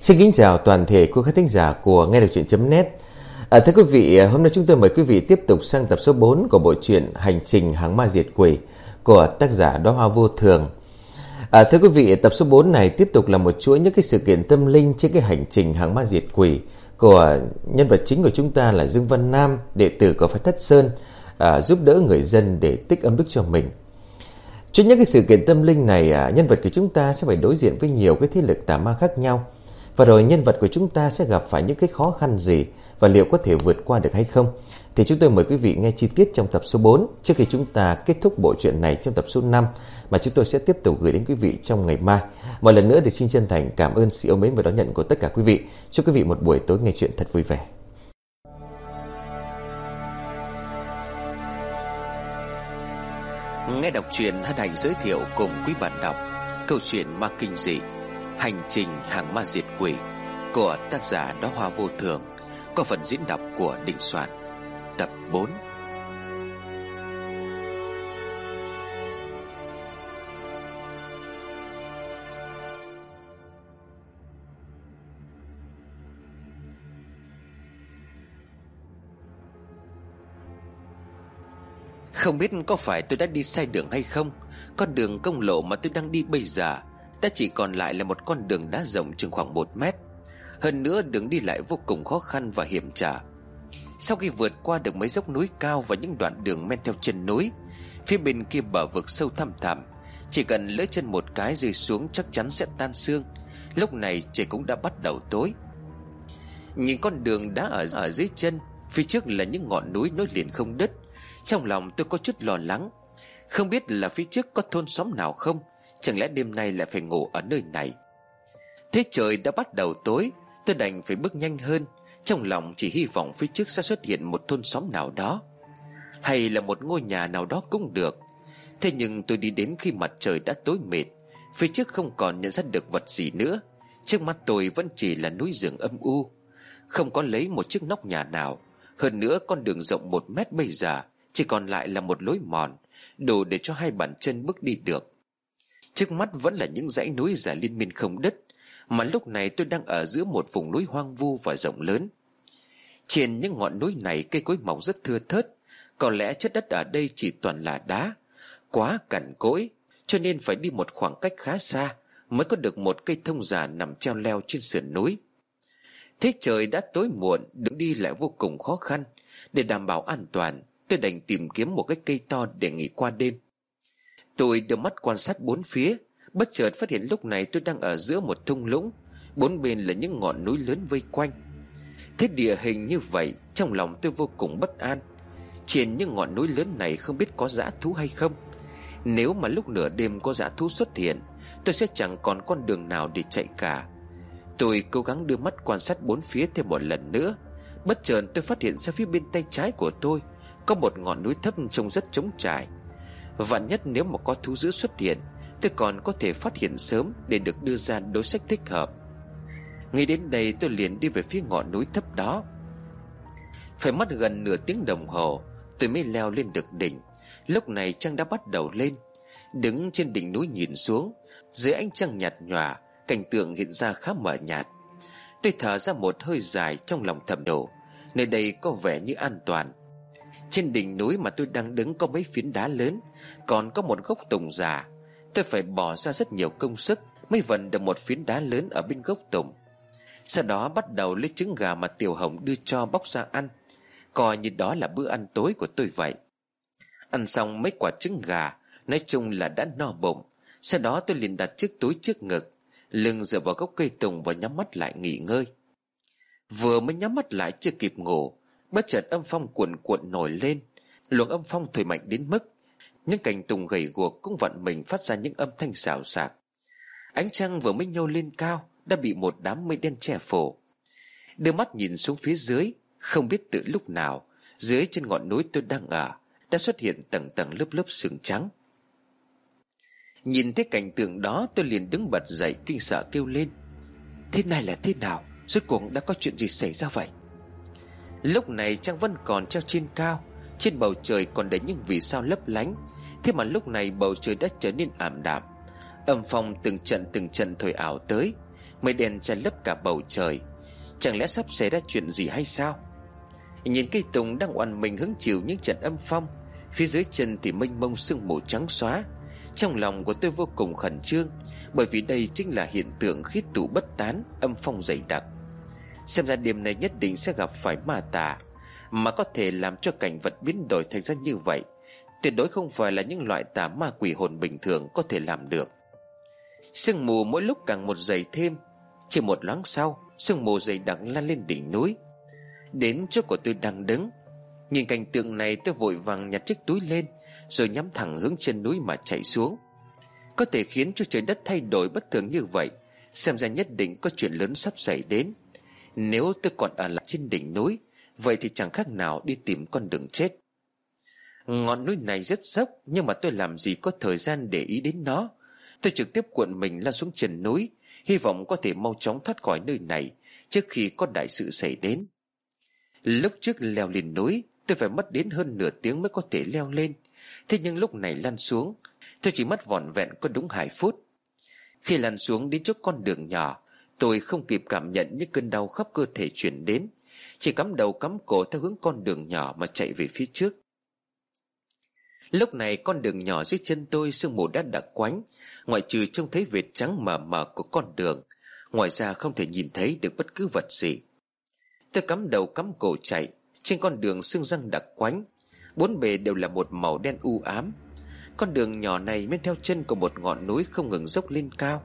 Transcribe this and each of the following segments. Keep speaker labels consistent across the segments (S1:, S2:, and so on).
S1: Xin kính chào toàn thể quý khán thính giả của Nghe Được Chuyện.net à, Thưa quý vị, à, hôm nay chúng tôi mời quý vị tiếp tục sang tập số 4 của bộ truyện Hành trình hàng ma diệt quỷ của tác giả Đóa Hoa Vô Thường. À, Thưa quý vị, tập số 4 này tiếp tục là một chuỗi những cái sự kiện tâm linh trên cái hành trình hàng ma diệt quỷ của nhân vật chính của chúng ta là Dương Văn Nam, đệ tử của Phái Thất Sơn à, giúp đỡ người dân để tích âm đức cho mình. Trước những cái sự kiện tâm linh này, à, nhân vật của chúng ta sẽ phải đối diện với nhiều cái thế lực tà ma khác nhau. Và rồi nhân vật của chúng ta sẽ gặp phải những cái khó khăn gì và liệu có thể vượt qua được hay không? Thì chúng tôi mời quý vị nghe chi tiết trong tập số 4 trước khi chúng ta kết thúc bộ truyện này trong tập số 5 mà chúng tôi sẽ tiếp tục gửi đến quý vị trong ngày mai. Một lần nữa thì xin chân thành cảm ơn sự yêu mến và đón nhận của tất cả quý vị. Chúc quý vị một buổi tối nghe chuyện thật vui vẻ.
S2: Nghe đọc truyện hân hạnh giới thiệu cùng quý bạn đọc câu chuyện ma kinh dị Hành trình hàng ma diệt quỷ của tác giả Đó Hoa Vô Thường có phần diễn đọc của Đình Soạn, tập 4 Không biết có phải tôi đã đi sai đường hay không? Con đường công lộ mà tôi đang đi bây giờ đã chỉ còn lại là một con đường đá rộng chừng khoảng một mét. Hơn nữa đường đi lại vô cùng khó khăn và hiểm trở. Sau khi vượt qua được mấy dốc núi cao Và những đoạn đường men theo chân núi, Phía bên kia bờ vực sâu thăm thẳm, Chỉ cần lỡ chân một cái rơi xuống chắc chắn sẽ tan xương. Lúc này trời cũng đã bắt đầu tối. Nhìn con đường đá ở ở dưới chân, Phía trước là những ngọn núi nối liền không đứt. Trong lòng tôi có chút lo lắng. Không biết là phía trước có thôn xóm nào không? Chẳng lẽ đêm nay lại phải ngủ ở nơi này? Thế trời đã bắt đầu tối Tôi đành phải bước nhanh hơn. Trong lòng chỉ hy vọng phía trước sẽ xuất hiện một thôn xóm nào đó. Hay là một ngôi nhà nào đó cũng được. Thế nhưng tôi đi đến khi mặt trời đã tối mệt Phía trước không còn nhận ra được vật gì nữa. Trước mắt tôi vẫn chỉ là núi rừng âm u. Không có lấy một chiếc nóc nhà nào. Hơn nữa con đường rộng một mét bây giờ chỉ còn lại là một lối mòn, Đủ để cho hai bàn chân bước đi được. Trước mắt vẫn là những dãy núi dài liên miên không đất, Mà lúc này tôi đang ở giữa một vùng núi hoang vu và rộng lớn. Trên những ngọn núi này cây cối mọc rất thưa thớt, Có lẽ chất đất ở đây chỉ toàn là đá, Quá cằn cỗi, Cho nên phải đi một khoảng cách khá xa Mới có được một cây thông già nằm treo leo trên sườn núi. Thế trời đã tối muộn Đứng đi lại vô cùng khó khăn. Để đảm bảo an toàn, Tôi đành tìm kiếm một cái cây to để nghỉ qua đêm. Tôi đưa mắt quan sát bốn phía, Bất chợt phát hiện lúc này tôi đang ở giữa một thung lũng. Bốn bên là những ngọn núi lớn vây quanh. Thế địa hình như vậy, Trong lòng tôi vô cùng bất an. Trên những ngọn núi lớn này không biết có dã thú hay không. Nếu mà lúc nửa đêm có dã thú xuất hiện, Tôi sẽ chẳng còn con đường nào để chạy cả. Tôi cố gắng đưa mắt quan sát bốn phía thêm một lần nữa. Bất chợt tôi phát hiện ra phía bên tay trái của tôi, có một ngọn núi thấp trông rất trống trải. Vạn nhất nếu mà có thú dữ xuất hiện Tôi còn có thể phát hiện sớm Để được đưa ra đối sách thích hợp. Ngay đến đây tôi liền đi về phía ngọn núi thấp đó. Phải mất gần nửa tiếng đồng hồ, Tôi mới leo lên được đỉnh. Lúc này trăng đã bắt đầu lên. Đứng trên đỉnh núi nhìn xuống, Dưới ánh trăng nhạt nhòa, Cảnh tượng hiện ra khá mờ nhạt. Tôi thở ra một hơi dài trong lòng thầm đổ Nơi đây có vẻ như an toàn trên đỉnh núi mà tôi đang đứng có mấy phiến đá lớn, Còn có một gốc tùng già. Tôi phải bỏ ra rất nhiều công sức Mới vần được một phiến đá lớn ở bên gốc tùng. Sau đó bắt đầu lấy trứng gà mà Tiểu Hồng đưa cho bóc ra ăn. Coi như đó là bữa ăn tối của tôi vậy. Ăn xong mấy quả trứng gà, Nói chung là đã no bụng. Sau đó tôi liền đặt chiếc túi trước ngực, Lưng dựa vào gốc cây tùng và nhắm mắt lại nghỉ ngơi. Vừa mới nhắm mắt lại chưa kịp ngủ Bất chợt âm phong cuộn cuộn nổi lên, Luồng âm phong thổi mạnh đến mức, Những cành tùng gầy guộc cũng vặn mình phát ra những âm thanh xào xạc. Ánh trăng vừa mới nhô lên cao Đã bị một đám mây đen che phủ. Đưa mắt nhìn xuống phía dưới, Không biết từ lúc nào, Dưới trên ngọn núi tôi đang ở, Đã xuất hiện tầng tầng lớp lớp sương trắng. Nhìn thấy cảnh tượng đó, tôi liền đứng bật dậy, kinh sợ kêu lên. Thế này là thế nào? Rốt cuộc đã có chuyện gì xảy ra vậy? Lúc này trăng vẫn còn treo trên cao, Trên bầu trời còn đầy những vì sao lấp lánh. Thế mà lúc này bầu trời đã trở nên ảm đạm. Âm phong từng trận từng trận thổi ảo tới, Mây đen che lấp cả bầu trời. Chẳng lẽ sắp xảy ra chuyện gì hay sao? Nhìn cây tùng đang oằn mình hứng chịu những trận âm phong, Phía dưới chân thì mênh mông sương mù trắng xóa. Trong lòng của tôi vô cùng khẩn trương, Bởi vì đây chính là hiện tượng khí tụ bất tán, Âm phong dày đặc. Xem ra đêm nay nhất định sẽ gặp phải ma tà, Mà có thể làm cho cảnh vật biến đổi thành ra như vậy. Tuyệt đối không phải là những loại tà ma quỷ hồn bình thường có thể làm được. Sương mù mỗi lúc càng một dày thêm. Chỉ một loáng sau, Sương mù dày đặc lan lên đỉnh núi. Đến chỗ của tôi đang đứng, Nhìn cảnh tượng này tôi vội vàng nhặt chiếc túi lên, Rồi nhắm thẳng hướng chân núi mà chạy xuống. Có thể khiến cho trời đất thay đổi bất thường như vậy, Xem ra nhất định có chuyện lớn sắp xảy đến. Nếu tôi còn ở lại trên đỉnh núi, Vậy thì chẳng khác nào đi tìm con đường chết. Ngọn núi này rất dốc, Nhưng mà tôi làm gì có thời gian để ý đến nó. Tôi trực tiếp cuộn mình lan xuống chân núi, Hy vọng có thể mau chóng thoát khỏi nơi này Trước khi có đại sự xảy đến. Lúc trước leo lên núi, Tôi phải mất đến hơn nửa tiếng mới có thể leo lên. Thế nhưng lúc này lăn xuống, Tôi chỉ mất vỏn vẹn có đúng hai phút. Khi lăn xuống đến trước con đường nhỏ Tôi không kịp cảm nhận những cơn đau khắp cơ thể chuyển đến. Chỉ cắm đầu cắm cổ theo hướng con đường nhỏ mà chạy về phía trước. Lúc này con đường nhỏ dưới chân tôi sương mù đã đặc quánh, Ngoại trừ trông thấy vệt trắng mờ mờ của con đường. Ngoài ra không thể nhìn thấy được bất cứ vật gì. Tôi cắm đầu cắm cổ chạy, Trên con đường sương răng đặc quánh. Bốn bề đều là một màu đen u ám. Con đường nhỏ này men theo chân của một ngọn núi không ngừng dốc lên cao.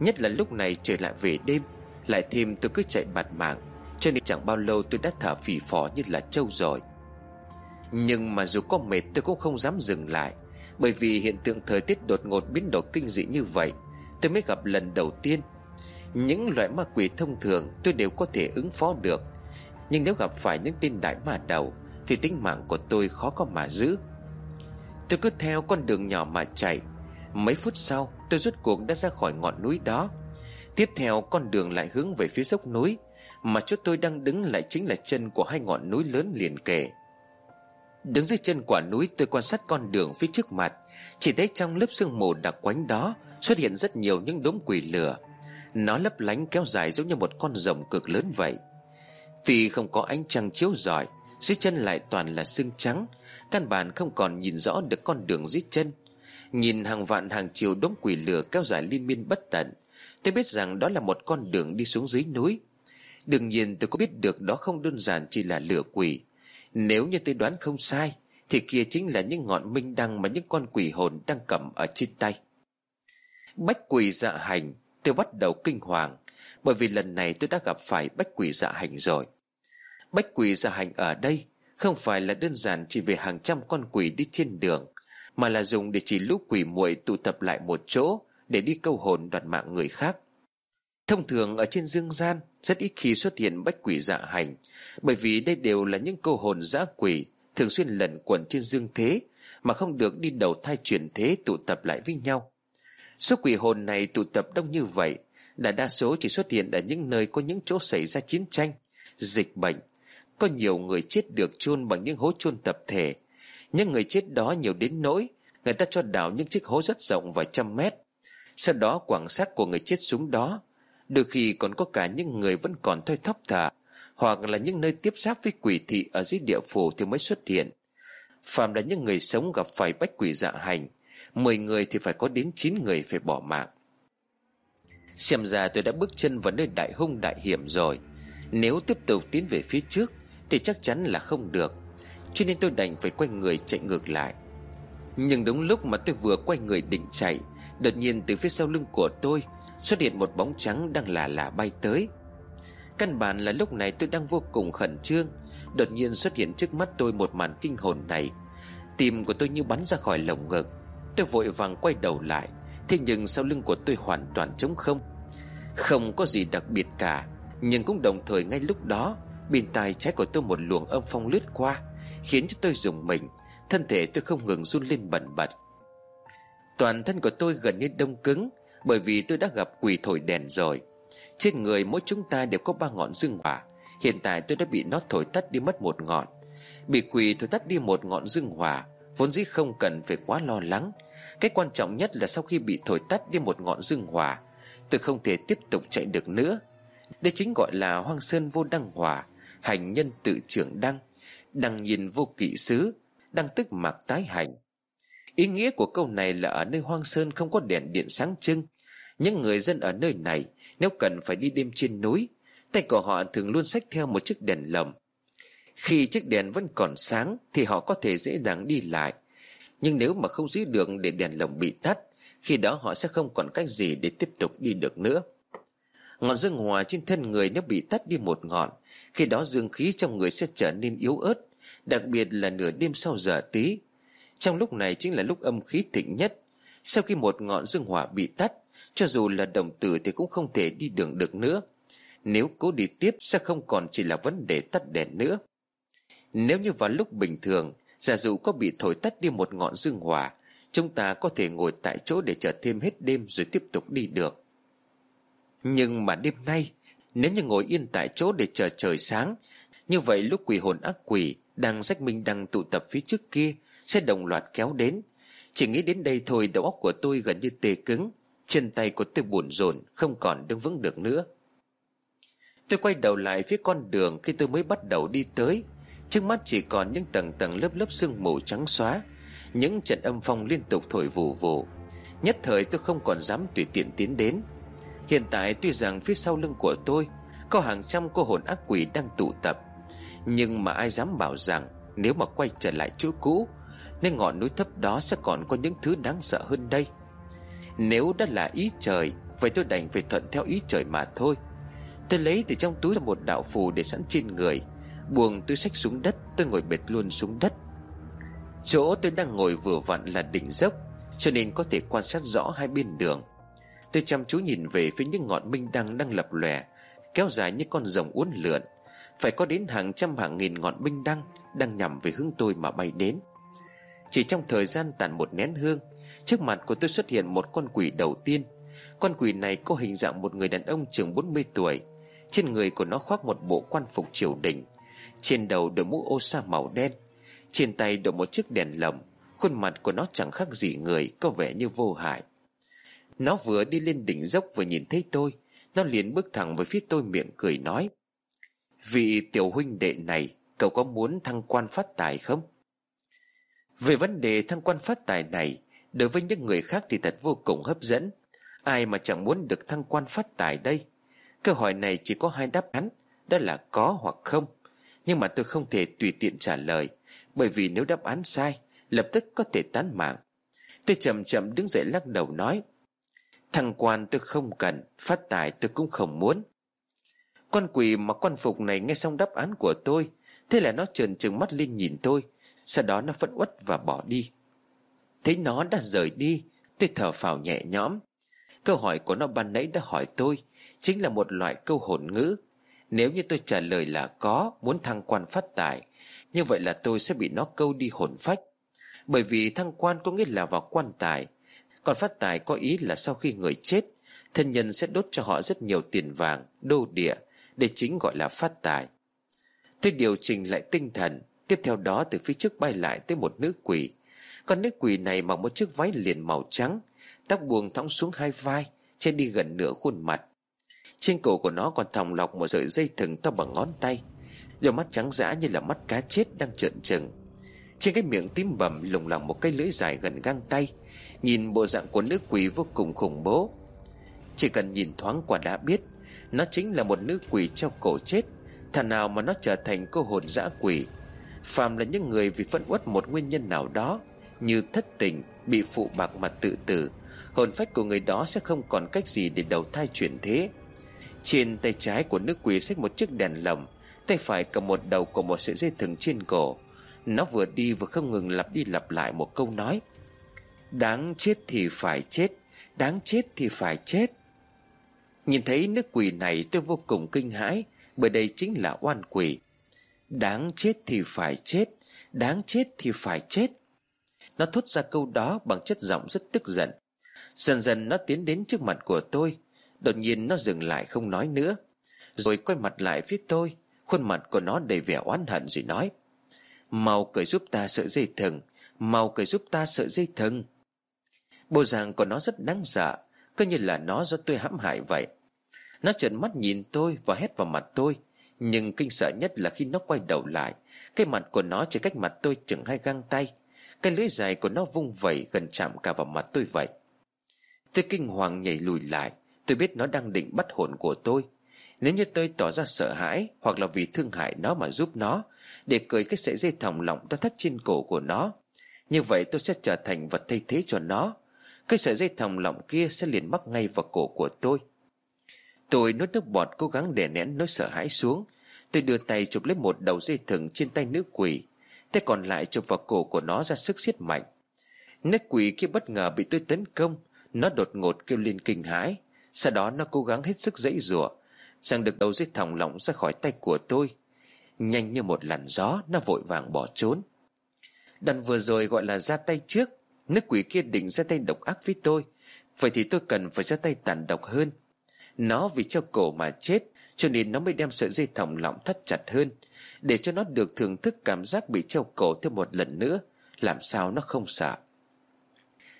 S2: Nhất là lúc này trời lại về đêm, Lại thêm tôi cứ chạy bạt mạng, Cho nên chẳng bao lâu tôi đã thở phì phò như là trâu rồi Nhưng mà dù có mệt, tôi cũng không dám dừng lại, Bởi vì hiện tượng thời tiết đột ngột biến đổi kinh dị như vậy, Tôi mới gặp lần đầu tiên. Những loại ma quỷ thông thường tôi đều có thể ứng phó được, Nhưng nếu gặp phải những tên đại ma đầu Thì tính mạng của tôi khó có mà giữ. Tôi cứ theo con đường nhỏ mà chạy. Mấy phút sau tôi rút cuộc đã ra khỏi ngọn núi đó. Tiếp theo, con đường lại hướng về phía dốc núi, Mà chỗ tôi đang đứng lại chính là chân của hai ngọn núi lớn liền kề. Đứng dưới chân quả núi, tôi quan sát con đường phía trước mặt. Chỉ thấy trong lớp sương mù đặc quánh đó Xuất hiện rất nhiều những đốm quỷ lửa. Nó lấp lánh kéo dài giống như một con rồng cực lớn vậy. Tuy không có ánh trăng chiếu rọi, Dưới chân lại toàn là sương trắng. Căn bản không còn nhìn rõ được con đường dưới chân. Nhìn hàng vạn hàng triệu đống quỷ lửa kéo dài liên miên bất tận, Tôi biết rằng đó là một con đường đi xuống dưới núi. Đương nhiên tôi có biết được đó không đơn giản chỉ là lửa quỷ. Nếu như tôi đoán không sai, Thì kia chính là những ngọn minh đăng mà những con quỷ hồn đang cầm ở trên tay. Bách quỷ dạ hành, Tôi bắt đầu kinh hoàng, Bởi vì lần này tôi đã gặp phải bách quỷ dạ hành rồi. Bách quỷ dạ hành ở đây Không phải là đơn giản chỉ về hàng trăm con quỷ đi trên đường mà là dùng để chỉ lúc quỷ muội tụ tập lại một chỗ, Để đi câu hồn đoạt mạng người khác. Thông thường, ở trên dương gian, Rất ít khi xuất hiện bách quỷ dạ hành, Bởi vì đây đều là những câu hồn dã quỷ, Thường xuyên lẩn quẩn trên dương thế, Mà không được đi đầu thai chuyển thế tụ tập lại với nhau. Số quỷ hồn này tụ tập đông như vậy, là đa số chỉ xuất hiện ở những nơi có những chỗ xảy ra chiến tranh, Dịch bệnh. Có nhiều người chết được chôn bằng những hố chôn tập thể những người chết đó nhiều đến nỗi, Người ta cho đào những chiếc hố rất rộng vài trăm mét. Sau đó quảng xác của người chết xuống đó. Đôi khi còn có cả những người vẫn còn thoi thóp thả, Hoặc là những nơi tiếp giáp với quỷ thị ở dưới địa phủ thì mới xuất hiện. Phạm là những người sống gặp phải bách quỷ dạ hành 10 người thì phải có đến chín người phải bỏ mạng. Xem ra tôi đã bước chân vào nơi đại hung đại hiểm rồi. Nếu tiếp tục tiến về phía trước, Thì chắc chắn là không được. Cho nên tôi đành phải quay người chạy ngược lại. Nhưng đúng lúc mà tôi vừa quay người định chạy, Đột nhiên từ phía sau lưng của tôi Xuất hiện một bóng trắng đang lả lả bay tới. Căn bản là lúc này tôi đang vô cùng khẩn trương, Đột nhiên xuất hiện trước mắt tôi một màn kinh hồn này. Tim của tôi như bắn ra khỏi lồng ngực. Tôi vội vàng quay đầu lại, Thế nhưng sau lưng của tôi hoàn toàn trống không. Không có gì đặc biệt cả, Nhưng cũng đồng thời ngay lúc đó, Bên tai trái của tôi một luồng âm phong lướt qua. Khiến cho tôi dùng mình. Thân thể tôi không ngừng run lên bẩn bật. Toàn thân của tôi gần như đông cứng, Bởi vì tôi đã gặp quỷ thổi đèn rồi. Trên người mỗi chúng ta đều có ba ngọn dương hỏa. Hiện tại tôi đã bị nó thổi tắt đi mất một ngọn. Bị quỷ thổi tắt đi một ngọn dương hỏa, Vốn dĩ không cần phải quá lo lắng. Cái quan trọng nhất là sau khi bị thổi tắt đi một ngọn dương hỏa, Tôi không thể tiếp tục chạy được nữa. Đây chính gọi là hoang sơn vô đăng hòa Hành nhân tự trưởng đăng đang nhìn vô kỵ xứ, đang tức mặc tái hành. Ý nghĩa của câu này là ở nơi hoang sơn không có đèn điện sáng trưng. Những người dân ở nơi này, Nếu cần phải đi đêm trên núi, Tay của họ thường luôn xách theo một chiếc đèn lồng. Khi chiếc đèn vẫn còn sáng Thì họ có thể dễ dàng đi lại. Nhưng nếu mà không giữ được để đèn lồng bị tắt, Khi đó họ sẽ không còn cách gì để tiếp tục đi được nữa. Ngọn dương hòa trên thân người nếu bị tắt đi một ngọn khi đó dương khí trong người sẽ trở nên yếu ớt, Đặc biệt là nửa đêm sau giờ tí. Trong lúc này chính là lúc âm khí thịnh nhất. Sau khi một ngọn dương hỏa bị tắt, Cho dù là đồng tử thì cũng không thể đi đường được nữa. Nếu cố đi tiếp sẽ không còn chỉ là vấn đề tắt đèn nữa. Nếu như vào lúc bình thường, Giả dụ có bị thổi tắt đi một ngọn dương hỏa, Chúng ta có thể ngồi tại chỗ để chờ thêm hết đêm rồi tiếp tục đi được. Nhưng mà đêm nay nếu như ngồi yên tại chỗ để chờ trời sáng, Như vậy lúc quỷ hồn ác quỷ đang rách minh đang tụ tập phía trước kia Sẽ đồng loạt kéo đến. Chỉ nghĩ đến đây thôi, đầu óc của tôi gần như tê cứng, Chân tay của tôi buồn rộn, Không còn đứng vững được nữa. Tôi quay đầu lại phía con đường Khi tôi mới bắt đầu đi tới. Trước mắt chỉ còn những tầng tầng lớp lớp sương mù trắng xóa, Những trận âm phong liên tục thổi vù vù. Nhất thời tôi không còn dám tùy tiện tiến đến. Hiện tại tuy rằng phía sau lưng của tôi Có hàng trăm cô hồn ác quỷ đang tụ tập, nhưng mà ai dám bảo rằng Nếu mà quay trở lại chỗ cũ Nên ngọn núi thấp đó sẽ còn có những thứ đáng sợ hơn đây. Nếu đã là ý trời, Vậy tôi đành phải thuận theo ý trời mà thôi. Tôi lấy từ trong túi ra một đạo phù để sẵn trên người, Buông tôi xách xuống đất, Tôi ngồi bệt luôn xuống đất. Chỗ tôi đang ngồi vừa vặn là đỉnh dốc, Cho nên có thể quan sát rõ hai bên đường. Tôi chăm chú nhìn về phía những ngọn minh đăng đang lập lòe, Kéo dài như con rồng uốn lượn. Phải có đến hàng trăm hàng nghìn ngọn minh đăng Đang nhằm về hướng tôi mà bay đến. Chỉ trong thời gian tàn một nén hương, Trước mặt của tôi xuất hiện một con quỷ đầu tiên. Con quỷ này có hình dạng một người đàn ông chừng 40 tuổi. Trên người của nó khoác một bộ quan phục triều đình. Trên đầu đội mũ ô sa màu đen. Trên tay đội một chiếc đèn lồng. Khuôn mặt của nó chẳng khác gì người Có vẻ như vô hại. Nó vừa đi lên đỉnh dốc vừa nhìn thấy tôi. Nó liền bước thẳng về phía tôi miệng cười nói. Vị tiểu huynh đệ này, Cậu có muốn thăng quan phát tài không? Về vấn đề thăng quan phát tài này, Đối với những người khác thì thật vô cùng hấp dẫn. Ai mà chẳng muốn được thăng quan phát tài đây? Câu hỏi này chỉ có hai đáp án, Đó là có hoặc không. Nhưng mà tôi không thể tùy tiện trả lời, Bởi vì nếu đáp án sai, Lập tức có thể tán mạng. Tôi chậm chậm đứng dậy lắc đầu nói Thăng quan tôi không cần, Phát tài tôi cũng không muốn. Con quỷ mà quan phục này nghe xong đáp án của tôi, Thế là nó trợn trừng mắt lên nhìn tôi, Sau đó nó phẫn uất và bỏ đi. Thấy nó đã rời đi, Tôi thở phào nhẹ nhõm. Câu hỏi của nó ban nãy đã hỏi tôi, Chính là một loại câu hồn ngữ. Nếu như tôi trả lời là có, Muốn thăng quan phát tài, Như vậy là tôi sẽ bị nó câu đi hồn phách. Bởi vì thăng quan có nghĩa là vào quan tài còn phát tài có ý là sau khi người chết, Thân nhân sẽ đốt cho họ rất nhiều tiền vàng, Đô địa để chính gọi là phát tài. Tôi điều chỉnh lại tinh thần, Tiếp theo đó từ phía trước bay lại tới một nữ quỷ. Con nữ quỷ này mặc một chiếc váy liền màu trắng, Tóc buông thõng xuống hai vai, Che đi gần nửa khuôn mặt. Trên cổ của nó còn thòng lọc một sợi dây thừng to bằng ngón tay, Đôi mắt trắng dã như là mắt cá chết đang trợn trừng. Trên cái miệng tím bầm lủng lẳng một cái lưỡi dài gần găng tay, Nhìn bộ dạng của nữ quỷ vô cùng khủng bố. Chỉ cần nhìn thoáng qua đã biết, nó chính là một nữ quỷ treo cổ chết, Thà nào mà nó trở thành cô hồn dã quỷ. Phàm là những người vì phẫn uất một nguyên nhân nào đó, Như thất tình, Bị phụ bạc mà tự tử, Hồn phách của người đó sẽ không còn cách gì để đầu thai chuyển thế. Trên tay trái của nữ quỷ xách một chiếc đèn lồng, Tay phải cầm một đầu của một sợi dây thừng trên cổ. Nó vừa đi vừa không ngừng lặp đi lặp lại một câu nói. Đáng chết thì phải chết, Đáng chết thì phải chết. Nhìn thấy nước quỷ này tôi vô cùng kinh hãi, Bởi đây chính là oan quỷ Đáng chết thì phải chết, Đáng chết thì phải chết. Nó thốt ra câu đó bằng chất giọng rất tức giận. Dần dần nó tiến đến trước mặt của tôi, Đột nhiên nó dừng lại không nói nữa, Rồi quay mặt lại phía tôi, Khuôn mặt của nó đầy vẻ oán hận rồi nói. Mau cởi giúp ta sợi dây thừng. Mau cởi giúp ta sợi dây thừng. Bộ dạng của nó rất đáng sợ Cứ như là nó do tôi hãm hại vậy. Nó trợn mắt nhìn tôi và hét vào mặt tôi, Nhưng kinh sợ nhất là khi nó quay đầu lại, Cái mặt của nó chỉ cách mặt tôi chừng hai găng tay. Cái lưỡi dài của nó vung vẩy gần chạm cả vào mặt tôi vậy. Tôi kinh hoàng nhảy lùi lại, Tôi biết nó đang định bắt hồn của tôi. Nếu như tôi tỏ ra sợ hãi Hoặc là vì thương hại nó mà giúp nó để cởi cái sợi dây thòng lọng đã thắt trên cổ của nó. Như vậy tôi sẽ trở thành vật thay thế cho nó. Cái sợi dây thòng lọng kia sẽ liền mắc ngay vào cổ của tôi. Tôi nuốt nước bọt cố gắng đè nén nỗi sợ hãi xuống. Tôi đưa tay chụp lấy một đầu dây thừng trên tay nữ quỷ. Tay còn lại chụp vào cổ của nó ra sức siết mạnh. Nữ quỷ kia bất ngờ bị tôi tấn công. Nó đột ngột kêu lên kinh hãi. Sau đó nó cố gắng hết sức dãy rủa Rằng được đầu dây thòng lỏng ra khỏi tay của tôi. Nhanh như một làn gió, Nó vội vàng bỏ trốn. Đàn vừa rồi gọi là ra tay trước Nữ quỷ kia định ra tay độc ác với tôi. Vậy thì tôi cần phải ra tay tàn độc hơn. Nó vì treo cổ mà chết, Cho nên nó mới đem sợi dây thòng lọng thắt chặt hơn. Để cho nó được thưởng thức cảm giác bị treo cổ thêm một lần nữa, Làm sao nó không sợ.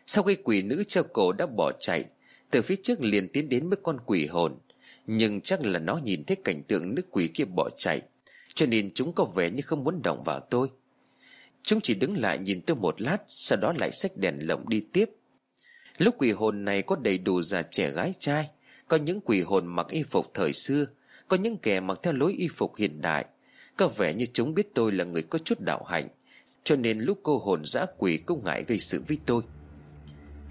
S2: Sau khi quỷ nữ treo cổ đã bỏ chạy, Từ phía trước liền tiến đến với con quỷ hồn. Nhưng chắc là nó nhìn thấy cảnh tượng nữ quỷ kia bỏ chạy cho nên chúng có vẻ như không muốn động vào tôi. Chúng chỉ đứng lại nhìn tôi một lát, Sau đó lại xách đèn lồng đi tiếp. Lúc quỷ hồn này có đầy đủ già trẻ gái trai, Có những quỷ hồn mặc y phục thời xưa, Có những kẻ mặc theo lối y phục hiện đại. Có vẻ như chúng biết tôi là người có chút đạo hạnh, Cho nên lúc cô hồn dã quỷ cũng ngại gây sự với tôi.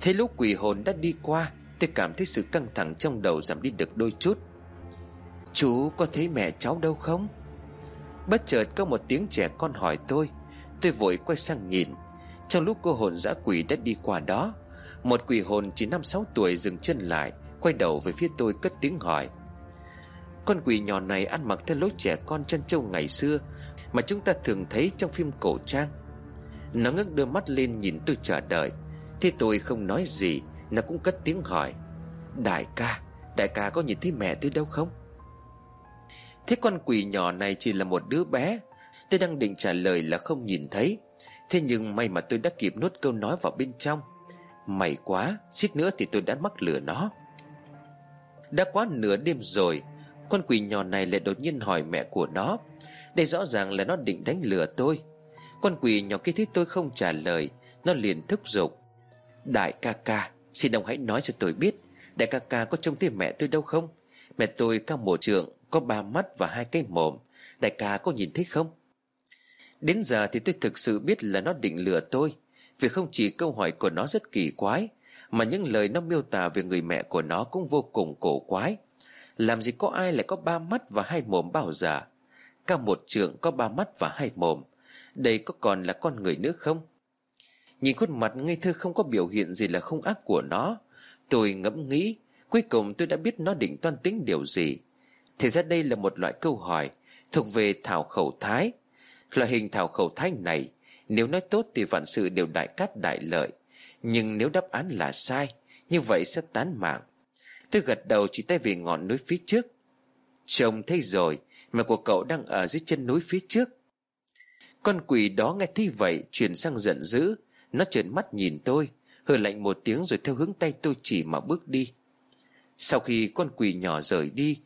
S2: Thế lúc quỷ hồn đã đi qua, Tôi cảm thấy sự căng thẳng trong đầu giảm đi được đôi chút. Chú có thấy mẹ cháu đâu không? Bất chợt có một tiếng trẻ con hỏi tôi. Tôi vội quay sang nhìn. Trong lúc cô hồn dã quỷ đã đi qua đó, Một quỷ hồn chỉ năm sáu tuổi dừng chân lại, Quay đầu về phía tôi cất tiếng hỏi. Con quỷ nhỏ này ăn mặc theo lối trẻ con chân châu ngày xưa Mà chúng ta thường thấy trong phim cổ trang. Nó ngước đưa mắt lên nhìn tôi chờ đợi. Thế tôi không nói gì, Nó cũng cất tiếng hỏi. Đại ca Đại ca có nhìn thấy mẹ tôi đâu không? Thế con quỷ nhỏ này chỉ là một đứa bé. Tôi đang định trả lời là không nhìn thấy. Thế nhưng may mà tôi đã kịp nuốt câu nói vào bên trong. May quá Xít nữa thì tôi đã mắc lừa nó. Đã quá nửa đêm rồi, Con quỷ nhỏ này lại đột nhiên hỏi mẹ của nó. Đây rõ ràng là nó định đánh lừa tôi. Con quỷ nhỏ kia thấy tôi không trả lời, Nó liền thúc giục. Đại ca ca, Xin ông hãy nói cho tôi biết, Đại ca ca có trông thấy mẹ tôi đâu không? Mẹ tôi cao mổ trượng có ba mắt và hai cái mồm. Đại ca có nhìn thấy không? Đến giờ thì tôi thực sự biết là nó định lừa tôi, Vì không chỉ câu hỏi của nó rất kỳ quái, Mà những lời nó miêu tả về người mẹ của nó cũng vô cùng cổ quái. Làm gì có ai lại có ba mắt và hai mồm bao giờ? Cao một trượng có ba mắt và hai mồm. Đây có còn là con người nữa không? Nhìn khuôn mặt ngây thơ không có biểu hiện gì là không ác của nó. Tôi ngẫm nghĩ, Cuối cùng tôi đã biết nó định toan tính điều gì. Thì ra đây là một loại câu hỏi Thuộc về thảo khẩu thái. Loại hình thảo khẩu thái này, Nếu nói tốt thì vạn sự đều đại cát đại lợi. Nhưng nếu đáp án là sai, Như vậy sẽ tán mạng. Tôi gật đầu chỉ tay về ngọn núi phía trước. Trông thấy rồi Mẹ của cậu đang ở dưới chân núi phía trước. Con quỷ đó nghe thấy vậy, Chuyển sang giận dữ. Nó trợn mắt nhìn tôi, Hừ lạnh một tiếng rồi theo hướng tay tôi chỉ mà bước đi. Sau khi con quỷ nhỏ rời đi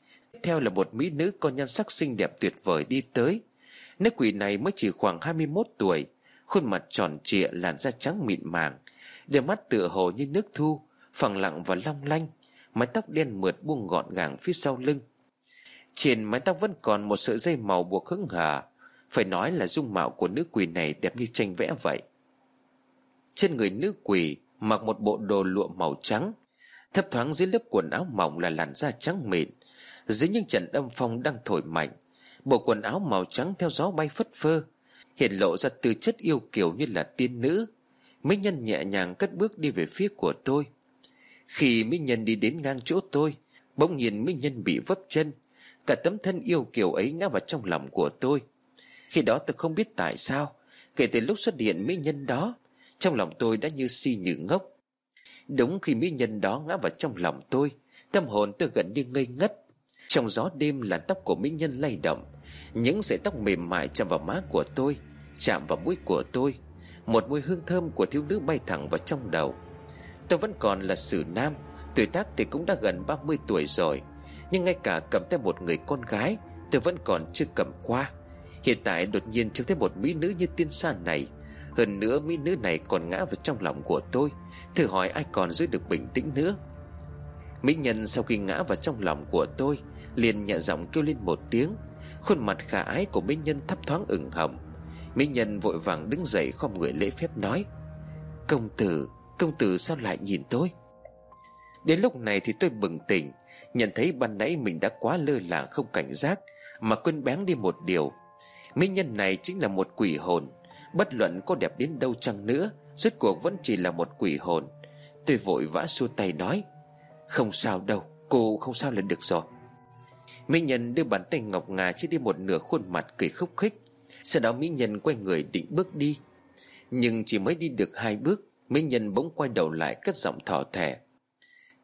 S2: theo là một mỹ nữ có nhan sắc xinh đẹp tuyệt vời đi tới, Nữ quỷ này mới chỉ khoảng 21 tuổi, Khuôn mặt tròn trịa, làn da trắng mịn màng, Đôi mắt tựa hồ như nước thu, Phẳng lặng và long lanh, Mái tóc đen mượt buông gọn gàng phía sau lưng. Trên mái tóc vẫn còn một sợi dây màu buộc hững hờ, Phải nói là dung mạo của nữ quỷ này đẹp như tranh vẽ vậy. Trên người nữ quỷ mặc một bộ đồ lụa màu trắng, Thấp thoáng dưới lớp quần áo mỏng là làn da trắng mịn dưới những trận âm phong đang thổi mạnh, Bộ quần áo màu trắng theo gió bay phất phơ, Hiện lộ ra tư chất yêu kiều như là tiên nữ. Mỹ nhân nhẹ nhàng cất bước đi về phía của tôi. Khi Mỹ nhân đi đến ngang chỗ tôi, Bỗng nhiên Mỹ nhân bị vấp chân. Cả tấm thân yêu kiều ấy ngã vào trong lòng của tôi. Khi đó tôi không biết tại sao, Kể từ lúc xuất hiện Mỹ nhân đó, Trong lòng tôi đã như si như ngốc. Đúng khi Mỹ nhân đó ngã vào trong lòng tôi, Tâm hồn tôi gần như ngây ngất. Trong gió đêm làn tóc của Mỹ nhân lay động, những sợi tóc mềm mại chạm vào má của tôi, Chạm vào mũi của tôi, Một mùi hương thơm của thiếu nữ bay thẳng vào trong đầu. Tôi vẫn còn là sử nam, Tuổi tác thì cũng đã gần 30 tuổi rồi, Nhưng ngay cả cầm tay một người con gái, Tôi vẫn còn chưa cầm qua. Hiện tại đột nhiên trông thấy một mỹ nữ như tiên sa này. Hơn nữa mỹ nữ này còn ngã vào trong lòng của tôi, Thử hỏi ai còn giữ được bình tĩnh nữa. Mỹ nhân sau khi ngã vào trong lòng của tôi Liền nhẹ giọng kêu lên một tiếng. Khuôn mặt khả ái của mỹ nhân thấp thoáng ửng hồng Mỹ nhân vội vàng đứng dậy khom người lễ phép nói, Công tử Công tử sao lại nhìn tôi? Đến lúc này thì tôi bừng tỉnh, Nhận thấy ban nãy mình đã quá lơ là không cảnh giác, Mà quên bén đi một điều. Mỹ nhân này chính là một quỷ hồn, Bất luận có đẹp đến đâu chăng nữa, Rốt cuộc vẫn chỉ là một quỷ hồn. Tôi vội vã xua tay nói, Không sao đâu, Cô không sao là được rồi. Mỹ nhân đưa bàn tay ngọc ngà Chỉ đi một nửa khuôn mặt cười khúc khích. Sau đó Mỹ nhân quay người định bước đi. Nhưng chỉ mới đi được hai bước, Mỹ nhân bỗng quay đầu lại cất giọng thỏ thẻ.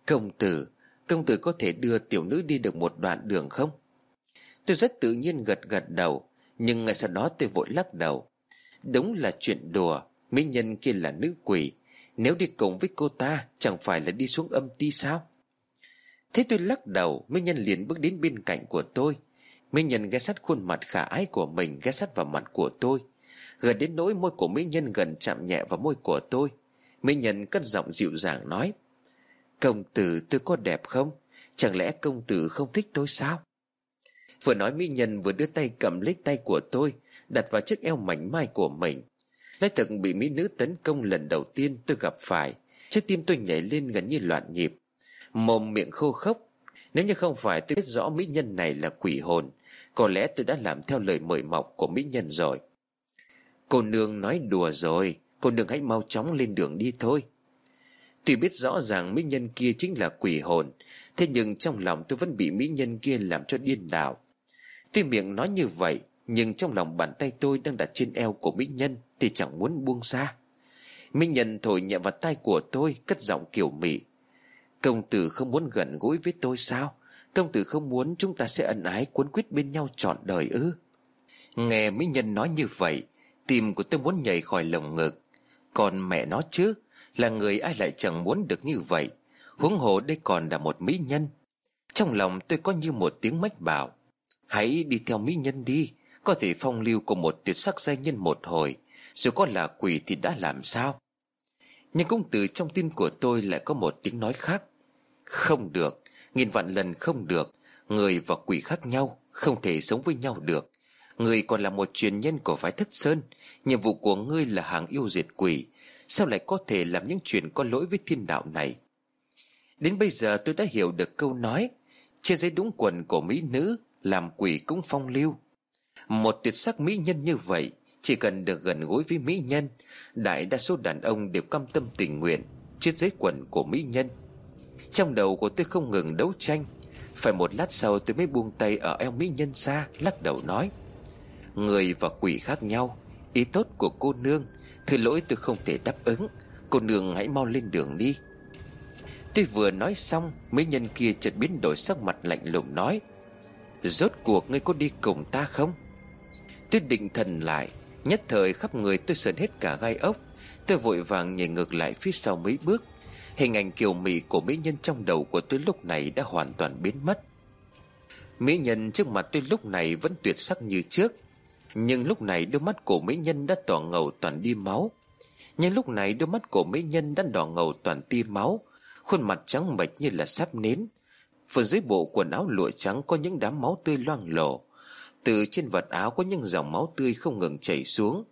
S2: Công tử Công tử có thể đưa tiểu nữ đi được một đoạn đường không? Tôi rất tự nhiên gật gật đầu, Nhưng ngay sau đó tôi vội lắc đầu. Đúng là chuyện đùa, Mỹ nhân kia là nữ quỷ. Nếu đi cùng với cô ta, Chẳng phải là đi xuống âm ti sao? Thế tôi lắc đầu Mỹ nhân liền bước đến bên cạnh của tôi Mỹ nhân ghé sát khuôn mặt khả ái của mình, Ghé sát vào mặt của tôi, Gần đến nỗi môi của Mỹ nhân gần chạm nhẹ vào môi của tôi, Mỹ nhân cất giọng dịu dàng nói, Công tử tôi có đẹp không? Chẳng lẽ công tử không thích tôi sao? Vừa nói mỹ nhân vừa đưa tay cầm lấy tay của tôi, Đặt vào chiếc eo mảnh mai của mình. Lấy thực bị mỹ nữ tấn công lần đầu tiên tôi gặp phải, Trái tim tôi nhảy lên gần như loạn nhịp. Mồm miệng khô khốc. Nếu như không phải tôi biết rõ mỹ nhân này là quỷ hồn, Có lẽ tôi đã làm theo lời mời mọc của mỹ nhân rồi. Cô nương nói đùa rồi, Cô nương hãy mau chóng lên đường đi thôi. Tuy biết rõ ràng mỹ nhân kia chính là quỷ hồn, Thế nhưng trong lòng tôi vẫn bị mỹ nhân kia làm cho điên đảo. Tuy miệng nói như vậy, Nhưng trong lòng bàn tay tôi đang đặt trên eo của mỹ nhân Thì chẳng muốn buông ra. Mỹ nhân thổi nhẹ vào tay của tôi, Cất giọng kiểu mị. Công tử không muốn gần gũi với tôi sao? Công tử không muốn chúng ta sẽ ân ái Cuốn quýt bên nhau trọn đời ư? Nghe mỹ nhân nói như vậy, Tim của tôi muốn nhảy khỏi lồng ngực. Còn mẹ nó chứ, Là người ai lại chẳng muốn được như vậy? Huống hồ đây còn là một mỹ nhân. Trong lòng tôi có như một tiếng mách bảo. Hãy đi theo mỹ nhân đi, Có thể phong lưu của một tuyệt sắc giai nhân một hồi. Dù có là quỷ thì đã làm sao? Nhưng cũng từ trong tim của tôi lại có một tiếng nói khác. Không được, Nghìn vạn lần không được. Người và quỷ khác nhau, Không thể sống với nhau được. Người còn là một truyền nhân của phái thất sơn. Nhiệm vụ của ngươi là hàng yêu diệt quỷ. Sao lại có thể làm những chuyện có lỗi với thiên đạo này? Đến bây giờ tôi đã hiểu được câu nói, Trên giấy đúng quần của mỹ nữ, Làm quỷ cũng phong lưu. Một tuyệt sắc mỹ nhân như vậy, Chỉ cần được gần gũi với mỹ nhân, Đại đa số đàn ông đều cam tâm tình nguyện Chiếc giấy quần của mỹ nhân. Trong đầu của tôi không ngừng đấu tranh. Phải một lát sau tôi mới buông tay ở eo mỹ nhân xa, Lắc đầu nói. Người và quỷ khác nhau, Ý tốt của cô nương, Thứ lỗi tôi không thể đáp ứng. Cô nương hãy mau lên đường đi. Tôi vừa nói xong Mấy nhân kia chợt biến đổi sắc mặt lạnh lùng nói. Rốt cuộc ngươi có đi cùng ta không? Tôi định thần lại, Nhất thời khắp người tôi sờn hết cả gai ốc. Tôi vội vàng nhảy ngược lại phía sau mấy bước. Hình ảnh kiều mị của mỹ nhân trong đầu của tôi lúc này đã hoàn toàn biến mất. Mỹ nhân trước mặt tôi lúc này vẫn tuyệt sắc như trước, Nhưng lúc này đôi mắt của mỹ nhân đã tỏ ngầu toàn đi máu. Nhưng lúc này đôi mắt của mỹ nhân đã đỏ ngầu toàn ti máu, Khuôn mặt trắng bệch như là sắp nến. Phần dưới bộ quần áo lụa trắng có những đám máu tươi loang lổ. Từ trên vật áo có những dòng máu tươi không ngừng chảy xuống.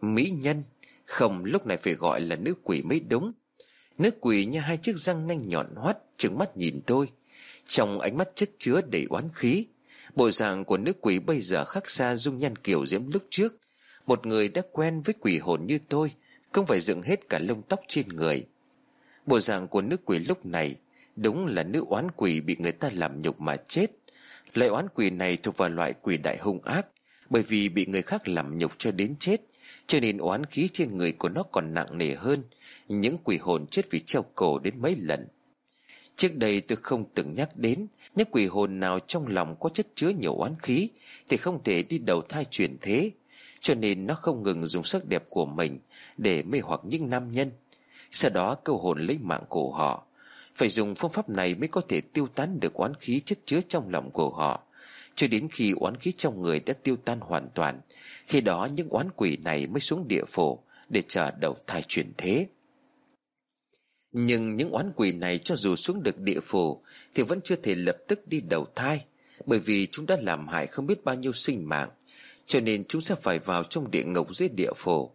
S2: Mỹ nhân, Không, lúc này phải gọi là nữ quỷ mới đúng. Nữ quỷ như hai chiếc răng nanh nhọn hoắt Trừng mắt nhìn tôi. Trong ánh mắt chất chứa đầy oán khí, Bộ dạng của nữ quỷ bây giờ khác xa dung nhan kiểu diễm lúc trước. Một người đã quen với quỷ hồn như tôi, Không phải dựng hết cả lông tóc trên người. Bộ dạng của nữ quỷ lúc này Đúng là nữ oán quỷ bị người ta làm nhục mà chết. Loại oán quỷ này thuộc vào loại quỷ đại hung ác, Bởi vì bị người khác làm nhục cho đến chết, Cho nên oán khí trên người của nó còn nặng nề hơn. Những quỷ hồn chết vì treo cổ đến mấy lần. Trước đây tôi không từng nhắc đến Những quỷ hồn nào trong lòng có chất chứa nhiều oán khí Thì không thể đi đầu thai chuyển thế, Cho nên nó không ngừng dùng sắc đẹp của mình Để mê hoặc những nam nhân. Sau đó câu hồn lấy mạng của họ. Phải dùng phương pháp này mới có thể tiêu tán được oán khí chất chứa trong lòng của họ. Cho đến khi oán khí trong người đã tiêu tan hoàn toàn, Khi đó những oán quỷ này mới xuống địa phổ Để chờ đầu thai chuyển thế. Nhưng những oán quỷ này cho dù xuống được địa phủ Thì vẫn chưa thể lập tức đi đầu thai, Bởi vì chúng đã làm hại không biết bao nhiêu sinh mạng, Cho nên chúng sẽ phải vào trong địa ngục dưới địa phủ.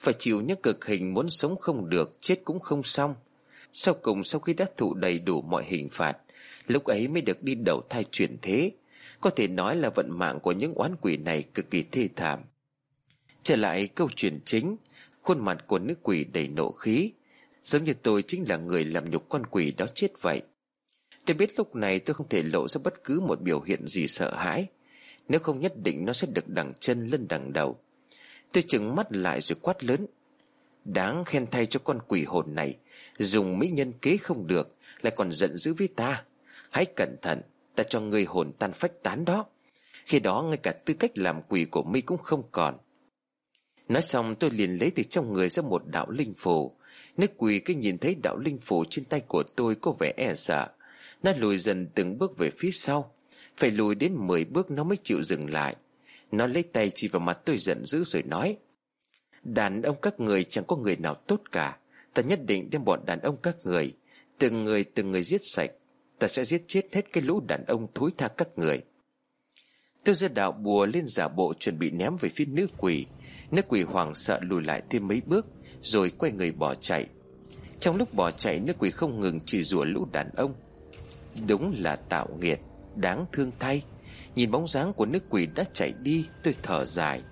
S2: Phải chịu những cực hình muốn sống không được, Chết cũng không xong. Sau cùng sau khi đã thụ đầy đủ mọi hình phạt, Lúc ấy mới được đi đầu thai chuyển thế. Có thể nói là vận mạng của những oán quỷ này cực kỳ thê thảm. Trở lại câu chuyện chính, Khuôn mặt của nữ quỷ đầy nộ khí. Giống như tôi chính là người làm nhục con quỷ đó chết vậy. Tôi biết lúc này tôi không thể lộ ra bất cứ một biểu hiện gì sợ hãi. Nếu không nhất định nó sẽ được đằng chân lên đằng đầu. Tôi chừng mắt lại rồi quát lớn. Đáng khen thay cho con quỷ hồn này. Dùng mỹ nhân kế không được, Lại còn giận dữ với ta. Hãy cẩn thận, Ta cho người hồn tan phách tán đó. Khi đó ngay cả tư cách làm quỷ của mi cũng không còn. Nói xong tôi liền lấy từ trong người ra một đạo linh phù. Nước quỳ cái nhìn thấy đạo linh phủ trên tay của tôi có vẻ e sợ. Nó lùi dần từng bước về phía sau. Phải lùi đến 10 bước nó mới chịu dừng lại. Nó lấy tay chỉ vào mặt tôi giận dữ rồi nói, Đàn ông các người chẳng có người nào tốt cả. Ta nhất định đem bọn đàn ông các người, Từng người từng người giết sạch. Ta sẽ giết chết hết cái lũ đàn ông thối tha các người. Tôi ra đạo bùa lên giả bộ chuẩn bị ném về phía nữ quỷ Nữ quỷ hoảng sợ lùi lại thêm mấy bước. Rồi quay người bỏ chạy. Trong lúc bỏ chạy nữ quỷ không ngừng chỉ rủa lũ đàn ông. Đúng là tạo nghiệt, Đáng thương thay. Nhìn bóng dáng của nữ quỷ đã chạy đi, Tôi thở dài.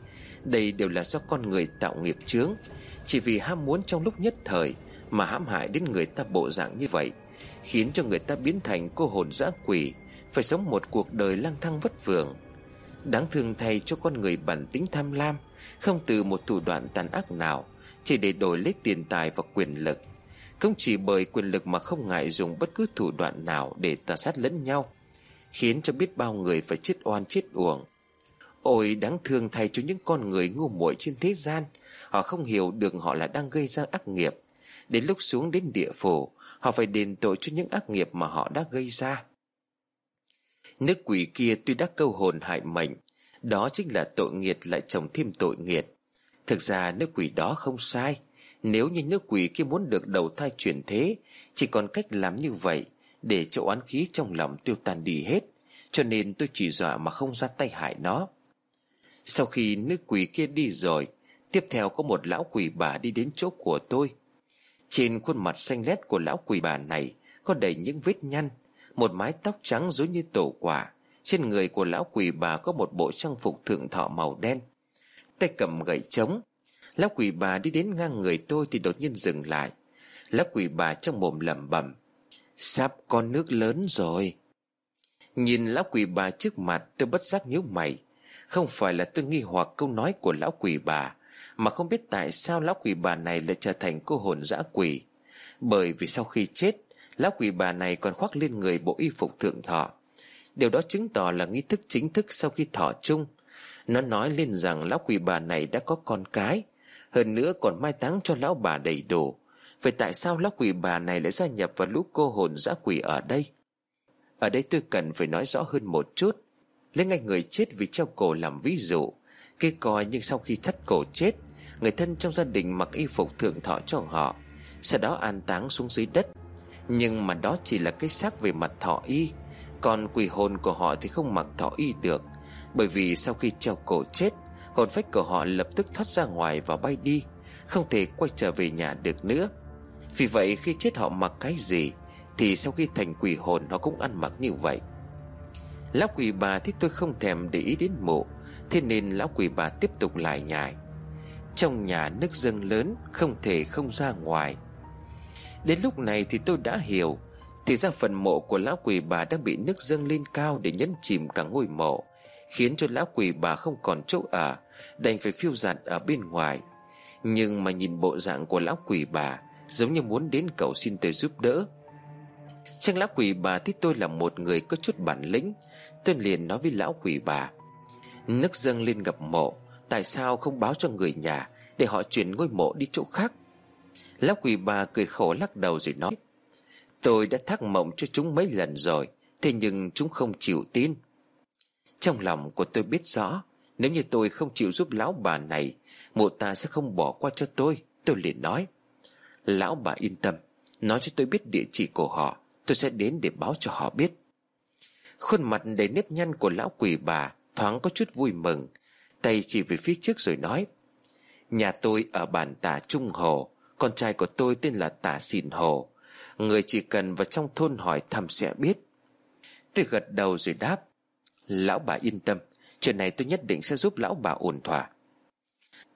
S2: Đây đều là do con người tạo nghiệp chướng. Chỉ vì ham muốn trong lúc nhất thời Mà hãm hại đến người ta bộ dạng như vậy, Khiến cho người ta biến thành cô hồn dã quỷ, Phải sống một cuộc đời lang thang vất vưởng. Đáng thương thay cho con người bản tính tham lam, Không từ một thủ đoạn tàn ác nào. Chỉ để đổi lấy tiền tài và quyền lực. Không chỉ bởi quyền lực mà không ngại dùng bất cứ thủ đoạn nào để tà sát lẫn nhau, Khiến cho biết bao người phải chết oan chết uổng. Ôi, đáng thương thay cho những con người ngu muội trên thế gian. Họ không hiểu được họ là đang gây ra ác nghiệp. Đến lúc xuống đến địa phủ, Họ phải đền tội cho những ác nghiệp mà họ đã gây ra. Nước quỷ kia tuy đã câu hồn hại mệnh, Đó chính là tội nghiệt lại chồng thêm tội nghiệt. Thực ra nước quỷ đó không sai. Nếu như nước quỷ kia muốn được đầu thai chuyển thế, Chỉ còn cách làm như vậy Để cho oán khí trong lòng tiêu tan đi hết. Cho nên tôi chỉ dọa mà không ra tay hại nó. Sau khi nữ quỷ kia đi rồi, Tiếp theo có một lão quỷ bà đi đến chỗ của tôi. Trên khuôn mặt xanh lét của lão quỷ bà này Có đầy những vết nhăn, Một mái tóc trắng giống như tổ quả. Trên người của lão quỷ bà có một bộ trang phục thượng thọ màu đen. Tay cầm gậy trống. Lão quỷ bà đi đến ngang người tôi thì đột nhiên dừng lại. Lão quỷ bà trong mồm lẩm bẩm, Sắp con nước lớn rồi. Nhìn lão quỷ bà trước mặt, tôi bất giác nhíu mày. Không phải là tôi nghi hoặc câu nói của lão quỷ bà, Mà không biết tại sao lão quỷ bà này lại trở thành cô hồn dã quỷ. Bởi vì sau khi chết, Lão quỷ bà này còn khoác lên người bộ y phục thượng thọ. Điều đó chứng tỏ là nghi thức chính thức sau khi thọ chung. Nó nói lên rằng lão quỷ bà này đã có con cái. Hơn nữa còn mai táng cho lão bà đầy đủ. Vậy tại sao lão quỷ bà này lại gia nhập vào lũ cô hồn dã quỷ ở đây? Ở đây tôi cần phải nói rõ hơn một chút. Lấy ngay người chết vì treo cổ làm ví dụ. Kê coi nhưng sau khi thắt cổ chết, Người thân trong gia đình mặc y phục thượng thọ cho họ, Sau đó an táng xuống dưới đất. Nhưng mà đó chỉ là cái xác về mặt thọ y. Còn quỷ hồn của họ thì không mặc thọ y được. Bởi vì sau khi treo cổ chết, Hồn phách của họ lập tức thoát ra ngoài và bay đi, Không thể quay trở về nhà được nữa. Vì vậy, khi chết họ mặc cái gì, Thì sau khi thành quỷ hồn, họ cũng ăn mặc như vậy. Lão quỷ bà thì tôi không thèm để ý đến mộ, Thế nên lão quỷ bà tiếp tục lại nhải Trong nhà nước dâng lớn, Không thể không ra ngoài. Đến lúc này thì tôi đã hiểu, Thì ra phần mộ của lão quỷ bà đang bị nước dâng lên cao Để nhấn chìm cả ngôi mộ. Khiến cho lão quỷ bà không còn chỗ ở, Đành phải phiêu giạt ở bên ngoài. Nhưng mà nhìn bộ dạng của lão quỷ bà, Giống như muốn đến cầu xin tôi giúp đỡ. Chàng lão quỷ bà thấy tôi là một người có chút bản lĩnh, Tôi liền nói với lão quỷ bà. Nước dâng lên ngập mộ, Tại sao không báo cho người nhà Để họ chuyển ngôi mộ đi chỗ khác? Lão quỷ bà cười khổ lắc đầu rồi nói, Tôi đã thắc mộng cho chúng mấy lần rồi, Thế nhưng chúng không chịu tin. Trong lòng của tôi biết rõ, Nếu như tôi không chịu giúp lão bà này, Mụ ta sẽ không bỏ qua cho tôi Tôi liền nói. Lão bà yên tâm, Nói cho tôi biết địa chỉ của họ, Tôi sẽ đến để báo cho họ biết. Khuôn mặt đầy nếp nhăn của lão quỷ bà Thoáng có chút vui mừng, Tay chỉ về phía trước rồi nói. Nhà tôi ở bản tả Trung Hồ, Con trai của tôi tên là tả Xìn Hồ, Người chỉ cần vào trong thôn hỏi thăm sẽ biết. Tôi gật đầu rồi đáp. Lão bà yên tâm, Chuyện này tôi nhất định sẽ giúp lão bà ổn thỏa.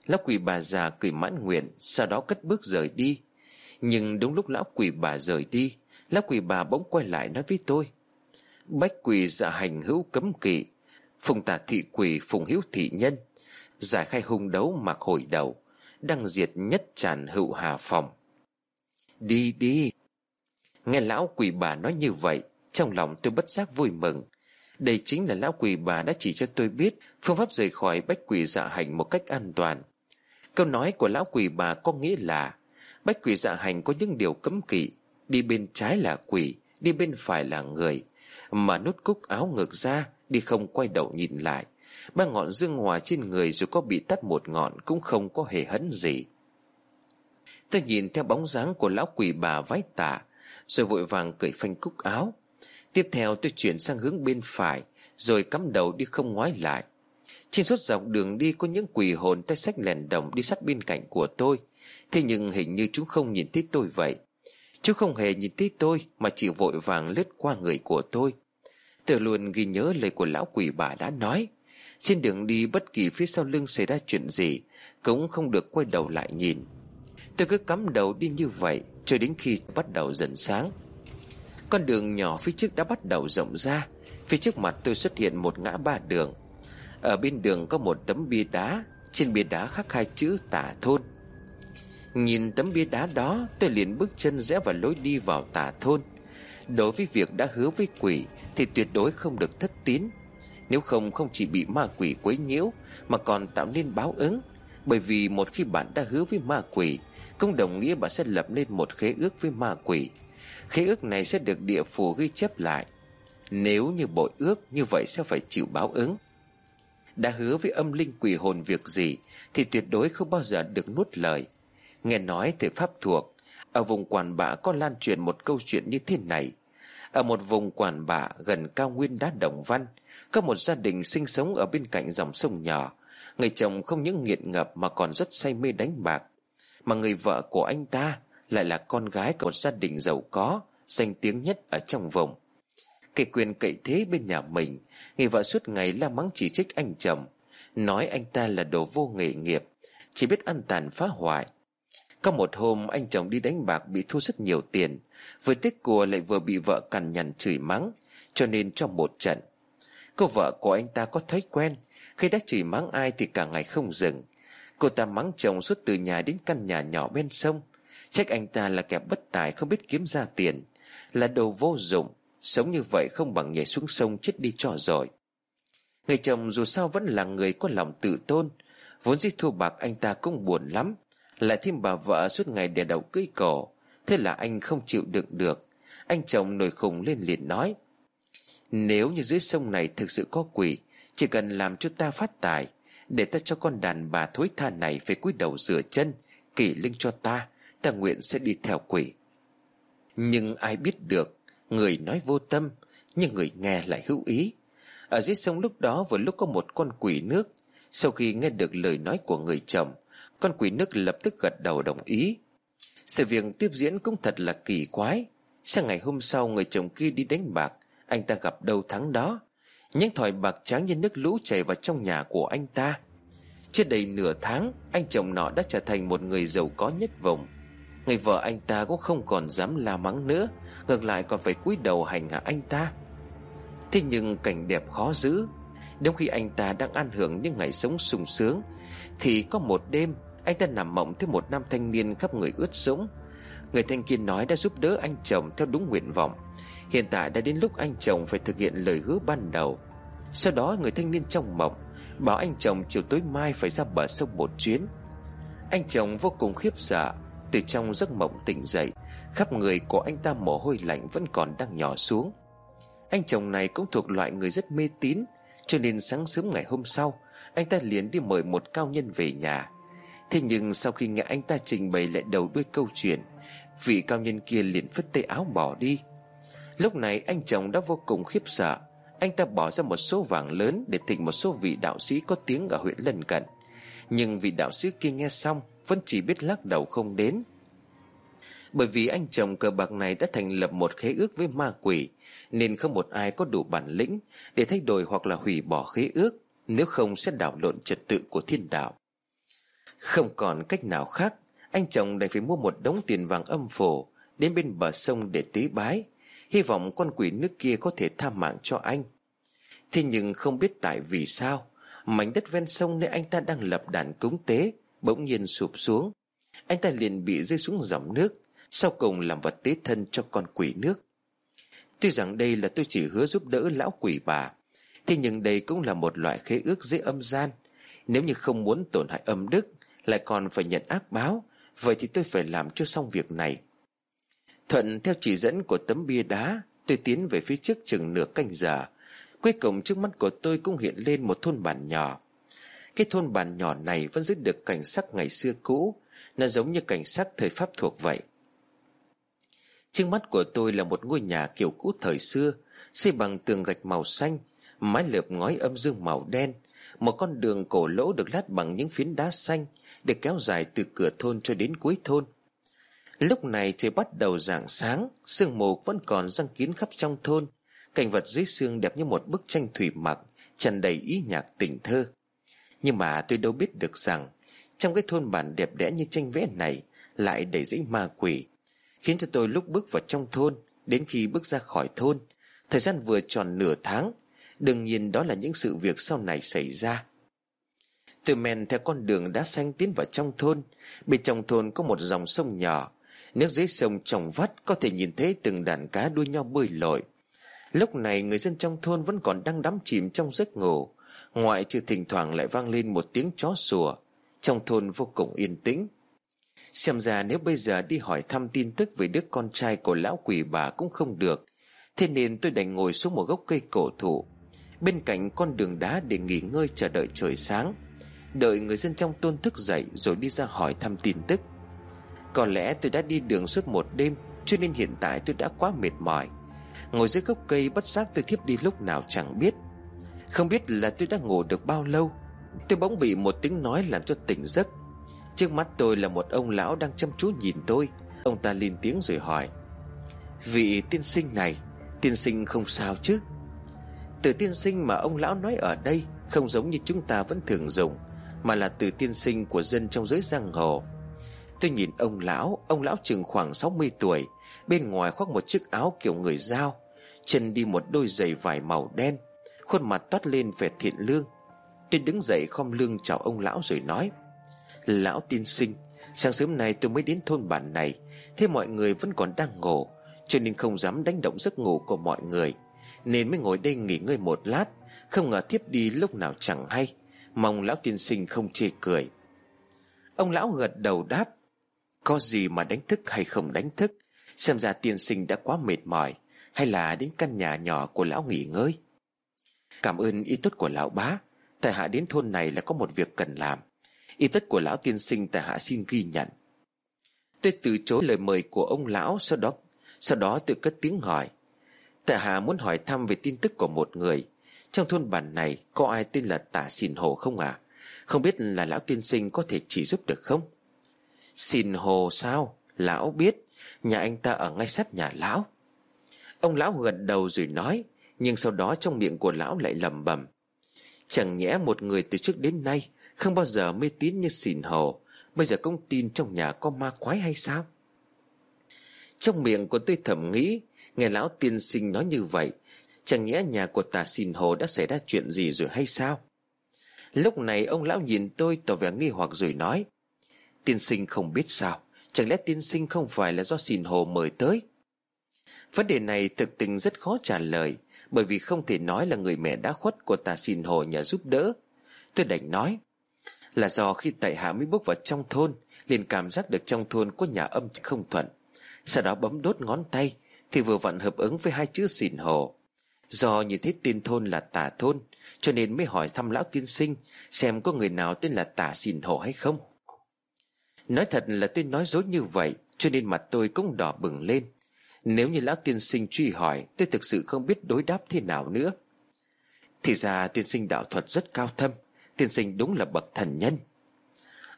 S2: Lão quỷ bà già cười mãn nguyện, Sau đó cất bước rời đi. Nhưng đúng lúc lão quỷ bà rời đi, Lão quỷ bà bỗng quay lại nói với tôi. Bách quỷ dạ hành hữu cấm kỵ, Phùng tả thị quỷ phùng hữu thị nhân, Giải khai hung đấu mặc hồi đầu, Đăng diệt nhất tràn hữu hà phòng. Đi đi. Nghe lão quỷ bà nói như vậy, Trong lòng tôi bất giác vui mừng. Đây chính là lão quỷ bà đã chỉ cho tôi biết Phương pháp rời khỏi bách quỷ dạ hành một cách an toàn. Câu nói của lão quỷ bà có nghĩa là, Bách quỷ dạ hành có những điều cấm kỵ, Đi bên trái là quỷ, Đi bên phải là người, Mà nút cúc áo ngược ra, Đi không quay đầu nhìn lại. Ba ngọn dương hòa trên người dù có bị tắt một ngọn Cũng không có hề hấn gì. Tôi nhìn theo bóng dáng của lão quỷ bà vái tả, Rồi vội vàng cởi phanh cúc áo. Tiếp theo tôi chuyển sang hướng bên phải, Rồi cắm đầu đi không ngoái lại. Trên suốt dọc đường đi có những quỷ hồn tay sách lèn đồng đi sát bên cạnh của tôi. Thế nhưng hình như chúng không nhìn thấy tôi vậy. Chúng không hề nhìn thấy tôi, Mà chỉ vội vàng lướt qua người của tôi. Tôi luôn ghi nhớ lời của lão quỷ bà đã nói. Trên đường đi, bất kỳ phía sau lưng xảy ra chuyện gì, Cũng không được quay đầu lại nhìn. Tôi cứ cắm đầu đi như vậy, Cho đến khi bắt đầu dần sáng. Con đường nhỏ phía trước đã bắt đầu rộng ra. Phía trước mặt tôi xuất hiện một ngã ba đường. Ở bên đường có một tấm bia đá. Trên bia đá khắc hai chữ tả thôn. Nhìn tấm bia đá đó, Tôi liền bước chân rẽ vào lối đi vào tả thôn. Đối với việc đã hứa với quỷ, Thì tuyệt đối không được thất tín. Nếu không không chỉ bị ma quỷ quấy nhiễu, Mà còn tạo nên báo ứng. Bởi vì một khi bạn đã hứa với ma quỷ, Cũng đồng nghĩa bạn sẽ lập nên một khế ước với ma quỷ. Khế ước này sẽ được địa phủ ghi chép lại. Nếu như bội ước, như vậy sẽ phải chịu báo ứng. Đã hứa với âm linh quỷ hồn việc gì, Thì tuyệt đối không bao giờ được nuốt lời. Nghe nói thể pháp thuộc, Ở vùng quản bạ có lan truyền một câu chuyện như thế này. Ở một vùng quản bạ gần cao nguyên đá Đồng Văn, Có một gia đình sinh sống ở bên cạnh dòng sông nhỏ. Người chồng không những nghiện ngập mà còn rất say mê đánh bạc. Mà người vợ của anh ta lại là con gái của một gia đình giàu có, Danh tiếng nhất ở trong vùng. Cái quyền cậy thế bên nhà mình, Người vợ suốt ngày la mắng chỉ trích anh chồng, Nói anh ta là đồ vô nghề nghiệp, Chỉ biết ăn tàn phá hoại. Có một hôm, anh chồng đi đánh bạc bị thua rất nhiều tiền, Vừa tiếc của lại vừa bị vợ cằn nhằn chửi mắng, Cho nên trong một trận. Cô vợ của anh ta có thói quen, Khi đã chửi mắng ai thì cả ngày không dừng. Cô ta mắng chồng suốt từ nhà đến căn nhà nhỏ bên sông Trách anh ta là kẻ bất tài không biết kiếm ra tiền, Là đồ vô dụng, Sống như vậy không bằng nhảy xuống sông chết đi cho rồi Người chồng dù sao vẫn là người có lòng tự tôn, Vốn dĩ thua bạc anh ta cũng buồn lắm, lại thêm bà vợ suốt ngày đè đầu cưỡi cổ Thế là anh không chịu đựng được. Anh chồng nổi khùng lên liền nói, Nếu như dưới sông này thực sự có quỷ, Chỉ cần làm cho ta phát tài, Để ta cho con đàn bà thối tha này Phải cúi đầu rửa chân, Kỷ linh cho ta. Ta nguyện sẽ đi theo quỷ. Nhưng ai biết được, Người nói vô tâm, Nhưng người nghe lại hữu ý. Ở dưới sông lúc đó vừa lúc có một con quỷ nước. Sau khi nghe được lời nói của người chồng, con quỷ nước lập tức gật đầu đồng ý. Sự việc tiếp diễn cũng thật là kỳ quái. Sang ngày hôm sau, người chồng kia đi đánh bạc. Anh ta gặp đâu thắng đó. Những thỏi bạc trắng như nước lũ chảy vào trong nhà của anh ta. Chưa đầy nửa tháng, Anh chồng nọ đã trở thành một người giàu có nhất vùng. Người vợ anh ta cũng không còn dám la mắng nữa, Ngược lại còn phải cúi đầu hành hạ anh ta. Thế nhưng cảnh đẹp khó giữ. Đến khi anh ta đang ăn hưởng những ngày sống sung sướng, Thì có một đêm, anh ta nằm mộng thấy một nam thanh niên khắp người ướt sũng. Người thanh niên nói đã giúp đỡ anh chồng theo đúng nguyện vọng. Hiện tại đã đến lúc anh chồng phải thực hiện lời hứa ban đầu. Sau đó người thanh niên trong mộng Bảo anh chồng chiều tối mai phải ra bờ sông một chuyến. Anh chồng vô cùng khiếp sợ từ trong giấc mộng tỉnh dậy, Khắp người của anh ta mồ hôi lạnh vẫn còn đang nhỏ xuống. Anh chồng này cũng thuộc loại người rất mê tín, Cho nên sáng sớm ngày hôm sau, Anh ta liền đi mời một cao nhân về nhà. Thế nhưng sau khi nghe anh ta trình bày lại đầu đuôi câu chuyện, Vị cao nhân kia liền phất tay áo bỏ đi. Lúc này anh chồng đã vô cùng khiếp sợ. Anh ta bỏ ra một số vàng lớn Để thỉnh một số vị đạo sĩ có tiếng ở huyện lân cận. Nhưng vị đạo sĩ kia nghe xong vẫn chỉ biết lắc đầu không đến. Bởi vì anh chồng cờ bạc này đã thành lập một khế ước với ma quỷ, Nên không một ai có đủ bản lĩnh Để thay đổi hoặc là hủy bỏ khế ước, Nếu không sẽ đảo lộn trật tự của thiên đạo. Không còn cách nào khác, Anh chồng đành phải mua một đống tiền vàng âm phổ Đến bên bờ sông để tế bái, Hy vọng con quỷ nước kia có thể tha mạng cho anh. Thế nhưng không biết tại vì sao, Mảnh đất ven sông nơi anh ta đang lập đàn cúng tế Bỗng nhiên sụp xuống. Anh ta liền bị rơi xuống dòng nước, Sau cùng làm vật tế thân cho con quỷ nước. Tuy rằng đây là tôi chỉ hứa giúp đỡ lão quỷ bà, Thế nhưng đây cũng là một loại khế ước dưới âm gian. Nếu như không muốn tổn hại âm đức, Lại còn phải nhận ác báo, Vậy thì tôi phải làm cho xong việc này. Thuận theo chỉ dẫn của tấm bia đá, Tôi tiến về phía trước chừng nửa canh giờ. Cuối cùng trước mắt của tôi cũng hiện lên một thôn bản nhỏ. Cái thôn bản nhỏ này vẫn giữ được cảnh sắc ngày xưa cũ. Nó giống như cảnh sắc thời Pháp thuộc vậy. Trước mắt của tôi là một ngôi nhà kiểu cũ thời xưa, Xây bằng tường gạch màu xanh, Mái lợp ngói âm dương màu đen. Một con đường cổ lỗ được lát bằng những phiến đá xanh Được kéo dài từ cửa thôn cho đến cuối thôn. Lúc này trời bắt đầu rạng sáng, Sương mù vẫn còn răng kín khắp trong thôn. Cảnh vật dưới sương đẹp như một bức tranh thủy mặc, tràn đầy ý nhạc tình thơ. Nhưng mà tôi đâu biết được rằng, Trong cái thôn bản đẹp đẽ như tranh vẽ này Lại đầy dẫy ma quỷ, Khiến cho tôi lúc bước vào trong thôn, Đến khi bước ra khỏi thôn, Thời gian vừa tròn nửa tháng, Đương nhiên đó là những sự việc sau này xảy ra. Tôi men theo con đường đá xanh tiến vào trong thôn, Bên trong thôn có một dòng sông nhỏ, Nước dưới sông trồng vắt Có thể nhìn thấy từng đàn cá đuôi nhau bơi lội. Lúc này người dân trong thôn vẫn còn đang đắm chìm trong giấc ngủ Ngoại trừ thỉnh thoảng lại vang lên một tiếng chó sủa, Trong thôn vô cùng yên tĩnh. Xem ra nếu bây giờ đi hỏi thăm tin tức về đứa con trai của lão quỷ bà cũng không được. Thế nên tôi đành ngồi xuống một gốc cây cổ thụ. Bên cạnh con đường đá để nghỉ ngơi chờ đợi trời sáng. Đợi người dân trong thôn thức dậy rồi đi ra hỏi thăm tin tức. Có lẽ tôi đã đi đường suốt một đêm, Cho nên hiện tại tôi đã quá mệt mỏi. Ngồi dưới gốc cây bất giác tôi thiếp đi lúc nào chẳng biết. Không biết là tôi đã ngủ được bao lâu, Tôi bỗng bị một tiếng nói làm cho tỉnh giấc. Trước mắt tôi là một ông lão đang chăm chú nhìn tôi. Ông ta lên tiếng rồi hỏi, Vị tiên sinh này, Tiên sinh không sao chứ? Từ tiên sinh mà ông lão nói ở đây Không giống như chúng ta vẫn thường dùng, Mà là từ tiên sinh của dân trong giới giang hồ. Tôi nhìn ông lão Ông lão chừng khoảng 60 tuổi, Bên ngoài khoác một chiếc áo kiểu người giao, Chân đi một đôi giày vải màu đen Khuôn mặt toát lên vẻ thiện lương. Tôi đứng dậy khom lưng chào ông lão rồi nói, Lão tiên sinh, Sáng sớm nay tôi mới đến thôn bản này, Thế mọi người vẫn còn đang ngủ, Cho nên không dám đánh động giấc ngủ của mọi người. Nên mới ngồi đây nghỉ ngơi một lát, Không ngờ tiếp đi lúc nào chẳng hay. Mong lão tiên sinh không chê cười. Ông lão gật đầu đáp, Có gì mà đánh thức hay không đánh thức? Xem ra tiên sinh đã quá mệt mỏi, Hay là đến căn nhà nhỏ của lão nghỉ ngơi. Cảm ơn ý tốt của lão bá. Tại hạ đến thôn này là có một việc cần làm. Ý tất của lão tiên sinh tại hạ xin ghi nhận. Tôi từ chối lời mời của ông lão Sau đó sau đó tôi cất tiếng hỏi. Tại hạ muốn hỏi thăm về tin tức của một người. Trong thôn bản này Có ai tên là Tả Xìn Hồ không à Không biết là lão tiên sinh có thể chỉ giúp được không? Xìn Hồ sao? Lão biết. Nhà anh ta ở ngay sát nhà lão. Ông lão gật đầu rồi nói. Nhưng sau đó trong miệng của lão lại lẩm bẩm, Chẳng nhẽ một người từ trước đến nay Không bao giờ mê tín như xìn hồ Bây giờ công tin trong nhà có ma quái hay sao? Trong miệng của tôi thầm nghĩ, Nghe lão tiên sinh nói như vậy, Chẳng nhẽ nhà của tà xìn hồ đã xảy ra chuyện gì rồi hay sao? Lúc này ông lão nhìn tôi tỏ vẻ nghi hoặc rồi nói, Tiên sinh không biết sao, Chẳng lẽ tiên sinh không phải là do xìn hồ mời tới? Vấn đề này thực tình rất khó trả lời bởi vì không thể nói là người mẹ đã khuất của tà xìn hồ nhà giúp đỡ. Tôi đành nói, Là do khi tại hạ mới bước vào trong thôn, liền cảm giác được trong thôn có nhà âm không thuận. Sau đó bấm đốt ngón tay, Thì vừa vặn hợp ứng với hai chữ xìn hồ. Do nhìn thấy tên thôn là tả thôn, Cho nên mới hỏi thăm lão tiên sinh Xem có người nào tên là tả xìn hồ hay không. Nói thật là tôi nói dối như vậy, Cho nên mặt tôi cũng đỏ bừng lên. Nếu như lão tiên sinh truy hỏi, Tôi thực sự không biết đối đáp thế nào nữa. Thì ra tiên sinh đạo thuật rất cao thâm, Tiên sinh đúng là bậc thần nhân.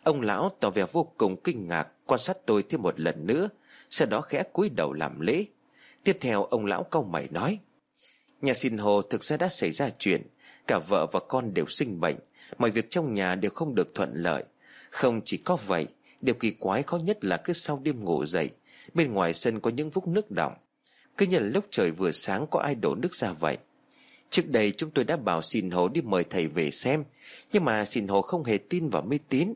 S2: Ông lão tỏ vẻ vô cùng kinh ngạc, Quan sát tôi thêm một lần nữa, Sau đó khẽ cúi đầu làm lễ. Tiếp theo, ông lão câu mày nói, Nhà xin hồ thực ra đã xảy ra chuyện, Cả vợ và con đều sinh bệnh, Mọi việc trong nhà đều không được thuận lợi. Không chỉ có vậy, Điều kỳ quái khó nhất là cứ sau đêm ngủ dậy Bên ngoài sân có những vũng nước đọng. Cứ nhận lúc trời vừa sáng có ai đổ nước ra vậy. Trước đây chúng tôi đã bảo xin hồ đi mời thầy về xem, Nhưng mà xin hồ không hề tin vào mê tín.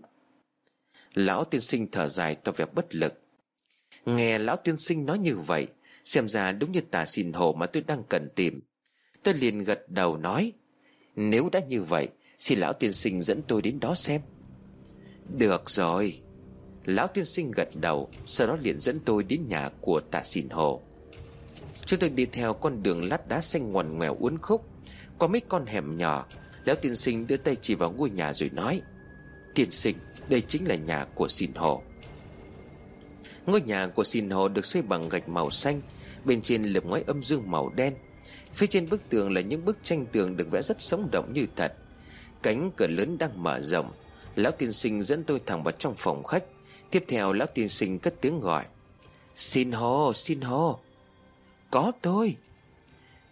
S2: Lão tiên sinh thở dài tỏ vẻ bất lực. Nghe lão tiên sinh nói như vậy, Xem ra đúng như tà xin hồ mà tôi đang cần tìm. Tôi liền gật đầu nói, Nếu đã như vậy, Xin lão tiên sinh dẫn tôi đến đó xem. Được rồi. Lão tiên sinh gật đầu, Sau đó liền dẫn tôi đến nhà của tạ Xìn hồ. Chúng tôi đi theo con đường lát đá xanh ngoằn ngoèo uốn khúc. Qua mấy con hẻm nhỏ, Lão tiên sinh đưa tay chỉ vào ngôi nhà rồi nói, Tiên sinh, Đây chính là nhà của Xìn hồ. Ngôi nhà của Xìn hồ được xây bằng gạch màu xanh, Bên trên lợp ngói âm dương màu đen. Phía trên bức tường là những bức tranh tường được vẽ rất sống động như thật. Cánh cửa lớn đang mở rộng. Lão tiên sinh dẫn tôi thẳng vào trong phòng khách. Tiếp theo lão tiên sinh cất tiếng gọi. Xin hô, xin hô. Có tôi.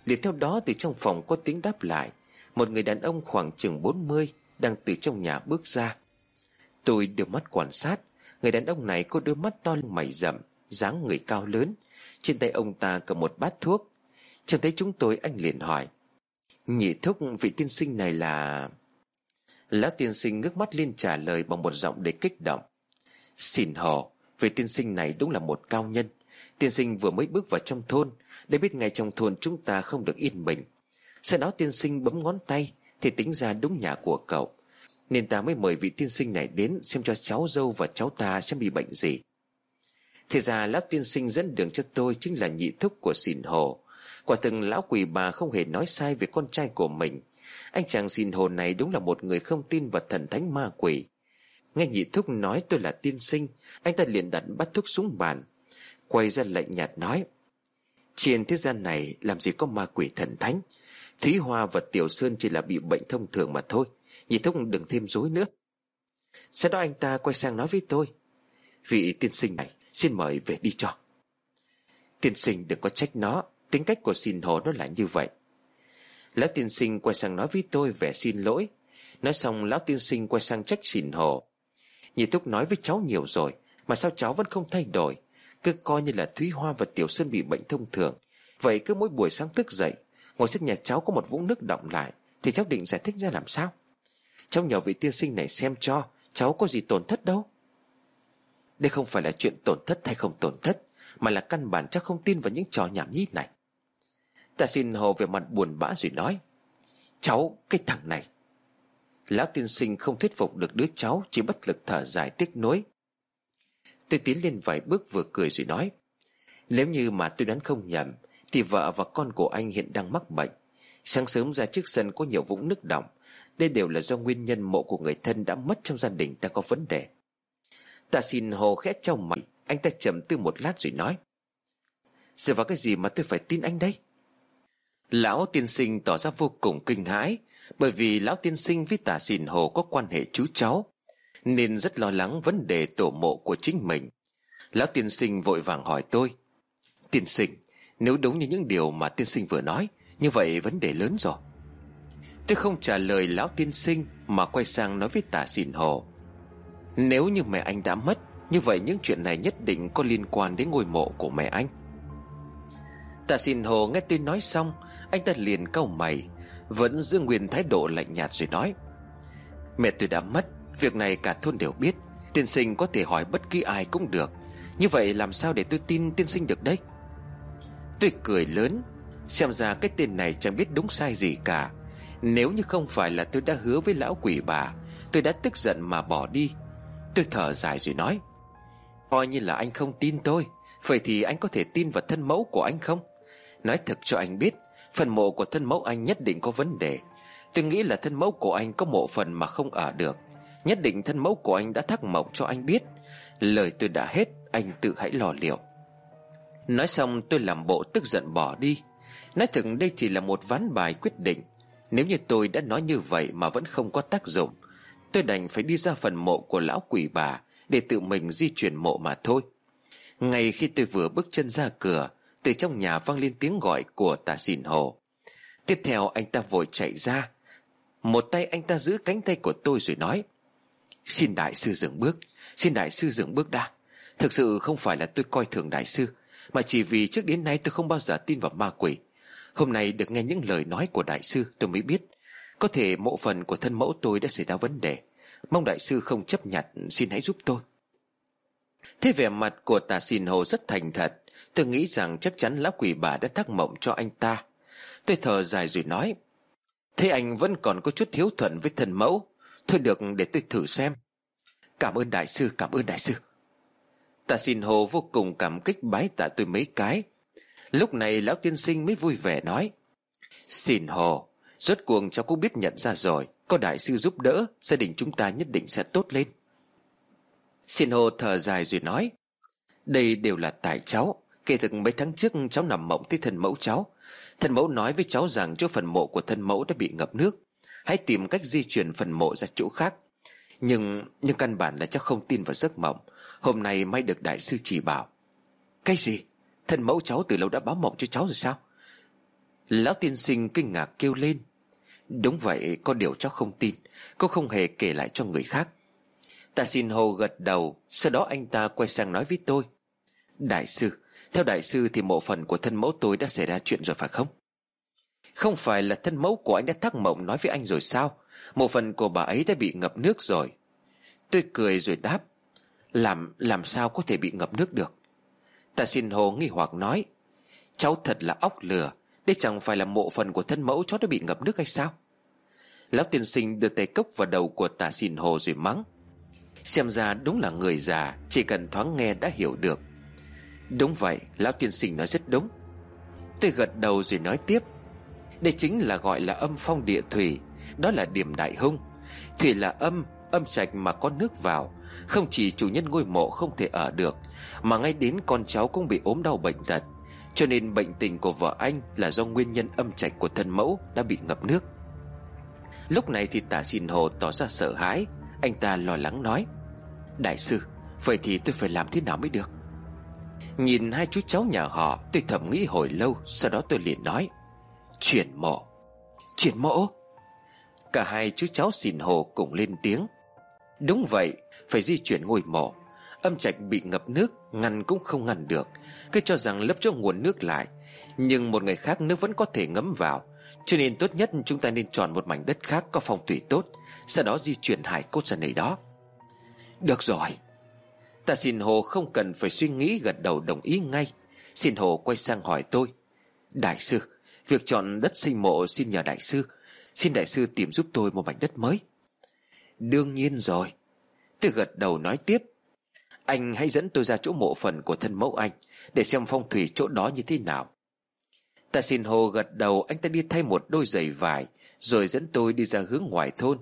S2: Liền theo đó từ trong phòng có tiếng đáp lại. Một người đàn ông khoảng chừng 40 Đang từ trong nhà bước ra. Tôi đưa mắt quan sát. Người đàn ông này có đôi mắt to mày rậm dáng người cao lớn. Trên tay ông ta cầm một bát thuốc. Trông thấy chúng tôi anh liền hỏi. Nhị thúc vị tiên sinh này là Lão tiên sinh ngước mắt lên trả lời bằng một giọng đầy kích động. Xỉn hò Về tiên sinh này đúng là một cao nhân. Tiên sinh vừa mới bước vào trong thôn, Để biết ngay trong thôn chúng ta không được yên bình. Sau đó tiên sinh bấm ngón tay, Thì tính ra đúng nhà của cậu. Nên ta mới mời vị tiên sinh này đến Xem cho cháu dâu và cháu ta sẽ bị bệnh gì. Thì ra lão tiên sinh dẫn đường cho tôi Chính là nhị thúc của xìn hồ Quả từng lão quỷ bà không hề nói sai về con trai của mình. Anh chàng xìn hồ này đúng là một người không tin vào thần thánh ma quỷ. Nghe nhị thúc nói tôi là tiên sinh, Anh ta liền đặt bắt thúc xuống bàn, Quay ra lạnh nhạt nói, Trên thế gian này làm gì có ma quỷ thần thánh? Thúy Hoa và Tiểu Sơn chỉ là bị bệnh thông thường mà thôi, Nhị thúc đừng thêm dối nữa. Sau đó anh ta quay sang nói với tôi, Vị tiên sinh này, xin mời về đi cho. Tiên sinh đừng có trách nó, Tính cách của xin hồ nó là như vậy. Lão tiên sinh quay sang nói với tôi vẻ xin lỗi. Nói xong, lão tiên sinh quay sang trách xin hồ Nhị thúc nói với cháu nhiều rồi, Mà sao cháu vẫn không thay đổi? Cứ coi như là Thúy Hoa và Tiểu Sơn bị bệnh thông thường. Vậy cứ mỗi buổi sáng thức dậy, Ngồi trước nhà cháu có một vũng nước động lại, Thì cháu định giải thích ra làm sao? Cháu nhờ vị tiên sinh này xem cho, Cháu có gì tổn thất đâu. Đây không phải là chuyện tổn thất hay không tổn thất, Mà là căn bản cháu không tin vào những trò nhảm nhí này. Ta xin hồ về mặt buồn bã rồi nói, Cháu, cái thằng này Lão tiên sinh không thuyết phục được đứa cháu, Chỉ bất lực thở dài tiếc nuối. Tôi tiến lên vài bước vừa cười rồi nói, Nếu như mà tôi đoán không nhầm, Thì vợ và con của anh hiện đang mắc bệnh. Sáng sớm ra trước sân có nhiều vũng nước đọng. Đây đều là do nguyên nhân mộ của người thân đã mất trong gia đình đang có vấn đề. Ta xin hồ khẽ trong mày. Anh ta chậm tư một lát rồi nói, Dựa vào cái gì mà tôi phải tin anh đây? Lão tiên sinh tỏ ra vô cùng kinh hãi bởi vì lão tiên sinh với tả xìn hồ có quan hệ chú cháu, Nên rất lo lắng vấn đề tổ mộ của chính mình. Lão tiên sinh vội vàng hỏi tôi, Tiên sinh, Nếu đúng như những điều mà tiên sinh vừa nói, Như vậy vấn đề lớn rồi. Tôi không trả lời lão tiên sinh Mà quay sang nói với tả xìn hồ, Nếu như mẹ anh đã mất, Như vậy những chuyện này nhất định có liên quan đến ngôi mộ của mẹ anh. Tả xìn hồ nghe tôi nói xong, Anh ta liền cau mày vẫn giữ nguyên thái độ lạnh nhạt rồi nói. Mẹ tôi đã mất, Việc này cả thôn đều biết. Tiên sinh có thể hỏi bất kỳ ai cũng được. Như vậy làm sao để tôi tin tiên sinh được đấy? Tôi cười lớn. Xem ra cái tên này chẳng biết đúng sai gì cả. Nếu như không phải là tôi đã hứa với lão quỷ bà, Tôi đã tức giận mà bỏ đi. Tôi thở dài rồi nói. Coi như là anh không tin tôi, Vậy thì anh có thể tin vào thân mẫu của anh không? Nói thật cho anh biết Phần mộ của thân mẫu anh nhất định có vấn đề. Tôi nghĩ là thân mẫu của anh có mộ phần mà không ở được. Nhất định thân mẫu của anh đã thắc mộc cho anh biết. Lời tôi đã hết, Anh tự hãy lo liệu. Nói xong, tôi làm bộ tức giận bỏ đi. Nói thật đây chỉ là một ván bài quyết định. Nếu như tôi đã nói như vậy mà vẫn không có tác dụng, Tôi đành phải đi ra phần mộ của lão quỷ bà Để tự mình di chuyển mộ mà thôi. Ngay khi tôi vừa bước chân ra cửa từ trong nhà vang lên tiếng gọi của tà xìn hồ. Tiếp theo anh ta vội chạy ra. Một tay anh ta giữ cánh tay của tôi rồi nói, Xin đại sư dừng bước, Xin đại sư dừng bước đã. Thực sự không phải là tôi coi thường đại sư, Mà chỉ vì trước đến nay tôi không bao giờ tin vào ma quỷ. Hôm nay được nghe những lời nói của đại sư, tôi mới biết. Có thể mộ phần của thân mẫu tôi đã xảy ra vấn đề. Mong đại sư không chấp nhận, xin hãy giúp tôi. Thế vẻ mặt của tà xin hồ rất thành thật. Tôi nghĩ rằng chắc chắn lão quỷ bà đã thắc mộng cho anh ta. Tôi thở dài rồi nói, Thế anh vẫn còn có chút hiếu thuận với thần mẫu. Thôi được, để tôi thử xem. Cảm ơn đại sư, cảm ơn đại sư. Tạ xin hồ vô cùng cảm kích bái tạ tôi mấy cái. Lúc này lão tiên sinh mới vui vẻ nói, Xin hồ, Rốt cuộc cháu cũng biết nhận ra rồi. Có đại sư giúp đỡ, Gia đình chúng ta nhất định sẽ tốt lên. Xin hồ thở dài rồi nói, Đây đều là tại cháu. Kể thực mấy tháng trước, cháu nằm mộng tới thân mẫu cháu. Thân mẫu nói với cháu rằng chỗ phần mộ của thân mẫu đã bị ngập nước. Hãy tìm cách di chuyển phần mộ ra chỗ khác. Nhưng nhưng căn bản là cháu không tin vào giấc mộng. Hôm nay may được đại sư chỉ bảo. Cái gì? Thân mẫu cháu từ lâu đã báo mộng cho cháu rồi sao? Lão tiên sinh kinh ngạc kêu lên. Đúng vậy, có điều cháu không tin. Cô không hề kể lại cho người khác. Ta xin hồ gật đầu, Sau đó anh ta quay sang nói với tôi. Đại sư theo đại sư thì mộ phần của thân mẫu tôi đã xảy ra chuyện rồi phải không? Không phải là thân mẫu của anh đã thắc mộng nói với anh rồi sao? Mộ phần của bà ấy đã bị ngập nước rồi. Tôi cười rồi đáp, Làm làm sao có thể bị ngập nước được? Ta xin hồ nghi hoặc nói, Cháu thật là óc lừa, Đây chẳng phải là mộ phần của thân mẫu cháu đã bị ngập nước hay sao? Lão tiên sinh đưa tay cốc vào đầu của tà xin hồ rồi mắng, Xem ra đúng là người già, Chỉ cần thoáng nghe đã hiểu được. Đúng vậy, Lão tiên sinh nói rất đúng. Tôi gật đầu rồi nói tiếp. Đây chính là gọi là âm phong địa thủy, Đó là điểm đại hung. Thủy là âm Âm trạch mà có nước vào. Không chỉ chủ nhân ngôi mộ không thể ở được, Mà ngay đến con cháu cũng bị ốm đau bệnh tật. Cho nên bệnh tình của vợ anh Là do nguyên nhân âm trạch của thân mẫu Đã bị ngập nước. Lúc này thì tả xin hồ tỏ ra sợ hãi. Anh ta lo lắng nói, Đại sư, Vậy thì tôi phải làm thế nào mới được? Nhìn hai chú cháu nhà họ, Tôi thầm nghĩ hồi lâu, Sau đó tôi liền nói Chuyển mộ. Chuyển mộ? Cả hai chú cháu xìn hồ cùng lên tiếng, Đúng vậy, Phải di chuyển ngôi mộ. Âm trạch bị ngập nước, Ngăn cũng không ngăn được. Cứ cho rằng lấp cho nguồn nước lại, Nhưng một người khác nước vẫn có thể ngấm vào. Cho nên tốt nhất chúng ta nên chọn một mảnh đất khác Có phong thủy tốt, Sau đó di chuyển hải cốt ra nơi đó. Được rồi. Ta xin hồ không cần phải suy nghĩ gật đầu đồng ý ngay. Xin hồ quay sang hỏi tôi. Đại sư, Việc chọn đất sinh mộ xin nhờ đại sư. Xin đại sư tìm giúp tôi một mảnh đất mới. Đương nhiên rồi. Tôi gật đầu nói tiếp. Anh hãy dẫn tôi ra chỗ mộ phần của thân mẫu anh, Để xem phong thủy chỗ đó như thế nào. Ta xin hồ gật đầu, Anh ta đi thay một đôi giày vải, Rồi dẫn tôi đi ra hướng ngoài thôn.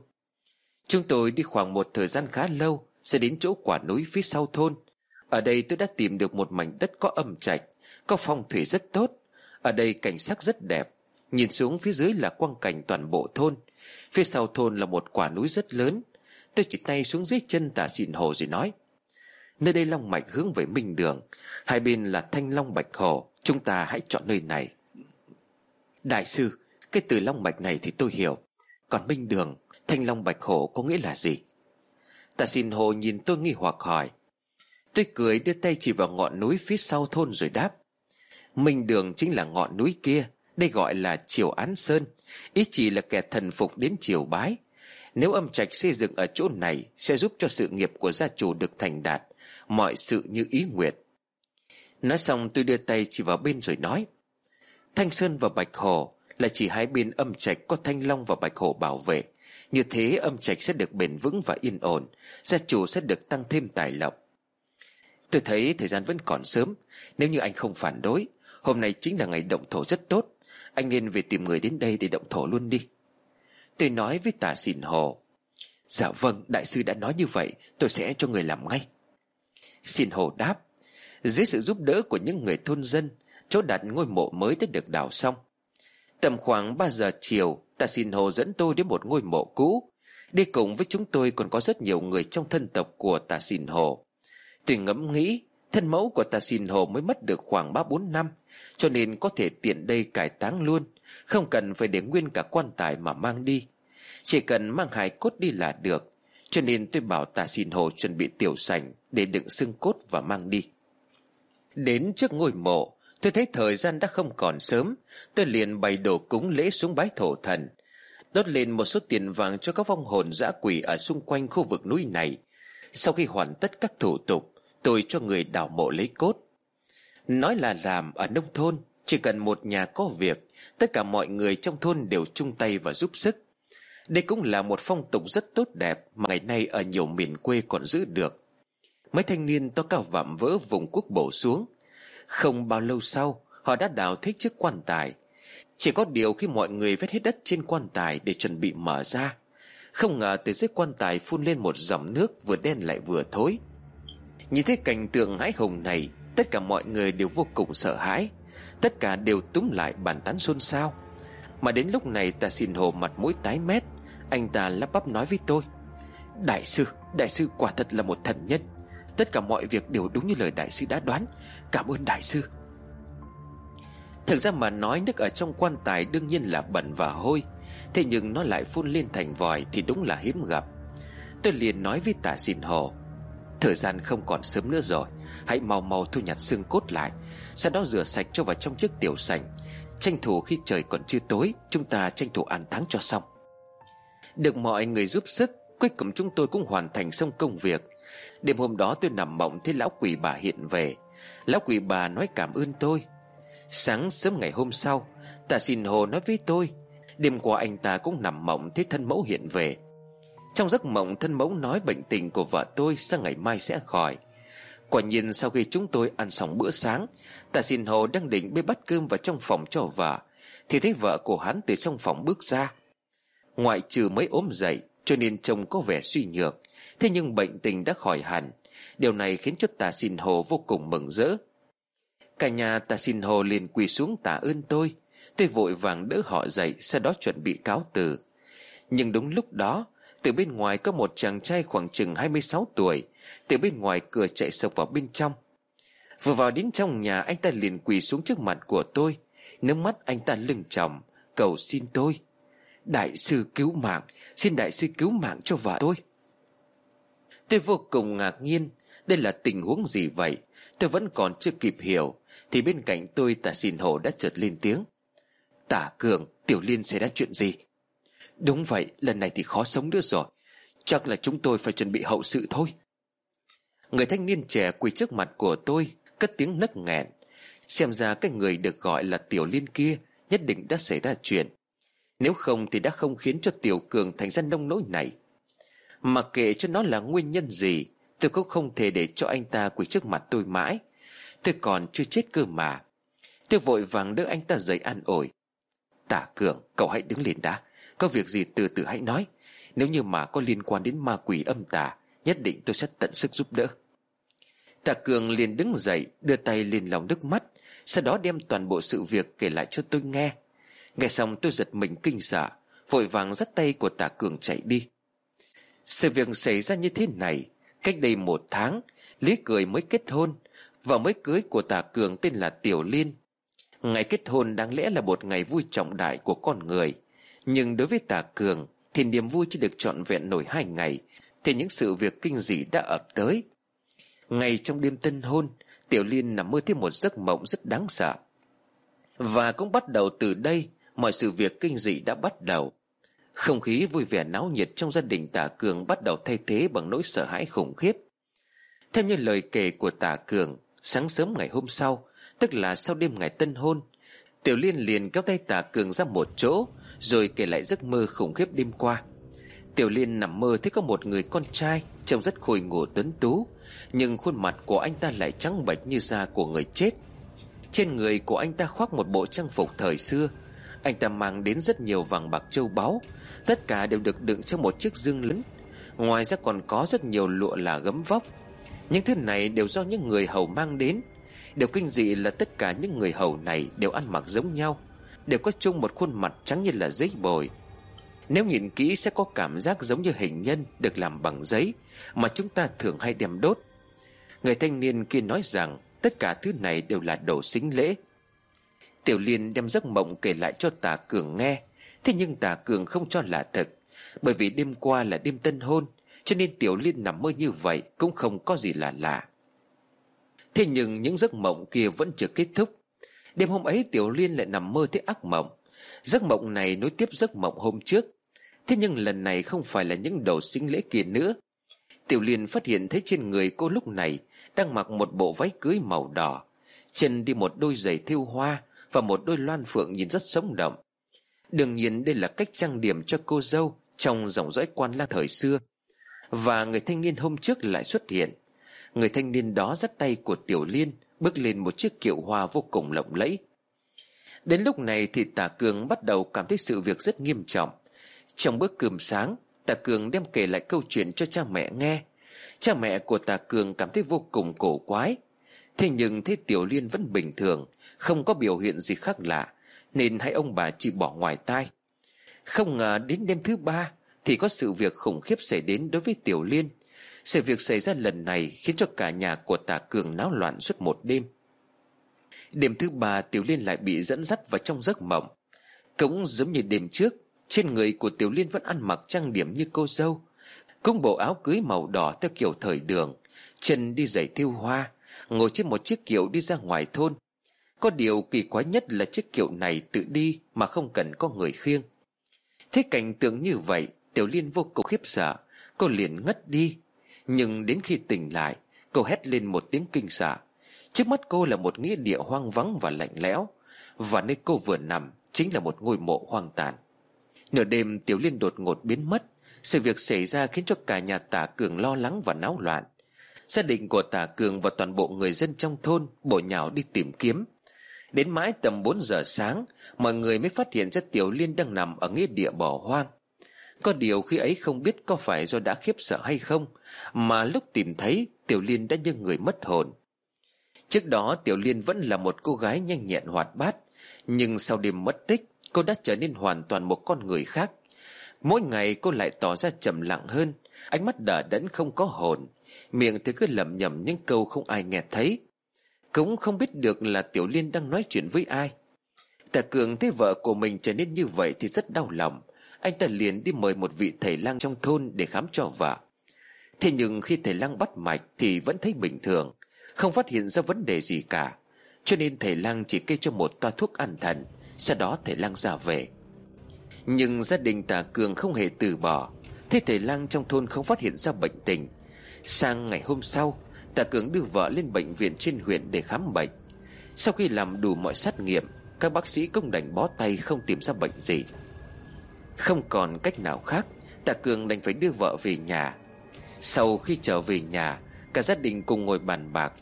S2: Chúng tôi đi khoảng một thời gian khá lâu sẽ đến chỗ quả núi phía sau thôn. Ở đây tôi đã tìm được một mảnh đất có âm trạch, Có phong thủy rất tốt. Ở đây cảnh sắc rất đẹp. Nhìn xuống phía dưới là quang cảnh toàn bộ thôn. Phía sau thôn là một quả núi rất lớn. Tôi chỉ tay xuống dưới chân tả xìn hồ rồi nói, Nơi đây long mạch hướng về minh đường, Hai bên là thanh long bạch hồ. Chúng ta hãy chọn nơi này. Đại sư, Cái từ long mạch này thì tôi hiểu. Còn minh đường, Thanh long bạch hồ có nghĩa là gì? Tạ xin hồ nhìn tôi nghi hoặc hỏi. Tôi cười đưa tay chỉ vào ngọn núi phía sau thôn rồi đáp. Minh đường chính là ngọn núi kia, đây gọi là triều án sơn. Ý chỉ là kẻ thần phục đến triều bái. Nếu âm trạch xây dựng ở chỗ này Sẽ giúp cho sự nghiệp của gia chủ được thành đạt. Mọi sự như ý nguyện. Nói xong tôi đưa tay chỉ vào bên rồi nói. Thanh Sơn và Bạch Hồ Là chỉ hai bên âm trạch có Thanh Long và Bạch Hồ bảo vệ. Như thế âm trạch sẽ được bền vững và yên ổn, Gia chủ sẽ được tăng thêm tài lộc. Tôi thấy thời gian vẫn còn sớm, Nếu như anh không phản đối, Hôm nay chính là ngày động thổ rất tốt. Anh nên về tìm người đến đây để động thổ luôn đi. Tôi nói với tà xìn hồ Dạ vâng đại sư đã nói như vậy, Tôi sẽ cho người làm ngay. Xin hồ đáp, Dưới sự giúp đỡ của những người thôn dân, Chỗ đặt ngôi mộ mới đã được đào xong. Tầm khoảng 3 giờ chiều Tà xin hồ dẫn tôi đến một ngôi mộ cũ. Đi cùng với chúng tôi còn có rất nhiều người trong thân tộc của tà xin hồ. Tôi ngẫm nghĩ, Thân mẫu của tà xin hồ mới mất được khoảng 3-4 năm, Cho nên có thể tiện đây cải táng luôn, Không cần phải để nguyên cả quan tài mà mang đi. Chỉ cần mang hài cốt đi là được, Cho nên tôi bảo tà xin hồ chuẩn bị tiểu sành Để đựng xương cốt và mang đi. Đến trước ngôi mộ Tôi thấy thời gian đã không còn sớm. Tôi liền bày đồ cúng lễ xuống bái thổ thần. Đốt lên một số tiền vàng cho các vong hồn dã quỷ Ở xung quanh khu vực núi này. Sau khi hoàn tất các thủ tục, Tôi cho người đào mộ lấy cốt. Nói là làm ở nông thôn, Chỉ cần một nhà có việc, Tất cả mọi người trong thôn đều chung tay và giúp sức. Đây cũng là một phong tục rất tốt đẹp Mà ngày nay ở nhiều miền quê còn giữ được. Mấy thanh niên to cao vạm vỡ vùng quốc bổ xuống không bao lâu sau Họ đã đào thích chiếc quan tài. Chỉ có điều khi mọi người vét hết đất trên quan tài Để chuẩn bị mở ra Không ngờ từ dưới quan tài phun lên một dòng nước Vừa đen lại vừa thối. Nhìn thấy cảnh tượng hãi hùng này Tất cả mọi người đều vô cùng sợ hãi. Tất cả đều túm lại bàn tán xôn xao. Mà đến lúc này ta xin hồ mặt mũi tái mét Anh ta lắp bắp nói với tôi. Đại sư, đại sư quả thật là một thần nhân. Tất cả mọi việc đều đúng như lời đại sư đã đoán. Cảm ơn đại sư. Thực ra mà nói, nước ở trong quan tài đương nhiên là bẩn và hôi. Thế nhưng nó lại phun lên thành vòi thì đúng là hiếm gặp. Tôi liền nói với tả xin hồ, Thời gian không còn sớm nữa rồi. Hãy mau mau thu nhặt xương cốt lại, Sau đó rửa sạch cho vào trong chiếc tiểu sành. Tranh thủ khi trời còn chưa tối, Chúng ta tranh thủ an táng cho xong. Được mọi người giúp sức, Cuối cùng chúng tôi cũng hoàn thành xong công việc. Đêm hôm đó tôi nằm mộng thấy lão quỷ bà hiện về. Lão quỷ bà nói cảm ơn tôi. Sáng sớm ngày hôm sau Tà xin hồ nói với tôi. Đêm qua anh ta cũng nằm mộng thấy thân mẫu hiện về. Trong giấc mộng, thân mẫu nói bệnh tình của vợ tôi sang ngày mai sẽ khỏi. Quả nhiên sau khi chúng tôi ăn xong bữa sáng Tà xin hồ đang định bê bát cơm vào trong phòng cho vợ, Thì thấy vợ của hắn từ trong phòng bước ra. Ngoại trừ mới ốm dậy, Cho nên trông có vẻ suy nhược. Thế nhưng bệnh tình đã khỏi hẳn. Điều này khiến cho tà xin hồ vô cùng mừng rỡ. Cả nhà tà xin hồ liền quỳ xuống tạ ơn tôi. Tôi vội vàng đỡ họ dậy, Sau đó chuẩn bị cáo từ. Nhưng đúng lúc đó, Từ bên ngoài có một chàng trai khoảng chừng 26 tuổi. Từ bên ngoài cửa chạy sộc vào bên trong. Vừa vào đến trong nhà, Anh ta liền quỳ xuống trước mặt của tôi. Nước mắt, anh ta lưng tròng, Cầu xin tôi. Đại sư cứu mạng, Xin đại sư cứu mạng cho vợ tôi. Tôi vô cùng ngạc nhiên. Đây là tình huống gì vậy? Tôi vẫn còn chưa kịp hiểu. Thì bên cạnh tôi, tả xin hồ đã chợt lên tiếng. Tả cường, Tiểu Liên xảy ra chuyện gì? Đúng vậy, lần này thì khó sống nữa rồi. Chắc là chúng tôi phải chuẩn bị hậu sự thôi. Người thanh niên trẻ quỳ trước mặt của tôi, Cất tiếng nấc nghẹn. Xem ra cái người được gọi là Tiểu Liên kia Nhất định đã xảy ra chuyện. Nếu không thì đã không khiến cho Tiểu Cường thành ra nông nỗi này. Mặc kệ cho nó là nguyên nhân gì, Tôi cũng không thể để cho anh ta quỳ trước mặt tôi mãi. Tôi còn chưa chết cơ mà. Tôi vội vàng đỡ anh ta dậy an ủi. Tả Cường, cậu hãy đứng lên đã. Có việc gì từ từ hãy nói. Nếu như mà có liên quan đến ma quỷ âm tà, Nhất định tôi sẽ tận sức giúp đỡ. Tả Cường liền đứng dậy, Đưa tay lên lòng nước mắt, Sau đó đem toàn bộ sự việc kể lại cho tôi nghe. Nghe xong tôi giật mình kinh sợ, Vội vàng dắt tay của Tả Cường chạy đi sự việc xảy ra như thế này, Cách đây một tháng, Lý Cười mới kết hôn Và mới cưới của Tà Cường tên là Tiểu Liên. Ngày kết hôn đáng lẽ là một ngày vui trọng đại của con người, Nhưng đối với Tà Cường Thì niềm vui chỉ được trọn vẹn nổi hai ngày, Thì những sự việc kinh dị đã ập tới. Ngày trong đêm tân hôn, Tiểu Liên nằm mơ thấy một giấc mộng rất đáng sợ. Và cũng bắt đầu từ đây, Mọi sự việc kinh dị đã bắt đầu không khí vui vẻ náo nhiệt trong gia đình tả cường bắt đầu thay thế bằng nỗi sợ hãi khủng khiếp. Theo như lời kể của tả cường, sáng sớm ngày hôm sau, tức là sau đêm ngày tân hôn, tiểu liên liền kéo tay tả cường ra một chỗ, rồi kể lại giấc mơ khủng khiếp đêm qua. Tiểu liên nằm mơ thấy có một người con trai trông rất khôi ngủ tuấn tú, Nhưng khuôn mặt của anh ta lại trắng bệch như da của người chết. Trên người của anh ta khoác một bộ trang phục thời xưa anh ta mang đến rất nhiều vàng bạc châu báu. Tất cả đều được đựng trong một chiếc dương lớn. Ngoài ra còn có rất nhiều lụa là gấm vóc. Những thứ này đều do những người hầu mang đến. Điều kinh dị là tất cả những người hầu này đều ăn mặc giống nhau. Đều có chung một khuôn mặt trắng như là giấy bồi. Nếu nhìn kỹ sẽ có cảm giác giống như hình nhân được làm bằng giấy Mà chúng ta thường hay đem đốt. Người thanh niên kia nói rằng Tất cả thứ này đều là đồ xính lễ. Tiểu Liên đem giấc mộng kể lại cho Tà Cường nghe. Thế nhưng Tà Cường không cho là thật, Bởi vì đêm qua là đêm tân hôn, Cho nên Tiểu Liên nằm mơ như vậy Cũng không có gì là lạ. Thế nhưng những giấc mộng kia vẫn chưa kết thúc. Đêm hôm ấy Tiểu Liên lại nằm mơ thấy ác mộng. Giấc mộng này nối tiếp giấc mộng hôm trước. Thế nhưng lần này không phải là những đồ sinh lễ kia nữa. Tiểu Liên phát hiện thấy trên người cô lúc này Đang mặc một bộ váy cưới màu đỏ. Chân đi một đôi giày thêu hoa và một đôi loan phượng nhìn rất sống động. Đương nhiên đây là cách trang điểm cho cô dâu Trong dòng dõi quan la thời xưa. Và người thanh niên hôm trước lại xuất hiện. Người thanh niên đó dắt tay của Tiểu Liên Bước lên một chiếc kiệu hoa vô cùng lộng lẫy. Đến lúc này thì Tả Cường bắt đầu cảm thấy sự việc rất nghiêm trọng. Trong bữa cơm sáng Tả Cường đem kể lại câu chuyện cho cha mẹ nghe. Cha mẹ của Tả Cường cảm thấy vô cùng cổ quái. Thế nhưng thấy Tiểu Liên vẫn bình thường không có biểu hiện gì khác lạ, Nên hai ông bà chỉ bỏ ngoài tai. Không ngờ đến đêm thứ ba Thì có sự việc khủng khiếp xảy đến đối với Tiểu Liên. Sự việc xảy ra lần này khiến cho cả nhà của tả cường náo loạn suốt một đêm. Đêm thứ ba, Tiểu Liên lại bị dẫn dắt vào trong giấc mộng. Cũng giống như đêm trước, Trên người của Tiểu Liên vẫn ăn mặc trang điểm như cô dâu, Cũng bộ áo cưới màu đỏ theo kiểu thời đường, Chân đi giày thiêu hoa, Ngồi trên một chiếc kiệu đi ra ngoài thôn. Có điều kỳ quái nhất là chiếc kiệu này tự đi Mà không cần có người khiêng. Thế cảnh tượng như vậy, Tiểu Liên vô cùng khiếp sợ. Cô liền ngất đi. Nhưng đến khi tỉnh lại, Cô hét lên một tiếng kinh sợ. Trước mắt cô là một nghĩa địa hoang vắng và lạnh lẽo. Và nơi cô vừa nằm Chính là một ngôi mộ hoang tàn. Nửa đêm, Tiểu Liên đột ngột biến mất. Sự việc xảy ra khiến cho cả nhà Tả Cường lo lắng và náo loạn. Gia đình của Tả Cường và toàn bộ người dân trong thôn Bổ nhào đi tìm kiếm. Đến mãi tầm 4 giờ sáng, Mọi người mới phát hiện ra Tiểu Liên đang nằm ở nghĩa địa bỏ hoang. Có điều khi ấy không biết có phải do đã khiếp sợ hay không, Mà lúc tìm thấy, Tiểu Liên đã như người mất hồn. Trước đó, Tiểu Liên vẫn là một cô gái nhanh nhẹn hoạt bát, Nhưng sau đêm mất tích, Cô đã trở nên hoàn toàn một con người khác. Mỗi ngày, cô lại tỏ ra trầm lặng hơn, Ánh mắt đờ đẫn không có hồn, Miệng thì cứ lẩm nhẩm những câu không ai nghe thấy. Cũng không biết được là Tiểu Liên đang nói chuyện với ai. Tạ Cường thấy vợ của mình trở nên như vậy thì rất đau lòng. Anh ta liền đi mời một vị thầy lang trong thôn để khám cho vợ. Thế nhưng khi thầy lang bắt mạch Thì vẫn thấy bình thường, Không phát hiện ra vấn đề gì cả. Cho nên thầy lang chỉ kê cho một toa thuốc an thần, Sau đó thầy lang ra về. Nhưng gia đình tà cường không hề từ bỏ, Thế thầy lang trong thôn không phát hiện ra bệnh tình. Sang ngày hôm sau Tạ cường đưa vợ lên bệnh viện trên huyện để khám bệnh. Sau khi làm đủ mọi xét nghiệm, Các bác sĩ công đành bó tay không tìm ra bệnh gì. Không còn cách nào khác Tạ Cường đành phải đưa vợ về nhà. Sau khi trở về nhà, Cả gia đình cùng ngồi bàn bạc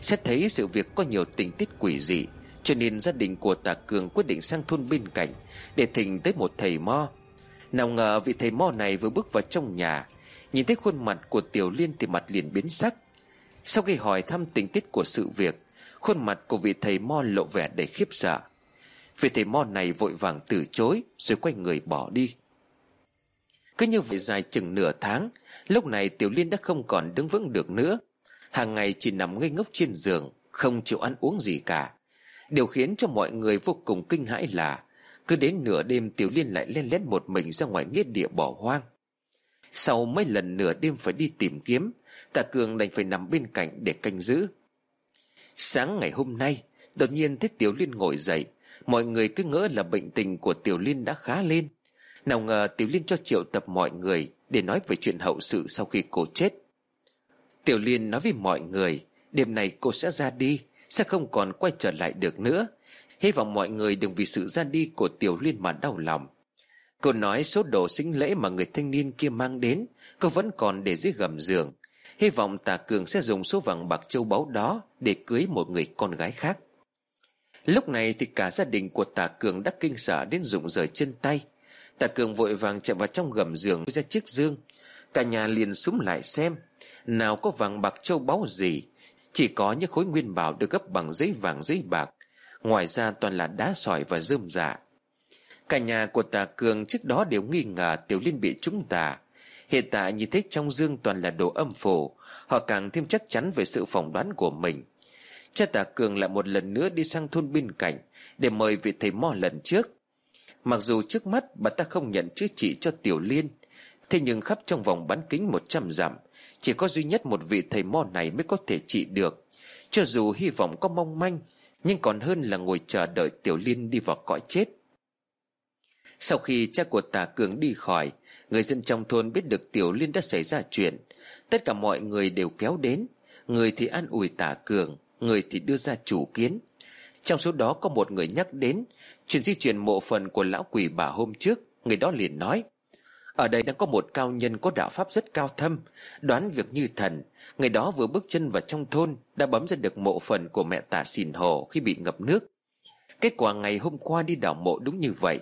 S2: Xét thấy sự việc có nhiều tình tiết quỷ dị, Cho nên gia đình của Tạ Cường quyết định sang thôn bên cạnh Để thỉnh tới một thầy mo. Nào ngờ vị thầy mo này vừa bước vào trong nhà, Nhìn thấy khuôn mặt của Tiểu Liên thì mặt liền biến sắc. Sau khi hỏi thăm tình tiết của sự việc, Khuôn mặt của vị thầy mo lộ vẻ đầy khiếp sợ. Vị thầy mo này vội vàng từ chối Rồi quay người bỏ đi. Cứ như vậy dài chừng nửa tháng, Lúc này Tiểu Liên đã không còn đứng vững được nữa. Hàng ngày chỉ nằm ngây ngốc trên giường, Không chịu ăn uống gì cả. Điều khiến cho mọi người vô cùng kinh hãi là, Cứ đến nửa đêm Tiểu Liên lại len lén một mình ra ngoài nghĩa địa bỏ hoang. Sau mấy lần nửa đêm phải đi tìm kiếm Tạ Cường đành phải nằm bên cạnh để canh giữ. Sáng ngày hôm nay, Đột nhiên thấy Tiểu Liên ngồi dậy. Mọi người cứ ngỡ là bệnh tình của Tiểu Liên đã khá lên. Nào ngờ Tiểu Liên cho triệu tập mọi người Để nói về chuyện hậu sự sau khi cô chết. Tiểu Liên nói với mọi người, Đêm này cô sẽ ra đi, Sẽ không còn quay trở lại được nữa. Hy vọng mọi người đừng vì sự ra đi của Tiểu Liên mà đau lòng. Cô nói số đồ sinh lễ mà người thanh niên kia mang đến, Cô vẫn còn để dưới gầm giường. Hy vọng tà cường sẽ dùng số vàng bạc châu báu đó Để cưới một người con gái khác. Lúc này thì cả gia đình của tà cường đã kinh sợ đến rụng rời chân tay. Tà cường vội vàng chạy vào trong gầm giường ra chiếc dương. Cả nhà liền súng lại xem, Nào có vàng bạc châu báu gì, Chỉ có những khối nguyên bảo được gấp bằng giấy vàng, giấy bạc. Ngoài ra toàn là đá sỏi và rơm giả. Cả nhà của tà cường trước đó đều nghi ngờ Tiểu Liên bị trúng tà. Hiện tại nhìn thấy trong dương toàn là đồ âm phủ Họ càng thêm chắc chắn về sự phỏng đoán của mình. Cha Tả cường lại một lần nữa đi sang thôn bên cạnh Để mời vị thầy mo lần trước. Mặc dù trước mắt bà ta không nhận chữa trị cho Tiểu Liên, Thế nhưng khắp trong vòng bán kính 100 dặm, Chỉ có duy nhất một vị thầy mo này mới có thể trị được. Cho dù hy vọng có mong manh, Nhưng còn hơn là ngồi chờ đợi Tiểu Liên đi vào cõi chết. Sau khi cha của tà cường đi khỏi Người dân trong thôn biết được Tiểu Liên đã xảy ra chuyện. Tất cả mọi người đều kéo đến. Người thì an ủi tả cường, Người thì đưa ra chủ kiến. Trong số đó có một người nhắc đến, Chuyện di chuyển mộ phần của lão quỷ bà hôm trước, Người đó liền nói, Ở đây đang có một cao nhân có đạo pháp rất cao thâm, Đoán việc như thần. Người đó vừa bước chân vào trong thôn, Đã bấm ra được mộ phần của mẹ tả xìn hồ Khi bị ngập nước. Kết quả ngày hôm qua đi đảo mộ đúng như vậy.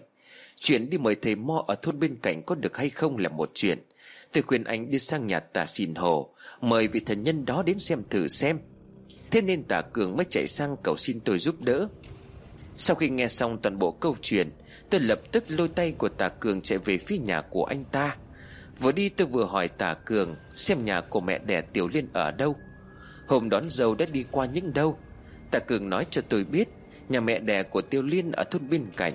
S2: Chuyện đi mời thầy Mo ở thôn bên cạnh có được hay không là một chuyện. Tôi khuyên anh đi sang nhà tà xin hồ, Mời vị thần nhân đó đến xem thử xem. Thế nên tà cường mới chạy sang cầu xin tôi giúp đỡ. Sau khi nghe xong toàn bộ câu chuyện, Tôi lập tức lôi tay của tà cường chạy về phía nhà của anh ta. Vừa đi tôi vừa hỏi tà cường Xem nhà của mẹ đẻ Tiểu Liên ở đâu. Hôm đón dâu đã đi qua những đâu? Tà cường nói cho tôi biết, Nhà mẹ đẻ của Tiểu Liên ở thôn bên cạnh.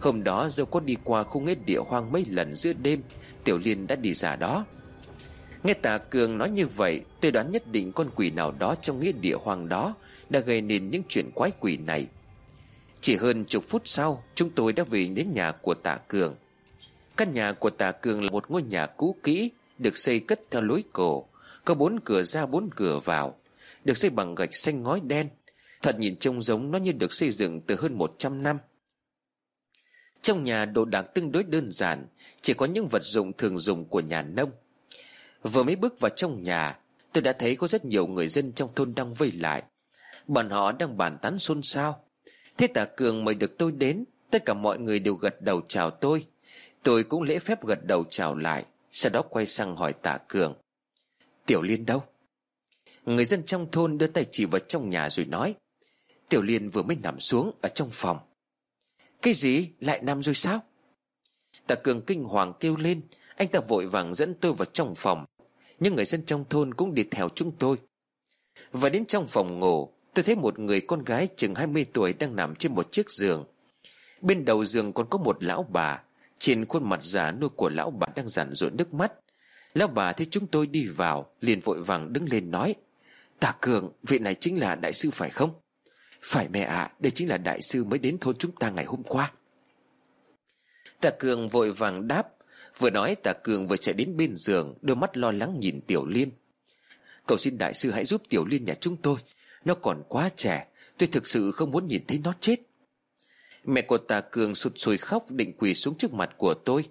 S2: Hôm đó dâu có đi qua khu nghĩa địa hoang mấy lần giữa đêm, Tiểu Liên đã đi ra đó. Nghe tà cường nói như vậy, Tôi đoán nhất định con quỷ nào đó trong nghĩa địa hoang đó Đã gây nên những chuyện quái quỷ này. Chỉ hơn chục phút sau, Chúng tôi đã về đến nhà của tà cường. Căn nhà của tà cường là một ngôi nhà cũ kỹ, Được xây cất theo lối cổ. Có bốn cửa ra, bốn cửa vào, Được xây bằng gạch xanh ngói đen. Thật nhìn trông giống nó như được xây dựng từ hơn 100 năm trong nhà đồ đạc tương đối đơn giản, Chỉ có những vật dụng thường dùng của nhà nông. Vừa mới bước vào trong nhà, Tôi đã thấy có rất nhiều người dân trong thôn đang vây lại. Bọn họ đang bàn tán xôn xao. Thế tả cường mời được tôi đến, Tất cả mọi người đều gật đầu chào tôi. Tôi cũng lễ phép gật đầu chào lại, Sau đó quay sang hỏi tả cường. Tiểu Liên đâu? Người dân trong thôn đưa tay chỉ vào trong nhà rồi nói. Tiểu Liên vừa mới nằm xuống ở trong phòng cái gì? Lại nằm rồi sao? Tạ Cường kinh hoàng kêu lên. Anh ta vội vàng dẫn tôi vào trong phòng. Nhưng người dân trong thôn cũng đi theo chúng tôi. Và đến trong phòng ngủ, Tôi thấy một người con gái chừng 20 tuổi Đang nằm trên một chiếc giường. Bên đầu giường còn có một lão bà. Trên khuôn mặt già nuôi của lão bà đang giản rụi nước mắt. Lão bà thấy chúng tôi đi vào, Liền vội vàng đứng lên nói, Tạ Cường, vị này chính là đại sư phải không? Phải mẹ ạ à, Đây chính là đại sư mới đến thôn chúng ta ngày hôm qua. Tạ Cường vội vàng đáp Vừa nói Tạ Cường vừa chạy đến bên giường Đôi mắt lo lắng nhìn Tiểu Liên. Cầu xin đại sư hãy giúp Tiểu Liên nhà chúng tôi Nó còn quá trẻ Tôi thực sự không muốn nhìn thấy nó chết. Mẹ của Tạ Cường sụt sùi khóc Định quỳ xuống trước mặt của tôi.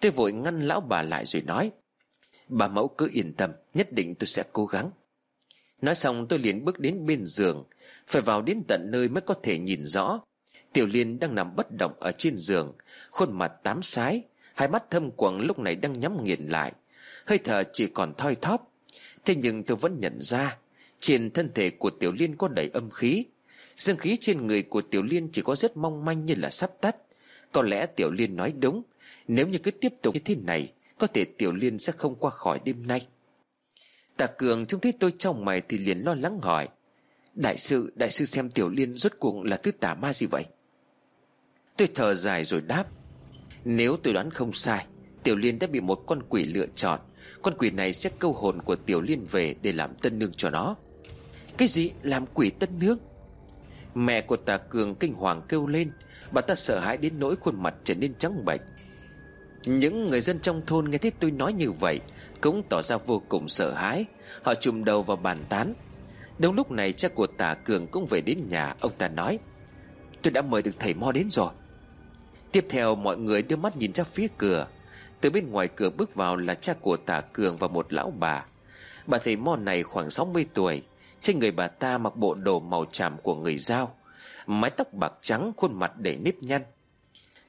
S2: Tôi vội ngăn lão bà lại rồi nói Bà mẫu cứ yên tâm Nhất định tôi sẽ cố gắng. Nói xong tôi liền bước đến bên giường phải vào đến tận nơi mới có thể nhìn rõ. Tiểu Liên đang nằm bất động ở trên giường, Khuôn mặt tám sái, Hai mắt thâm quầng lúc này đang nhắm nghiền lại. Hơi thở chỉ còn thoi thóp. Thế nhưng tôi vẫn nhận ra, Trên thân thể của Tiểu Liên có đầy âm khí. Dương khí trên người của Tiểu Liên chỉ có rất mong manh như là sắp tắt. Có lẽ Tiểu Liên nói đúng, Nếu như cứ tiếp tục như thế này, Có thể Tiểu Liên sẽ không qua khỏi đêm nay. Tà Cường trông thấy tôi trong mày thì liền lo lắng hỏi Đại sư, đại sư xem Tiểu Liên rốt cuộc là thứ tà ma gì vậy? Tôi thở dài rồi đáp Nếu tôi đoán không sai Tiểu Liên đã bị một con quỷ lựa chọn. Con quỷ này sẽ câu hồn của Tiểu Liên về Để làm tân nương cho nó. Cái gì? Làm quỷ tân nương? Mẹ của tà cường kinh hoàng kêu lên Bà ta sợ hãi đến nỗi khuôn mặt trở nên trắng bệch. Những người dân trong thôn nghe thấy tôi nói như vậy cũng tỏ ra vô cùng sợ hãi. Họ chùm đầu vào bàn tán. Đúng lúc này, cha của tả cường cũng về đến nhà, Ông ta nói, Tôi đã mời được thầy Mo đến rồi. Tiếp theo, mọi người đưa mắt nhìn ra phía cửa. Từ bên ngoài cửa bước vào là cha của tả cường và một lão bà. Bà thầy mo này khoảng 60 tuổi. Trên người bà ta mặc bộ đồ màu tràm của người giao. Mái tóc bạc trắng, Khuôn mặt đầy nếp nhăn.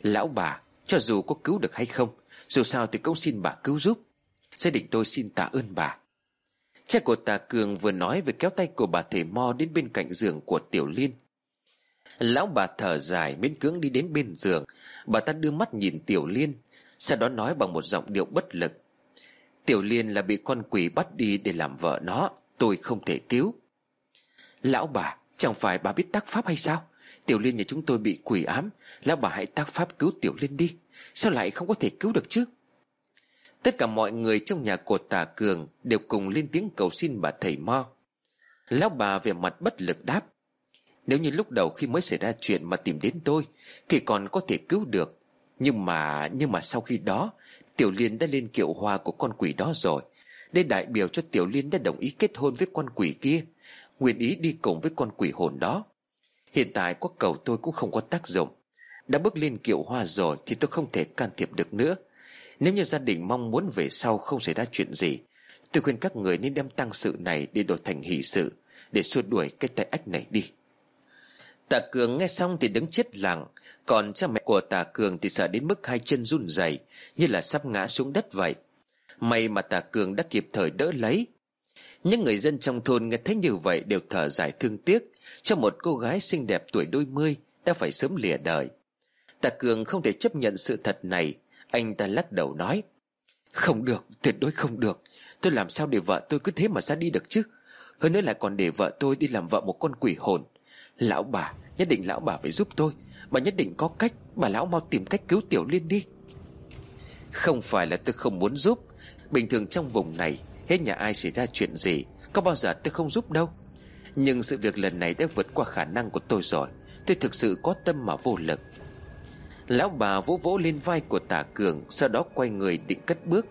S2: Lão bà, cho dù có cứu được hay không, Dù sao thì cũng xin bà cứu giúp. Gia đình tôi xin tạ ơn bà. Cha của tà cường vừa nói vừa kéo tay của bà thầy mo đến bên cạnh giường của tiểu liên. Lão bà thở dài miễn cưỡng đi đến bên giường. Bà ta đưa mắt nhìn tiểu liên, Sau đó nói bằng một giọng điệu bất lực. Tiểu liên là bị con quỷ bắt đi để làm vợ nó, Tôi không thể cứu. Lão bà, Chẳng phải bà biết tác pháp hay sao? Tiểu liên nhà chúng tôi bị quỷ ám, Lão bà hãy tác pháp cứu tiểu liên đi. Sao lại không có thể cứu được chứ? Tất cả mọi người trong nhà của tà cường Đều cùng lên tiếng cầu xin bà thầy mo. Lão bà về mặt bất lực đáp, Nếu như lúc đầu khi mới xảy ra chuyện mà tìm đến tôi, Thì còn có thể cứu được. Nhưng mà Nhưng mà sau khi đó, Tiểu Liên đã lên kiệu hoa của con quỷ đó rồi. Đây đại biểu cho Tiểu Liên đã đồng ý kết hôn với con quỷ kia, Nguyện ý đi cùng với con quỷ hồn đó. Hiện tại có cầu tôi cũng không có tác dụng. Đã bước lên kiệu hoa rồi Thì tôi không thể can thiệp được nữa. Nếu như gia đình mong muốn về sau không xảy ra chuyện gì Tôi khuyên các người nên đem tăng sự này Để đổi thành hỷ sự Để xua đuổi cái tay ách này đi. Tạ Cường nghe xong thì đứng chết lặng Còn cha mẹ của Tạ Cường thì sợ đến mức hai chân run rẩy Như là sắp ngã xuống đất vậy. May mà Tạ Cường đã kịp thời đỡ lấy. Những người dân trong thôn nghe thấy như vậy đều thở dài thương tiếc cho một cô gái xinh đẹp tuổi đôi mươi đã phải sớm lìa đời. Tạ Cường không thể chấp nhận sự thật này, anh ta lắc đầu nói. Không được, tuyệt đối không được. Tôi làm sao để vợ tôi cứ thế mà ra đi được chứ? Hơn nữa lại còn để vợ tôi đi làm vợ một con quỷ hồn. Lão bà, nhất định lão bà phải giúp tôi. Bà nhất định có cách, bà lão mau tìm cách cứu Tiểu Liên đi. Không phải là tôi không muốn giúp. Bình thường trong vùng này Hết nhà ai xảy ra chuyện gì Có bao giờ tôi không giúp đâu Nhưng sự việc lần này đã vượt qua khả năng của tôi rồi Tôi thực sự có tâm mà vô lực Lão bà vỗ vỗ lên vai của tả cường, Sau đó quay người định cất bước.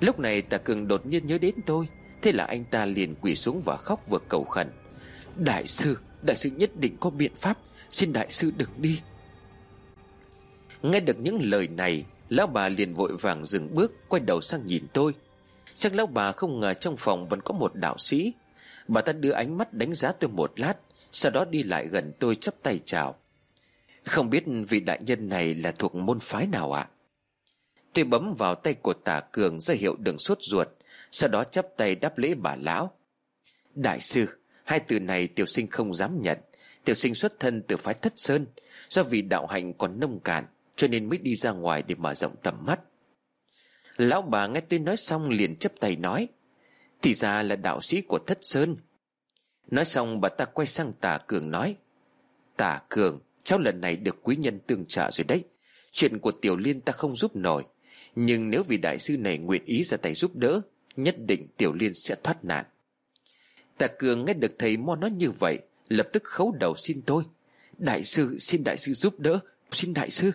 S2: Lúc này tả cường đột nhiên nhớ đến tôi, Thế là anh ta liền quỳ xuống và khóc vừa cầu khẩn. Đại sư Đại sư nhất định có biện pháp. Xin đại sư đừng đi. Nghe được những lời này, Lão bà liền vội vàng dừng bước, Quay đầu sang nhìn tôi. Chắc lão bà không ngờ trong phòng vẫn có một đạo sĩ. Bà ta đưa ánh mắt đánh giá tôi một lát, Sau đó đi lại gần tôi chắp tay chào. Không biết vị đại nhân này là thuộc môn phái nào ạ? À? Tôi bấm vào tay của tả cường ra hiệu đường suốt ruột, Sau đó chắp tay đáp lễ bà lão. Đại sư, Hai từ này tiểu sinh không dám nhận. Tiểu sinh xuất thân từ phái thất sơn, Do vì đạo hạnh còn nông cạn, Cho nên mới đi ra ngoài để mở rộng tầm mắt. Lão bà nghe tôi nói xong liền chấp tay nói, Thì ra là đạo sĩ của Thất Sơn. Nói xong bà ta quay sang tà cường nói, Tà cường Cháu lần này được quý nhân tương trả rồi đấy. Chuyện của Tiểu Liên ta không giúp nổi. Nhưng nếu vị đại sư này nguyện ý ra tay giúp đỡ, Nhất định Tiểu Liên sẽ thoát nạn. Tạ cường nghe được thầy Mo nói như vậy, Lập tức khấu đầu xin tôi. Đại sư, xin đại sư giúp đỡ, Xin đại sư.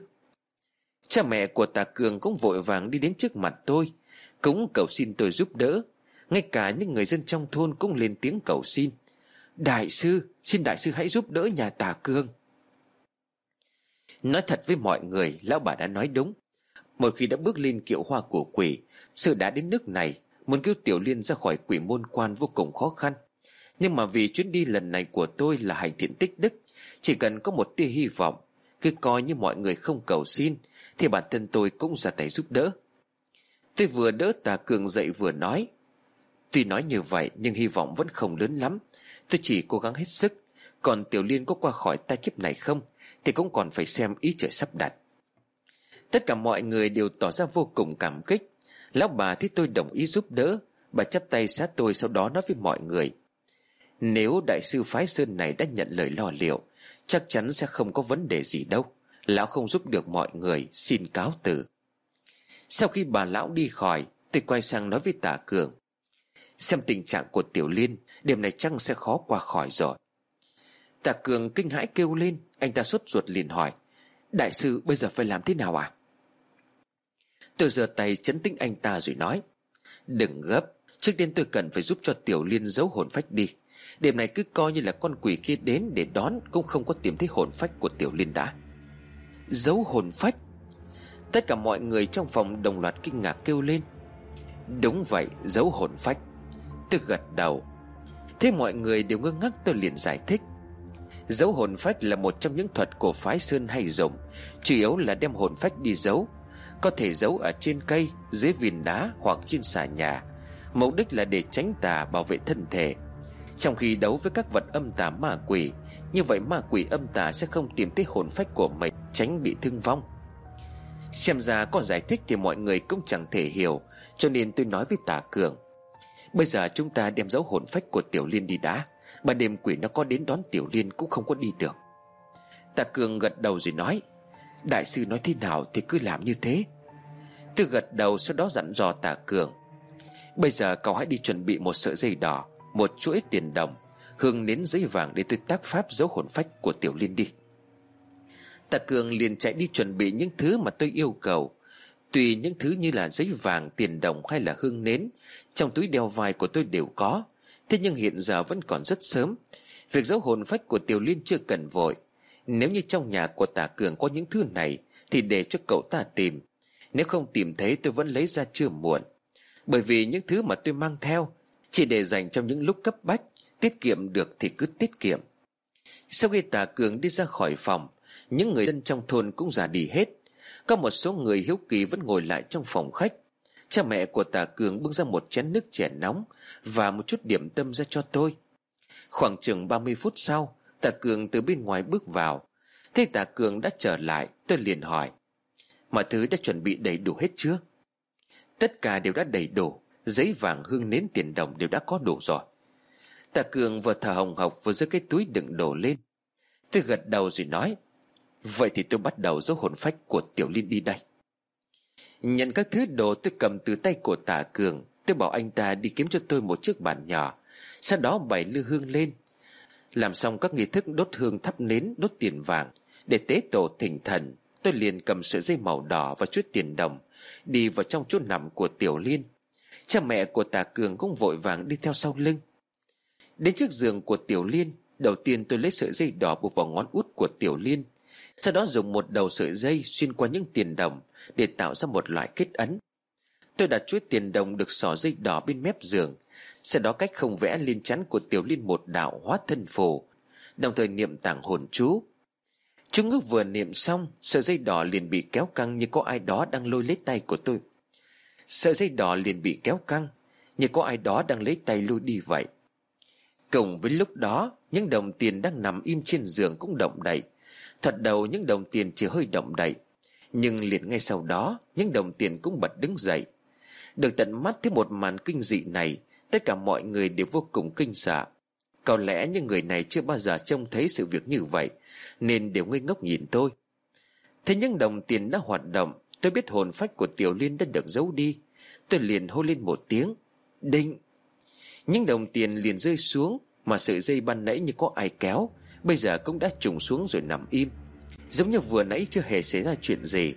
S2: Cha mẹ của tạ cường cũng vội vàng đi đến trước mặt tôi, Cũng cầu xin tôi giúp đỡ. Ngay cả những người dân trong thôn cũng lên tiếng cầu xin. Đại sư, Xin đại sư hãy giúp đỡ nhà tà cường. Nói thật với mọi người, Lão bà đã nói đúng. Một khi đã bước lên kiệu hoa của quỷ, Sự đã đến nước này, Muốn cứu Tiểu Liên ra khỏi quỷ môn quan vô cùng khó khăn. Nhưng mà vì chuyến đi lần này của tôi là hành thiện tích đức, Chỉ cần có một tia hy vọng, Cứ coi như mọi người không cầu xin, thì bản thân tôi cũng ra tay giúp đỡ. Tôi vừa đỡ tà cường dậy vừa nói, Tuy nói như vậy, nhưng hy vọng vẫn không lớn lắm. Tôi chỉ cố gắng hết sức. Còn Tiểu Liên có qua khỏi tai kiếp này không? Thì cũng còn phải xem ý trời sắp đặt. Tất cả mọi người đều tỏ ra vô cùng cảm kích. Lão bà thấy tôi đồng ý giúp đỡ, Bà chắp tay sát tôi sau đó nói với mọi người. Nếu đại sư Phái Sơn này đã nhận lời lo liệu, Chắc chắn sẽ không có vấn đề gì đâu. Lão không giúp được mọi người, Xin cáo từ. Sau khi bà lão đi khỏi, Tôi quay sang nói với tả cường. Xem tình trạng của Tiểu Liên, Đêm này chăng sẽ khó qua khỏi rồi. Tả cường kinh hãi kêu lên. Anh ta sốt ruột liền hỏi, Đại sư bây giờ phải làm thế nào à? Tôi giơ tay chấn tĩnh anh ta rồi nói, Đừng gấp, Trước tiên tôi cần phải giúp cho Tiểu Liên giấu hồn phách đi. Đêm này cứ coi như là con quỷ kia đến để đón Cũng không có tìm thấy hồn phách của Tiểu Liên đã. Giấu hồn phách? Tất cả mọi người trong phòng đồng loạt kinh ngạc kêu lên. Đúng vậy, giấu hồn phách. Tôi gật đầu. Thế mọi người đều ngơ ngác, tôi liền giải thích. Giấu hồn phách là một trong những thuật của phái Sơn hay dùng Chủ yếu là đem hồn phách đi giấu. Có thể giấu ở trên cây, dưới viền đá hoặc trên xà nhà. Mục đích là để tránh tà bảo vệ thân thể. Trong khi đấu với các vật âm tà ma quỷ Như vậy ma quỷ âm tà sẽ không tìm thấy hồn phách của mình Tránh bị thương vong. Xem ra có giải thích thì mọi người cũng chẳng thể hiểu Cho nên tôi nói với tà cường. Bây giờ chúng ta đem dấu hồn phách của Tiểu Liên đi đã bà đêm quỷ nó có đến đón Tiểu Liên cũng không có đi được. Tạ cường gật đầu rồi nói Đại sư nói thế nào thì cứ làm như thế. Tôi gật đầu sau đó dặn dò tạ cường Bây giờ cậu hãy đi chuẩn bị một sợi dây đỏ Một chuỗi tiền đồng Hương nến giấy vàng để tôi tác pháp dấu hồn phách của Tiểu Liên đi. Tạ Cường liền chạy đi chuẩn bị những thứ mà tôi yêu cầu Tùy những thứ như là giấy vàng, tiền đồng hay là hương nến Trong túi đeo vai của tôi đều có. Thế nhưng hiện giờ vẫn còn rất sớm. Việc giấu hồn phách của Tiểu Liên chưa cần vội. Nếu như trong nhà của Tả Cường có những thứ này, Thì để cho cậu ta tìm. Nếu không tìm thấy, tôi vẫn lấy ra chưa muộn. Bởi vì những thứ mà tôi mang theo, Chỉ để dành trong những lúc cấp bách, Tiết kiệm được thì cứ tiết kiệm. Sau khi Tả Cường đi ra khỏi phòng, Những người dân trong thôn cũng già đi hết. Có một số người hiếu kỳ vẫn ngồi lại trong phòng khách. Cha mẹ của Tả Cường bưng ra một chén nước chè nóng Và một chút điểm tâm ra cho tôi. Khoảng chừng 30 phút sau Tả Cường từ bên ngoài bước vào. Thế Tả Cường đã trở lại, Tôi liền hỏi, Mọi thứ đã chuẩn bị đầy đủ hết chưa? Tất cả đều đã đầy đủ, Giấy vàng, hương nến, tiền đồng đều đã có đủ rồi. Tả Cường vừa thở hồng hộc vừa giơ cái túi đựng đồ lên. Tôi gật đầu rồi nói, Vậy thì tôi bắt đầu dấu hồn phách của Tiểu Liên đi đây. Nhận các thứ đồ tôi cầm từ tay của tả cường, Tôi bảo anh ta đi kiếm cho tôi một chiếc bàn nhỏ. Sau đó bày lư hương lên. Làm xong các nghi thức đốt hương thắp nến, Đốt tiền vàng. Để tế tổ thỉnh thần, Tôi liền cầm sợi dây màu đỏ và chút tiền đồng, Đi vào trong chỗ nằm của Tiểu Liên. Cha mẹ của tả cường cũng vội vàng đi theo sau lưng. Đến trước giường của Tiểu Liên, Đầu tiên tôi lấy sợi dây đỏ buộc vào ngón út của Tiểu Liên. Sau đó dùng một đầu sợi dây xuyên qua những tiền đồng để tạo ra một loại kết ấn. Tôi đặt chuỗi tiền đồng được xỏ dây đỏ bên mép giường, sau đó cách không vẽ lên chắn của tiểu liên một đạo hóa thân phù, đồng thời niệm tảng hồn chú. Chú ngước vừa niệm xong, sợi dây đỏ liền bị kéo căng như có ai đó đang lôi lấy tay của tôi. Sợi dây đỏ liền bị kéo căng như có ai đó đang lấy tay lôi đi vậy. Cùng với lúc đó, những đồng tiền đang nằm im trên giường cũng động đậy. Thật đầu những đồng tiền chỉ hơi động đậy nhưng liền ngay sau đó, Những đồng tiền cũng bật đứng dậy. Được tận mắt thấy một màn kinh dị này, Tất cả mọi người đều vô cùng kinh sợ. Có lẽ những người này chưa bao giờ trông thấy sự việc như vậy, Nên đều ngây ngốc nhìn tôi. Thế những đồng tiền đã hoạt động, Tôi biết hồn phách của Tiểu Liên đã được giấu đi. Tôi liền hô lên một tiếng, Định! Những đồng tiền liền rơi xuống, Mà sợi dây ban nãy như có ai kéo, Bây giờ cũng đã trùng xuống rồi nằm im. Giống như vừa nãy chưa hề xảy ra chuyện gì.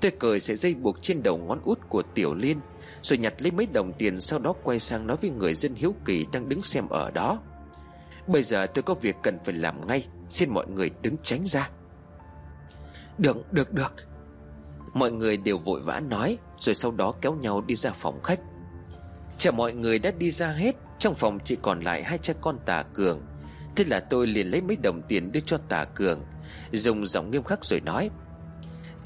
S2: Tôi cởi sợi dây buộc trên đầu ngón út của Tiểu Liên Rồi nhặt lấy mấy đồng tiền Sau đó quay sang nói với người dân hiếu kỳ Đang đứng xem ở đó. Bây giờ tôi có việc cần phải làm ngay Xin mọi người đứng tránh ra. Được, được, được. Mọi người đều vội vã nói Rồi sau đó kéo nhau đi ra phòng khách. Chờ mọi người đã đi ra hết Trong phòng chỉ còn lại hai cha con tà cường. Thế là tôi liền lấy mấy đồng tiền đưa cho tà cường Dùng giọng nghiêm khắc rồi nói,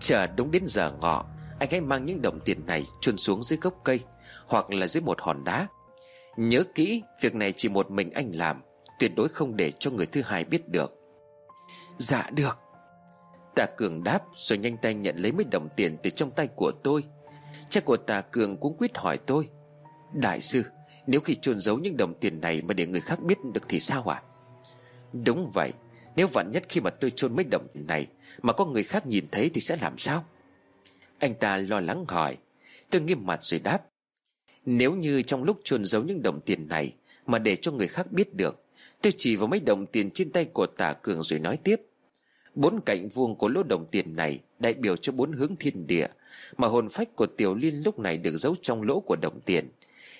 S2: Chờ đúng đến giờ ngọ, Anh hãy mang những đồng tiền này chôn xuống dưới gốc cây Hoặc là dưới một hòn đá. Nhớ kỹ, Việc này chỉ một mình anh làm, Tuyệt đối không để cho người thứ hai biết được. Dạ được. Tà Cường đáp rồi nhanh tay nhận lấy mấy đồng tiền từ trong tay của tôi. Cha của Tà Cường cũng quyết hỏi tôi, Đại sư, Nếu khi chôn giấu những đồng tiền này mà để người khác biết được thì sao ạ? À? Đúng vậy nếu vạn nhất khi mà tôi chôn mấy đồng này Mà có người khác nhìn thấy thì sẽ làm sao? Anh ta lo lắng hỏi. Tôi nghiêm mặt rồi đáp. Nếu như trong lúc chôn giấu những đồng tiền này Mà để cho người khác biết được, Tôi chỉ vào mấy đồng tiền trên tay của tả cường rồi nói tiếp. Bốn cạnh vuông của lỗ đồng tiền này Đại biểu cho bốn hướng thiên địa Mà hồn phách của Tiểu Liên lúc này được giấu trong lỗ của đồng tiền.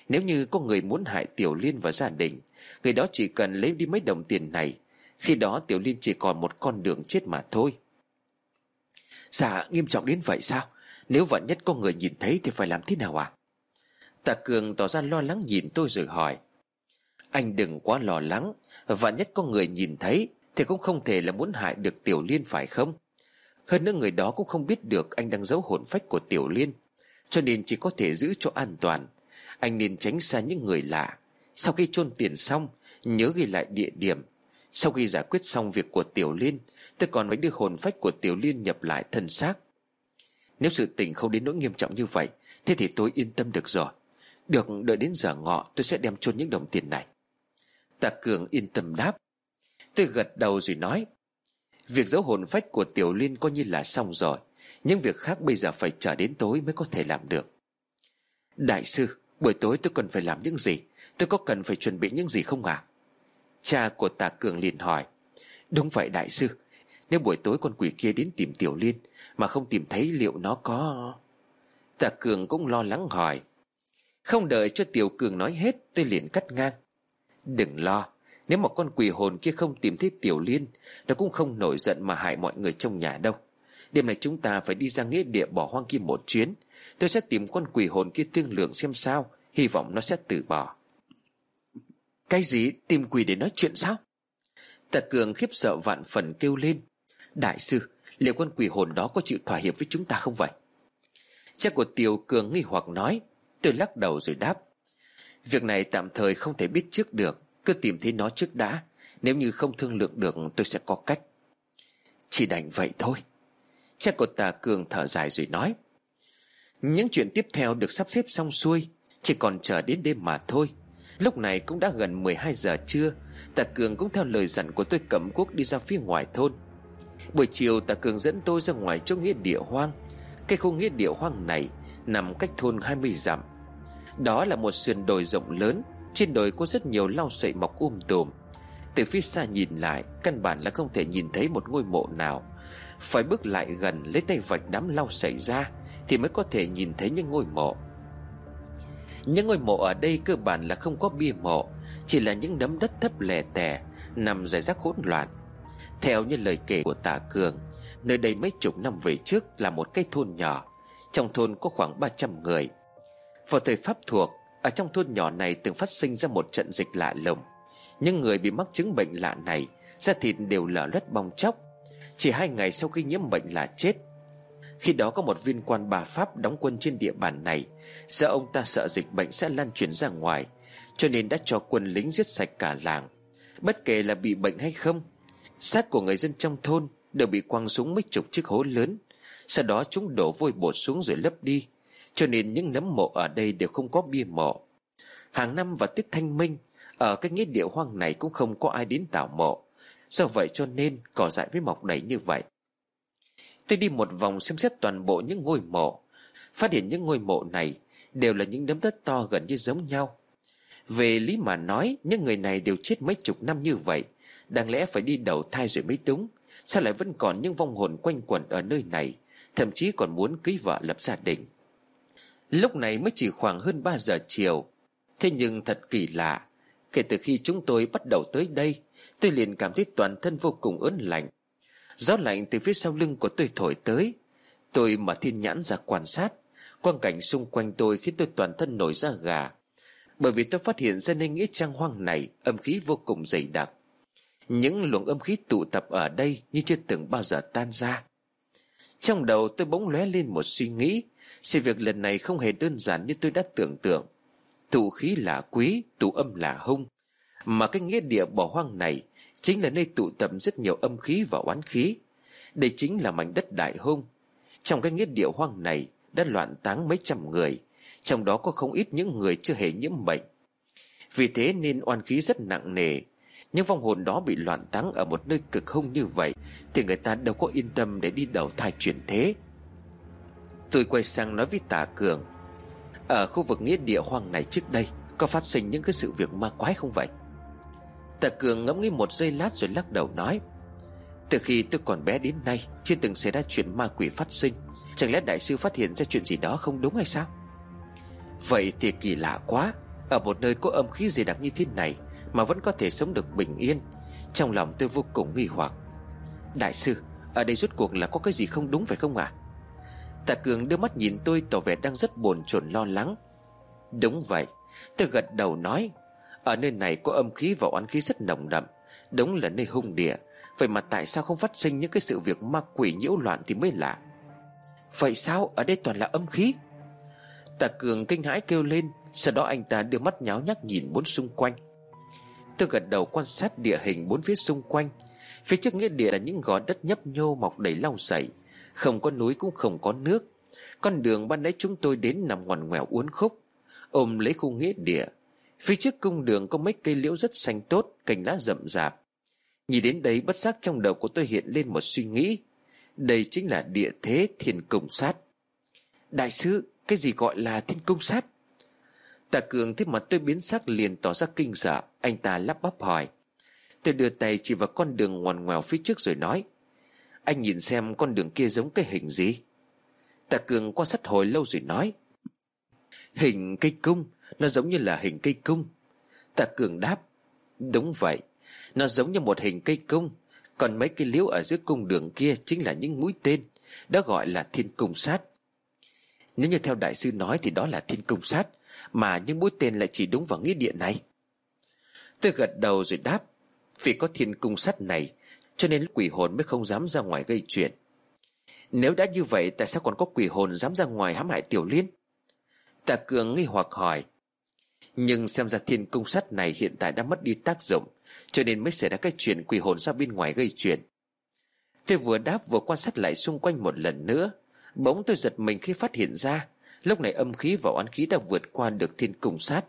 S2: Nếu như có người muốn hại Tiểu Liên và gia đình, Người đó chỉ cần lấy đi mấy đồng tiền này khi đó Tiểu Liên chỉ còn một con đường chết mà thôi. Dạ nghiêm trọng đến vậy sao? Nếu vạn nhất có người nhìn thấy thì phải làm thế nào à Tạ Cường tỏ ra lo lắng nhìn tôi rồi hỏi. Anh đừng quá lo lắng. Vạn nhất có người nhìn thấy Thì cũng không thể là muốn hại được Tiểu Liên phải không? Hơn nữa người đó cũng không biết được Anh đang giấu hồn phách của Tiểu Liên, Cho nên chỉ có thể giữ cho an toàn. Anh nên tránh xa những người lạ. Sau khi chôn tiền xong, Nhớ ghi lại địa điểm. Sau khi giải quyết xong việc của Tiểu Liên, Tôi còn phải đưa hồn phách của Tiểu Liên nhập lại thân xác. Nếu sự tình không đến nỗi nghiêm trọng như vậy, Thế thì tôi yên tâm được rồi. Được, đợi đến giờ ngọ, tôi sẽ đem chôn những đồng tiền này. Tạ Cường yên tâm đáp. Tôi gật đầu rồi nói, Việc giấu hồn phách của Tiểu Liên coi như là xong rồi. Những việc khác bây giờ phải chờ đến tối mới có thể làm được. Đại sư, Buổi tối tôi cần phải làm những gì? Tôi có cần phải chuẩn bị những gì không ạ? à? Cha của Tạ Cường liền hỏi, Đúng vậy đại sư, Nếu buổi tối con quỷ kia đến tìm Tiểu Liên Mà không tìm thấy liệu nó có? Tạ Cường cũng lo lắng hỏi, Không đợi cho Tiểu Cường nói hết, Tôi liền cắt ngang. Đừng lo, Nếu mà con quỷ hồn kia không tìm thấy Tiểu Liên, Nó cũng không nổi giận mà hại mọi người trong nhà đâu. Đêm này chúng ta phải đi ra nghĩa địa bỏ hoang kia một chuyến. Tôi sẽ tìm con quỷ hồn kia tương lượng xem sao, Hy vọng nó sẽ từ bỏ. Cái gì? Tìm quỷ để nói chuyện sao? Tạ Cường khiếp sợ vạn phần kêu lên. Đại sư, Liệu con quỷ hồn đó có chịu thỏa hiệp với chúng ta không vậy? Cha của Tiểu Cường nghi hoặc nói. Tôi lắc đầu rồi đáp. Việc này tạm thời không thể biết trước được. Cứ tìm thấy nó trước đã. Nếu như không thương lượng được, tôi sẽ có cách. Chỉ đành vậy thôi. Cha của Tà Cường thở dài rồi nói. Những chuyện tiếp theo được sắp xếp xong xuôi. Chỉ còn chờ đến đêm mà thôi. Lúc này cũng đã gần 12 giờ trưa, Tạ Cường cũng theo lời dặn của tôi cầm quốc đi ra phía ngoài thôn. Buổi chiều, Tạ Cường dẫn tôi ra ngoài chỗ nghĩa địa hoang. Cái khu nghĩa địa hoang này Nằm cách thôn 20 dặm. Đó là một sườn đồi rộng lớn, Trên đồi có rất nhiều lau sậy mọc um tùm. Từ phía xa nhìn lại, Căn bản là không thể nhìn thấy một ngôi mộ nào. Phải bước lại gần Lấy tay vạch đám lau sậy ra Thì mới có thể nhìn thấy những ngôi mộ. Những ngôi mộ ở đây cơ bản là không có bia mộ, Chỉ là những đấm đất thấp lè tè Nằm rải rác hỗn loạn. Theo như lời kể của Tả Cường, Nơi đây mấy chục năm về trước là một cái thôn nhỏ, Trong thôn có khoảng 300 người. Vào thời Pháp thuộc, Ở trong thôn nhỏ này từng phát sinh ra một trận dịch lạ lùng. Những người bị mắc chứng bệnh lạ này, Da thịt đều lở loét bong chóc. Chỉ hai ngày sau khi nhiễm bệnh là chết khi đó có một viên quan bà Pháp đóng quân trên địa bàn này Sợ ông ta sợ dịch bệnh sẽ lan truyền ra ngoài, Cho nên đã cho quân lính giết sạch cả làng. Bất kể là bị bệnh hay không, Xác của người dân trong thôn Đều bị quăng xuống mấy chục chiếc hố lớn, Sau đó chúng đổ vôi bột xuống rồi lấp đi, Cho nên những nấm mộ ở đây đều không có bia mộ. Hàng năm vào tiết Thanh Minh, Ở cái nghĩa địa hoang này cũng không có ai đến tạo mộ. Do vậy cho nên cỏ dại với mọc đầy như vậy. Tôi đi một vòng xem xét toàn bộ những ngôi mộ. Phát hiện những ngôi mộ này Đều là những đấm đất to gần như giống nhau. Về lý mà nói, Những người này đều chết mấy chục năm như vậy. Đáng lẽ phải đi đầu thai rồi mới đúng. Sao lại vẫn còn những vong hồn quanh quẩn ở nơi này? Thậm chí còn muốn cưới vợ lập gia đình. Lúc này mới chỉ khoảng hơn 3 giờ chiều. Thế nhưng thật kỳ lạ, Kể từ khi chúng tôi bắt đầu tới đây, Tôi liền cảm thấy toàn thân vô cùng ớn lạnh. Gió lạnh từ phía sau lưng của tôi thổi tới. Tôi mở thiên nhãn ra quan sát. Quang cảnh xung quanh tôi khiến tôi toàn thân nổi da gà. Bởi vì tôi phát hiện ra nơi nghĩa trang hoang này Âm khí vô cùng dày đặc. Những luồng âm khí tụ tập ở đây Như chưa từng bao giờ tan ra. Trong đầu tôi bỗng lóe lên một suy nghĩ. Sự việc lần này không hề đơn giản như tôi đã tưởng tượng. Tụ khí là quý, Tụ âm là hung. Mà cái nghĩa địa bỏ hoang này Chính là nơi tụ tập rất nhiều âm khí và oán khí. Đây chính là mảnh đất đại hung. Trong cái nghĩa địa hoang này Đã loạn táng mấy trăm người, Trong đó có không ít những người chưa hề nhiễm bệnh. Vì thế nên oan khí rất nặng nề những vong hồn đó bị loạn táng ở một nơi cực hung như vậy Thì người ta đâu có yên tâm để đi đầu thai chuyển thế. Tôi quay sang nói với Tả Cường, Ở khu vực nghĩa địa hoang này trước đây, Có phát sinh những cái sự việc ma quái không vậy? Tạ Cường ngẫm nghĩ một giây lát rồi lắc đầu nói, Từ khi tôi còn bé đến nay, Chưa từng xảy ra chuyện ma quỷ phát sinh. Chẳng lẽ đại sư phát hiện ra chuyện gì đó không đúng hay sao? Vậy thì kỳ lạ quá. Ở một nơi có âm khí dày đặc như thế này mà vẫn có thể sống được bình yên, Trong lòng tôi vô cùng nghi hoặc. Đại sư, Ở đây rốt cuộc là có cái gì không đúng phải không ạ? À? Tạ Cường đưa mắt nhìn tôi tỏ vẻ đang rất buồn chồn lo lắng. Đúng vậy. Tôi gật đầu nói ở nơi này có âm khí và oán khí rất nồng đậm, Đúng là nơi hung địa. Vậy mà tại sao không phát sinh những cái sự việc ma quỷ nhiễu loạn thì mới lạ? Vậy sao ở đây toàn là âm khí? Tạ Cường kinh hãi kêu lên, Sau đó anh ta đưa mắt nháo nhác nhìn bốn xung quanh. Tôi gật đầu quan sát địa hình bốn phía xung quanh. Phía trước nghĩa địa là những gò đất nhấp nhô mọc đầy lau sậy, Không có núi cũng không có nước. Con đường ban nãy chúng tôi đến nằm ngoằn ngoèo uốn khúc, Ôm lấy khu nghĩa địa. Phía trước cung đường có mấy cây liễu rất xanh tốt, Cành lá rậm rạp. Nhìn đến đấy bất giác trong đầu của tôi hiện lên một suy nghĩ. Đây chính là địa thế thiên cung sát. Đại sư, Cái gì gọi là thiên cung sát? Tạ Cường thấy mặt tôi biến sắc liền tỏ ra kinh sợ. Anh ta lắp bắp hỏi. Tôi đưa tay chỉ vào con đường ngoằn ngoèo phía trước rồi nói. Anh nhìn xem con đường kia giống cái hình gì? Tạ Cường quan sát hồi lâu rồi nói. Hình cây cung. Nó giống như là hình cây cung. Tạ Cường đáp, Đúng vậy. Nó giống như một hình cây cung. Còn mấy cây liễu ở giữa cung đường kia Chính là những mũi tên. Đó gọi là thiên cung sát. Nếu như theo đại sư nói thì đó là thiên cung sát, Mà những mũi tên lại chỉ đúng vào nghĩa địa này. Tôi gật đầu rồi đáp, Vì có thiên cung sát này, Cho nên quỷ hồn mới không dám ra ngoài gây chuyện. Nếu đã như vậy, Tại sao còn có quỷ hồn dám ra ngoài hãm hại Tiểu Liên? Tạ Cường nghi hoặc hỏi nhưng xem ra thiên cung sắt này hiện tại đã mất đi tác dụng, Cho nên mới xảy ra cái chuyện quỷ hồn ra bên ngoài gây chuyện. Tôi vừa đáp vừa quan sát lại xung quanh một lần nữa, Bỗng tôi giật mình khi phát hiện ra, Lúc này âm khí và oán khí đã vượt qua được thiên cung sát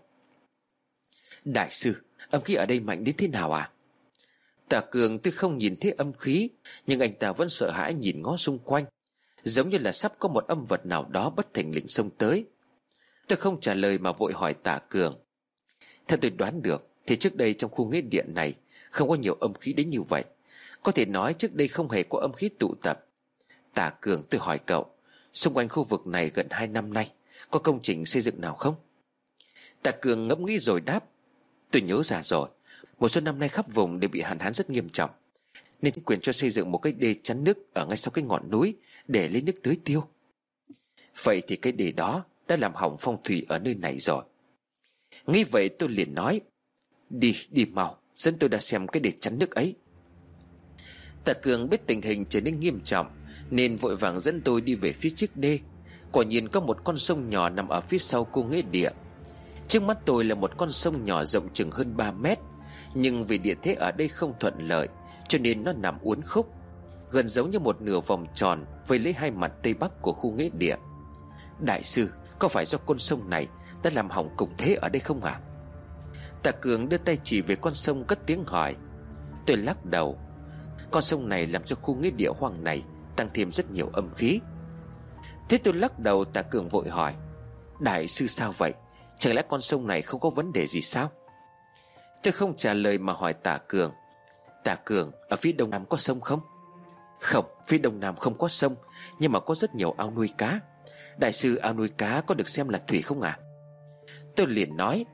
S2: Đại sư, Âm khí ở đây mạnh đến thế nào à? Tạ Cường tuy không nhìn thấy âm khí, Nhưng anh ta vẫn sợ hãi nhìn ngó xung quanh, Giống như là sắp có một âm vật nào đó bất thành lĩnh xông tới. Tôi không trả lời mà vội hỏi Tạ Cường. Theo tôi đoán được, Thì trước đây trong khu nghĩa điện này Không có nhiều âm khí đến như vậy. Có thể nói trước đây không hề có âm khí tụ tập. Tạ Cường, tôi hỏi cậu, Xung quanh khu vực này gần 2 năm nay, Có công trình xây dựng nào không? Tạ Cường ngẫm nghĩ rồi đáp, Tôi nhớ ra rồi, Một số năm nay khắp vùng đều bị hạn hán rất nghiêm trọng, Nên quyền cho xây dựng một cái đê chắn nước Ở ngay sau cái ngọn núi Để lấy nước tưới tiêu. Vậy thì cái đê đó đã làm hỏng phong thủy ở nơi này rồi. Nghĩ vậy tôi liền nói, Đi đi mau, Dẫn tôi đã xem cái để chắn nước ấy. Tạ Cường biết tình hình trở nên nghiêm trọng, Nên vội vàng dẫn tôi đi về phía trước đê. Quả nhiên có một con sông nhỏ nằm ở phía sau cô nghĩa địa. Trước mắt tôi là một con sông nhỏ rộng chừng hơn 3 mét, Nhưng vì địa thế ở đây không thuận lợi, Cho nên nó nằm uốn khúc, Gần giống như một nửa vòng tròn Với lấy hai mặt tây bắc của khu nghĩa địa. Đại sư có phải do con sông này Đã làm hỏng cục thế ở đây không à Tạ Cường đưa tay chỉ về con sông cất tiếng hỏi. Tôi lắc đầu. Con sông này làm cho khu nghĩa địa hoang này Tăng thêm rất nhiều âm khí. Thế tôi lắc đầu, Tạ Cường vội hỏi. Đại sư sao vậy? Chẳng lẽ con sông này không có vấn đề gì sao? Tôi không trả lời mà hỏi Tạ Cường. Tạ Cường, ở phía đông nam có sông không? Không, phía đông nam không có sông, Nhưng mà có rất nhiều ao nuôi cá. Đại sư ao nuôi cá có được xem là thủy không à Tôi liền nói,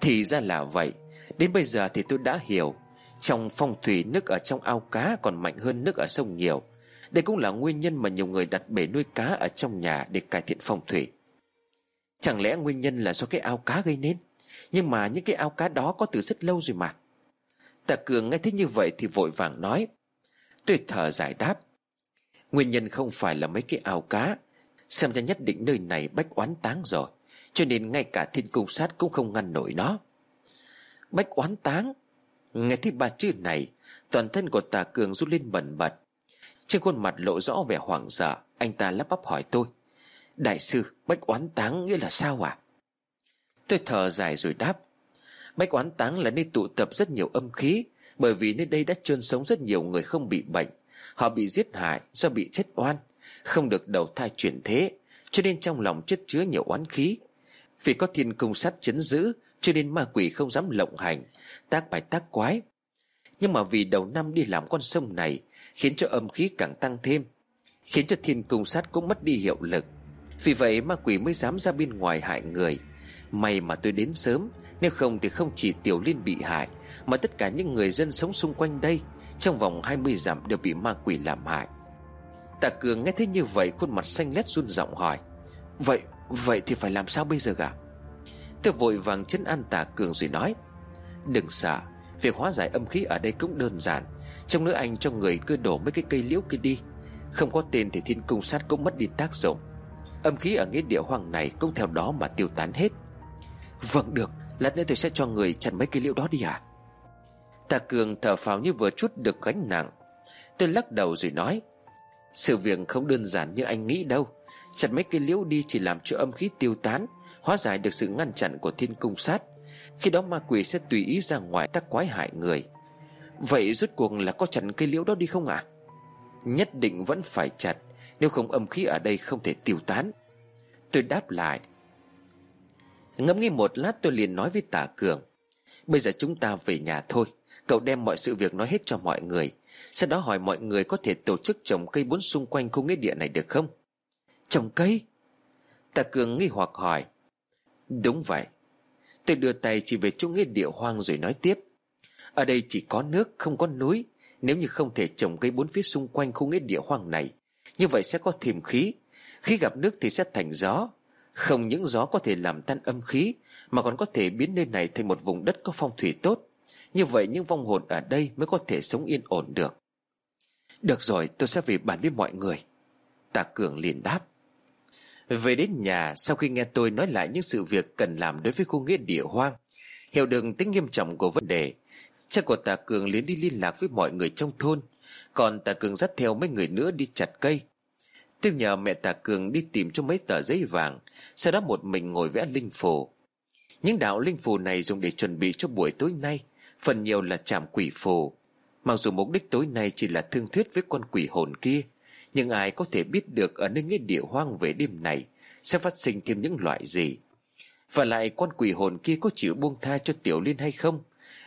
S2: Thì ra là vậy. Đến bây giờ thì tôi đã hiểu. Trong phong thủy, nước ở trong ao cá Còn mạnh hơn nước ở sông nhiều. Đây cũng là nguyên nhân mà nhiều người đặt bể nuôi cá Ở trong nhà để cải thiện phong thủy. Chẳng lẽ nguyên nhân là do cái ao cá gây nên? Nhưng mà những cái ao cá đó có từ rất lâu rồi mà. Tạ Cường nghe thấy như vậy thì vội vàng nói, Tôi thở giải đáp, Nguyên nhân không phải là mấy cái ao cá Xem ra nhất định nơi này bách oán táng rồi, Cho nên ngay cả thiên cung sát cũng không ngăn nổi nó. Bách oán táng? Nghe thấy ba chữ này, Toàn thân của tà cường rút lên bẩn bật. Trên khuôn mặt lộ rõ vẻ hoảng sợ, Anh ta lắp bắp hỏi tôi, Đại sư, bách oán táng nghĩa là sao à Tôi thở dài rồi đáp, Bách oán táng là nơi tụ tập rất nhiều âm khí, Bởi vì nơi đây đã chôn sống rất nhiều người không bị bệnh. Họ bị giết hại do bị chết oan không được đầu thai chuyển thế, Cho nên trong lòng chất chứa nhiều oán khí. Vì có thiên cung sát chấn giữ, Cho nên ma quỷ không dám lộng hành, Tác bài tác quái. Nhưng mà vì đầu năm đi làm con sông này, Khiến cho âm khí càng tăng thêm, Khiến cho thiên cung sát cũng mất đi hiệu lực. Vì vậy ma quỷ mới dám ra bên ngoài hại người. May mà tôi đến sớm, Nếu không thì không chỉ Tiểu Liên bị hại, Mà tất cả những người dân sống xung quanh đây, Trong vòng 20 dặm đều bị ma quỷ làm hại. Tạ Cường nghe thấy như vậy khuôn mặt xanh lét run giọng hỏi. Vậy, vậy thì phải làm sao bây giờ gặp Tôi vội vàng chân an tà cường rồi nói. Đừng sợ Việc hóa giải âm khí ở đây cũng đơn giản. Trong nữa anh cho người cứ đổ mấy cái cây liễu kia đi. Không có tên thì thiên cung sát cũng mất đi tác dụng. Âm khí ở nghĩa địa hoàng này cũng theo đó mà tiêu tán hết. Vâng được. Lát nữa tôi sẽ cho người chặn mấy cây liễu đó đi à? Tà Cường thở phào như vừa chút được gánh nặng. Tôi lắc đầu rồi nói. Sự việc không đơn giản như anh nghĩ đâu. Chặt mấy cây liễu đi chỉ làm cho âm khí tiêu tán, Hóa giải được sự ngăn chặn của thiên cung sát. Khi đó ma quỷ sẽ tùy ý ra ngoài tác quái hại người. Vậy rốt cuộc là có chặt cây liễu đó đi không ạ? À? Nhất định vẫn phải chặt, Nếu không âm khí ở đây không thể tiêu tán. Tôi đáp lại. Ngẫm nghĩ một lát tôi liền nói với tả cường. Bây giờ chúng ta về nhà thôi, Cậu đem mọi sự việc nói hết cho mọi người. Sau đó hỏi mọi người có thể tổ chức trồng cây bốn xung quanh khu nghĩa địa này được không? Trồng cây? Tạ Cường nghi hoặc hỏi. Đúng vậy. Tôi đưa tay chỉ về chỗ nghĩa địa hoang rồi nói tiếp. Ở đây chỉ có nước, không có núi. Nếu như không thể trồng cây bốn phía xung quanh khu nghĩa địa hoang này, Như vậy sẽ có thiềm khí. Khi gặp nước thì sẽ thành gió. Không những gió có thể làm tan âm khí, Mà còn có thể biến nơi này thành một vùng đất có phong thủy tốt. Như vậy những vong hồn ở đây mới có thể sống yên ổn được. Được rồi, tôi sẽ về bàn với mọi người. Tạ Cường liền đáp. Về đến nhà, sau khi nghe tôi nói lại những sự việc cần làm đối với khu nghĩa địa hoang, Hiểu được tính nghiêm trọng của vấn đề Cha của Tạ Cường liền đi liên lạc với mọi người trong thôn. Còn Tạ Cường dắt theo mấy người nữa đi chặt cây. Tôi nhờ mẹ Tạ Cường đi tìm cho mấy tờ giấy vàng, Sau đó một mình ngồi vẽ linh phù. Những đạo linh phù này dùng để chuẩn bị cho buổi tối nay. Phần nhiều là chạm quỷ phù. Mặc dù mục đích tối nay chỉ là thương thuyết với con quỷ hồn kia, nhưng ai có thể biết được ở nơi nghĩa địa hoang về đêm này Sẽ phát sinh thêm những loại gì? Và lại con quỷ hồn kia có chịu buông tha cho Tiểu Liên hay không?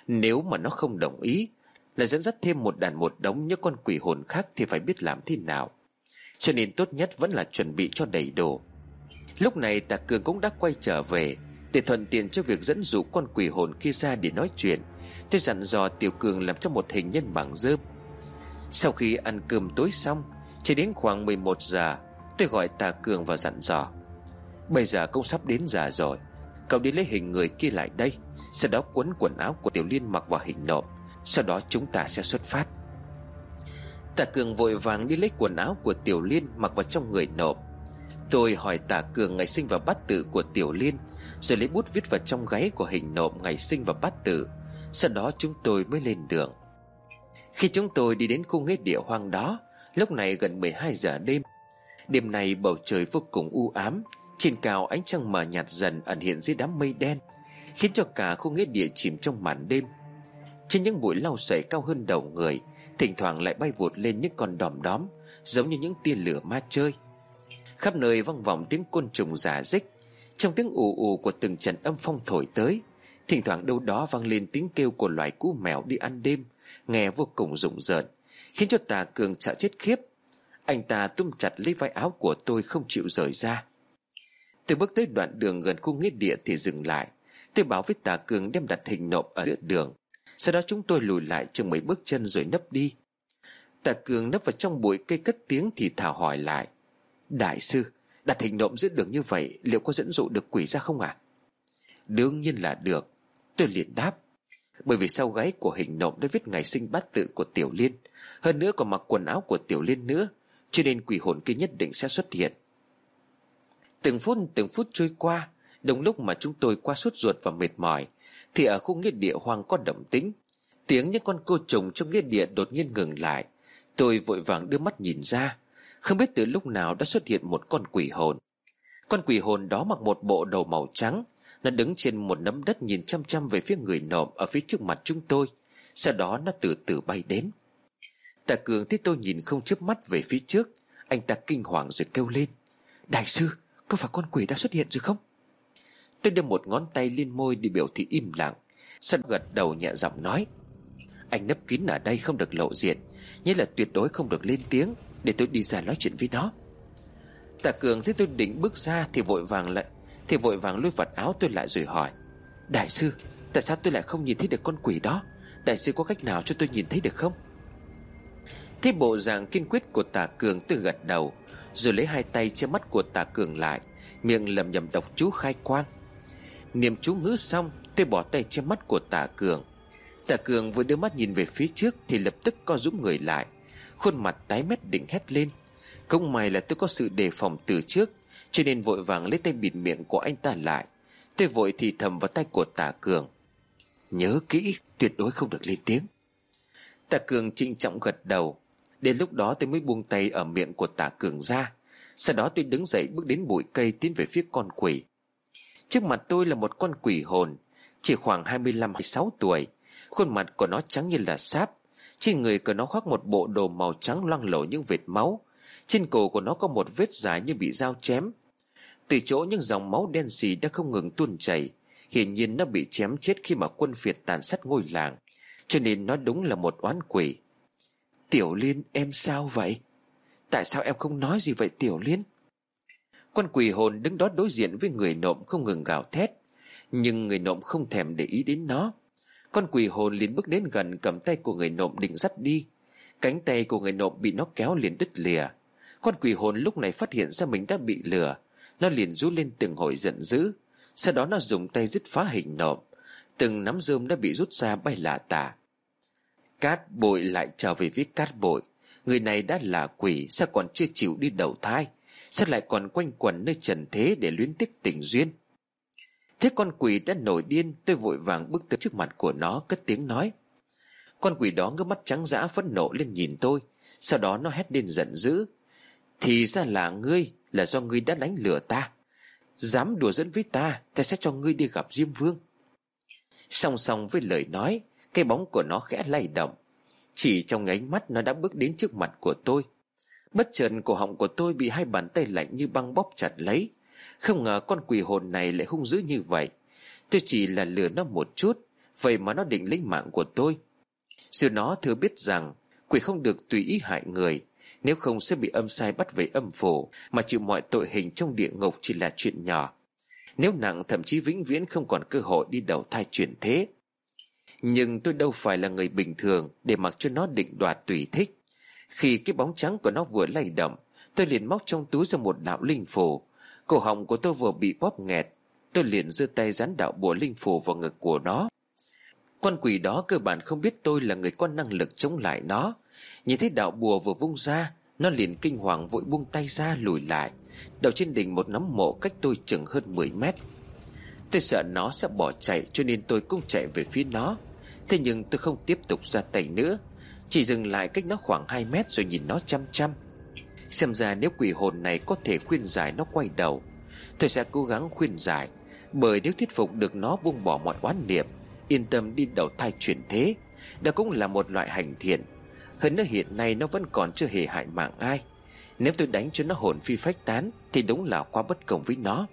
S2: Nếu mà nó không đồng ý Là dẫn dắt thêm một đàn một đống những con quỷ hồn khác Thì phải biết làm thế nào. Cho nên tốt nhất vẫn là chuẩn bị cho đầy đủ. Lúc này tạ Cường cũng đã quay trở về, Để thuận tiện cho việc dẫn dụ con quỷ hồn kia ra để nói chuyện. Tôi dặn dò Tiểu Cường làm cho một hình nhân bằng dơm Sau khi ăn cơm tối xong, chỉ đến khoảng 11 giờ, Tôi gọi Tà Cường và dặn dò. Bây giờ cũng sắp đến giờ rồi, Cậu đi lấy hình người kia lại đây, Sau đó quấn quần áo của Tiểu Liên mặc vào hình nộp Sau đó chúng ta sẽ xuất phát. Tà Cường vội vàng đi lấy quần áo của Tiểu Liên mặc vào trong người nộp Tôi hỏi Tà Cường ngày sinh và bát tự của Tiểu Liên, Rồi lấy bút viết vào trong gáy của hình nộm ngày sinh và bát tự sau đó chúng tôi mới lên đường. Khi chúng tôi đi đến khu nghĩa địa hoang đó, Lúc này gần 12 giờ đêm. Đêm nay bầu trời vô cùng u ám, Trên cao ánh trăng mờ nhạt dần ẩn hiện dưới đám mây đen, Khiến cho cả khu nghĩa địa chìm trong màn đêm. Trên những bụi lau sậy cao hơn đầu người, Thỉnh thoảng lại bay vụt lên những con đom đóm, Giống như những tia lửa ma chơi. Khắp nơi vang vọng tiếng côn trùng giả dích, Trong tiếng ù ù của từng trận âm phong thổi tới Thỉnh thoảng đâu đó vang lên tiếng kêu của loài cú mèo đi ăn đêm, Nghe vô cùng rụng rợn, Khiến cho tà cường sợ chết khiếp. Anh ta tung chặt lấy vai áo của tôi không chịu rời ra. Tôi bước tới đoạn đường gần khu nghĩa địa thì dừng lại. Tôi bảo với tà cường đem đặt hình nộp ở giữa đường. Sau đó chúng tôi lùi lại chừng mấy bước chân rồi nấp đi. Tà cường nấp vào trong bụi cây cất tiếng thì thảo hỏi lại. Đại sư, Đặt hình nộm giữa đường như vậy Liệu có dẫn dụ được quỷ ra không ạ? À? Đương nhiên là được. Tôi liền đáp, Bởi vì sau gáy của hình nộm đã viết ngày sinh bát tự của Tiểu Liên, hơn nữa còn mặc quần áo của Tiểu Liên nữa, Cho nên quỷ hồn kia nhất định sẽ xuất hiện. Từng phút từng phút trôi qua Đồng lúc mà chúng tôi qua suốt ruột và mệt mỏi, Thì ở khu nghĩa địa hoang có động tĩnh. Tiếng những con cô trùng trong nghĩa địa đột nhiên ngừng lại. Tôi vội vàng đưa mắt nhìn ra, Không biết từ lúc nào đã xuất hiện một con quỷ hồn. Con quỷ hồn đó mặc một bộ đầu màu trắng nó đứng trên một nấm đất nhìn chăm chăm về phía người nộm ở phía trước mặt chúng tôi. Sau đó nó từ từ bay đến. Tạ Cường thấy tôi nhìn không chớp mắt về phía trước. Anh ta kinh hoàng rồi kêu lên. Đại sư, Có phải con quỷ đã xuất hiện rồi không? Tôi đưa một ngón tay lên môi để biểu thị im lặng. Sân gật đầu nhẹ giọng nói. Anh nấp kín ở đây không được lộ diện. Nhất là tuyệt đối không được lên tiếng. Để tôi đi ra nói chuyện với nó. Tạ Cường thấy tôi định bước ra Thì vội vàng lại thì vội vàng lôi vật áo tôi lại rồi hỏi, Đại sư, Tại sao tôi lại không nhìn thấy được con quỷ đó? Đại sư có cách nào cho tôi nhìn thấy được không? Thế bộ dạng kiên quyết của tà cường, tôi gật đầu, Rồi lấy hai tay che mắt của tà cường lại, Miệng lầm nhầm độc chú khai quang. Niệm chú ngữ xong, Tôi bỏ tay che mắt của tà cường. Tà cường vừa đưa mắt nhìn về phía trước Thì lập tức co rúm người lại, Khuôn mặt tái mét định hét lên. Không may là tôi có sự đề phòng từ trước cho nên vội vàng lấy tay bịt miệng của anh ta lại. Tôi vội thì thầm vào tay của tả cường. Nhớ kỹ, tuyệt đối không được lên tiếng. Tả cường trịnh trọng gật đầu. Đến lúc đó tôi mới buông tay ở miệng của tả cường ra. Sau đó tôi đứng dậy bước đến bụi cây tiến về phía con quỷ. Trước mặt tôi là một con quỷ hồn, Chỉ khoảng 25-26 tuổi. Khuôn mặt của nó trắng như là sáp. Trên người của nó khoác một bộ đồ màu trắng loang lổ những vệt máu. Trên cổ của nó có một vết dài như bị dao chém. Từ chỗ những dòng máu đen xì đã không ngừng tuôn chảy. Hiển nhiên nó bị chém chết khi mà quân phiệt tàn sát ngôi làng, Cho nên nó đúng là một oán quỷ. Tiểu Liên, em sao vậy? Tại sao em không nói gì vậy, Tiểu Liên? Con quỷ hồn đứng đó đối diện với người nộm không ngừng gào thét, Nhưng người nộm không thèm để ý đến nó. Con quỷ hồn liền bước đến gần cầm tay của người nộm định dắt đi. Cánh tay của người nộm bị nó kéo liền đứt lìa. Con quỷ hồn lúc này phát hiện ra mình đã bị lừa. Nó liền rú lên từng hồi giận dữ. Sau đó nó dùng tay dứt phá hình nộm. Từng nắm rơm đã bị rút ra bay lạ tả. Cát bội lại trở về với cát bội. Người này đã là quỷ, Sao còn chưa chịu đi đầu thai? Sao lại còn quanh quẩn nơi trần thế Để luyến tiếc tình duyên? Thế con quỷ đã nổi điên, Tôi vội vàng bước tới trước mặt của nó, Cất tiếng nói. Con quỷ đó ngước mắt trắng dã phẫn nộ lên nhìn tôi. Sau đó nó hét lên giận dữ. Thì ra là ngươi Là do ngươi đã đánh lừa ta. Dám đùa dẫn với ta Ta sẽ cho ngươi đi gặp Diêm Vương. Song song với lời nói, cái bóng của nó khẽ lay động. Chỉ trong ánh mắt nó đã bước đến trước mặt của tôi. Bất chợt cổ họng của tôi bị hai bàn tay lạnh như băng bóp chặt lấy. Không ngờ con quỷ hồn này lại hung dữ như vậy. Tôi chỉ là lừa nó một chút, Vậy mà nó định lấy mạng của tôi. Dù nó thừa biết rằng Quỷ không được tùy ý hại người nếu không sẽ bị âm sai bắt về âm phủ, Mà chịu mọi tội hình trong địa ngục chỉ là chuyện nhỏ. Nếu nặng, thậm chí vĩnh viễn không còn cơ hội đi đầu thai chuyển thế. Nhưng tôi đâu phải là người bình thường Để mặc cho nó định đoạt tùy thích. Khi cái bóng trắng của nó vừa lay động, Tôi liền móc trong túi ra một đạo linh phù. Cổ họng của tôi vừa bị bóp nghẹt, Tôi liền giơ tay dán đạo bùa linh phù vào ngực của nó. Con quỷ đó cơ bản không biết tôi là người có năng lực chống lại nó. Nhìn thấy đạo bùa vừa vung ra, Nó liền kinh hoàng vội buông tay ra lùi lại. Đầu trên đỉnh một nắm mộ cách tôi chừng hơn 10 mét. Tôi sợ nó sẽ bỏ chạy cho nên tôi cũng chạy về phía nó. Thế nhưng tôi không tiếp tục ra tay nữa. Chỉ dừng lại cách nó khoảng 2 mét rồi nhìn nó chăm chăm. Xem ra nếu quỷ hồn này có thể khuyên giải nó quay đầu, Tôi sẽ cố gắng khuyên giải. Bởi nếu thuyết phục được nó buông bỏ mọi oán niệm, Yên tâm đi đầu thai chuyển thế, Đó cũng là một loại hành thiện. Hơn nữa hiện nay nó vẫn còn chưa hề hại mạng ai. Nếu tôi đánh cho nó hồn phi phách tán Thì đúng là quá bất công với nó.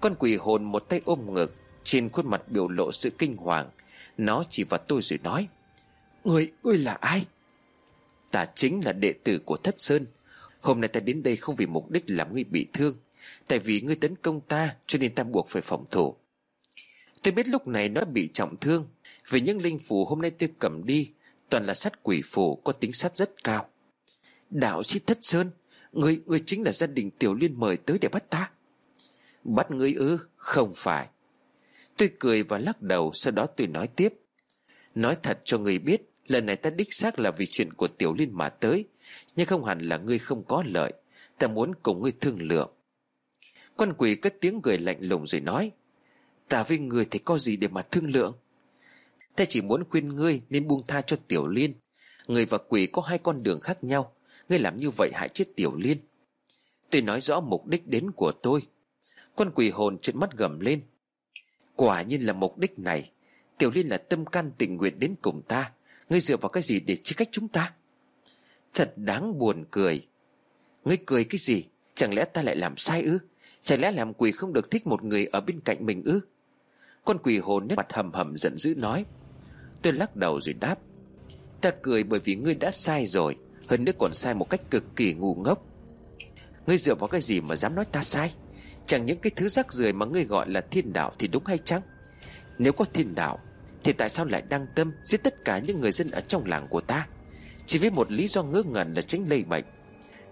S2: Con quỷ hồn một tay ôm ngực Trên khuôn mặt biểu lộ sự kinh hoàng. Nó chỉ vào tôi rồi nói Người, ngươi là ai? Ta chính là đệ tử của Thất Sơn. Hôm nay ta đến đây không vì mục đích làm ngươi bị thương Tại vì ngươi tấn công ta Cho nên ta buộc phải phòng thủ. Tôi biết lúc này nó bị trọng thương. Vì những linh phù hôm nay tôi cầm đi Toàn là sắt quỷ phủ có tính sắt rất cao. Đạo sĩ Thất Sơn, người người chính là gia đình Tiểu Liên mời tới để bắt ta. Bắt ngươi ư? Không phải. Tôi cười và lắc đầu, Sau đó tôi nói tiếp. Nói thật cho người biết, Lần này ta đích xác là vì chuyện của Tiểu Liên mà tới, Nhưng không hẳn là ngươi không có lợi. Ta muốn cùng ngươi thương lượng. Con quỷ cất tiếng cười lạnh lùng rồi nói, Ta với người thì có gì để mà thương lượng? Ta chỉ muốn khuyên ngươi nên buông tha cho Tiểu Liên. Người và quỷ có hai con đường khác nhau. Ngươi làm như vậy hại chết Tiểu Liên. Tôi nói rõ mục đích đến của tôi, Con quỷ hồn trợn mắt gầm lên. Quả nhiên là mục đích này. Tiểu Liên là tâm can tình nguyện đến cùng ta. Ngươi dựa vào cái gì để chia cách chúng ta? Thật đáng buồn cười. Ngươi cười cái gì? Chẳng lẽ ta lại làm sai ư? Chẳng lẽ làm quỷ không được thích một người ở bên cạnh mình ư? Con quỷ hồn nét mặt hầm hầm giận dữ nói. Tôi lắc đầu rồi đáp. Ta cười bởi vì ngươi đã sai rồi, Hơn nữa còn sai một cách cực kỳ ngu ngốc. Ngươi dựa vào cái gì mà dám nói ta sai? Chẳng những cái thứ rác rưởi mà ngươi gọi là thiên đạo thì đúng hay chăng? Nếu có thiên đạo, Thì tại sao lại đăng tâm giết tất cả những người dân ở trong làng của ta? Chỉ với một lý do ngớ ngẩn là tránh lây bệnh.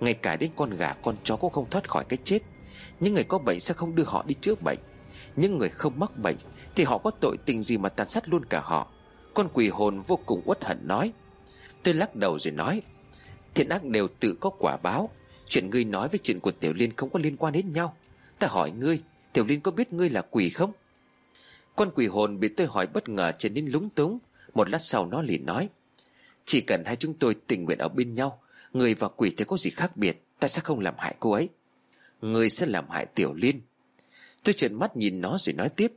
S2: Ngay cả đến con gà, con chó cũng không thoát khỏi cái chết. Những người có bệnh sẽ không đưa họ đi chữa bệnh. Những người không mắc bệnh Thì họ có tội tình gì mà tàn sát luôn cả họ? Con quỷ hồn vô cùng uất hận nói. Tôi lắc đầu rồi nói, Thiện ác đều tự có quả báo. Chuyện ngươi nói với chuyện của Tiểu Liên không có liên quan đến nhau. Ta hỏi ngươi, Tiểu Liên có biết ngươi là quỷ không? Con quỷ hồn bị tôi hỏi bất ngờ trở nên lúng túng. Một lát sau nó liền nói, Chỉ cần hai chúng tôi tình nguyện ở bên nhau, Người và quỷ thì có gì khác biệt, Ta sẽ không làm hại cô ấy. Người sẽ làm hại Tiểu Liên. Tôi trợn mắt nhìn nó rồi nói tiếp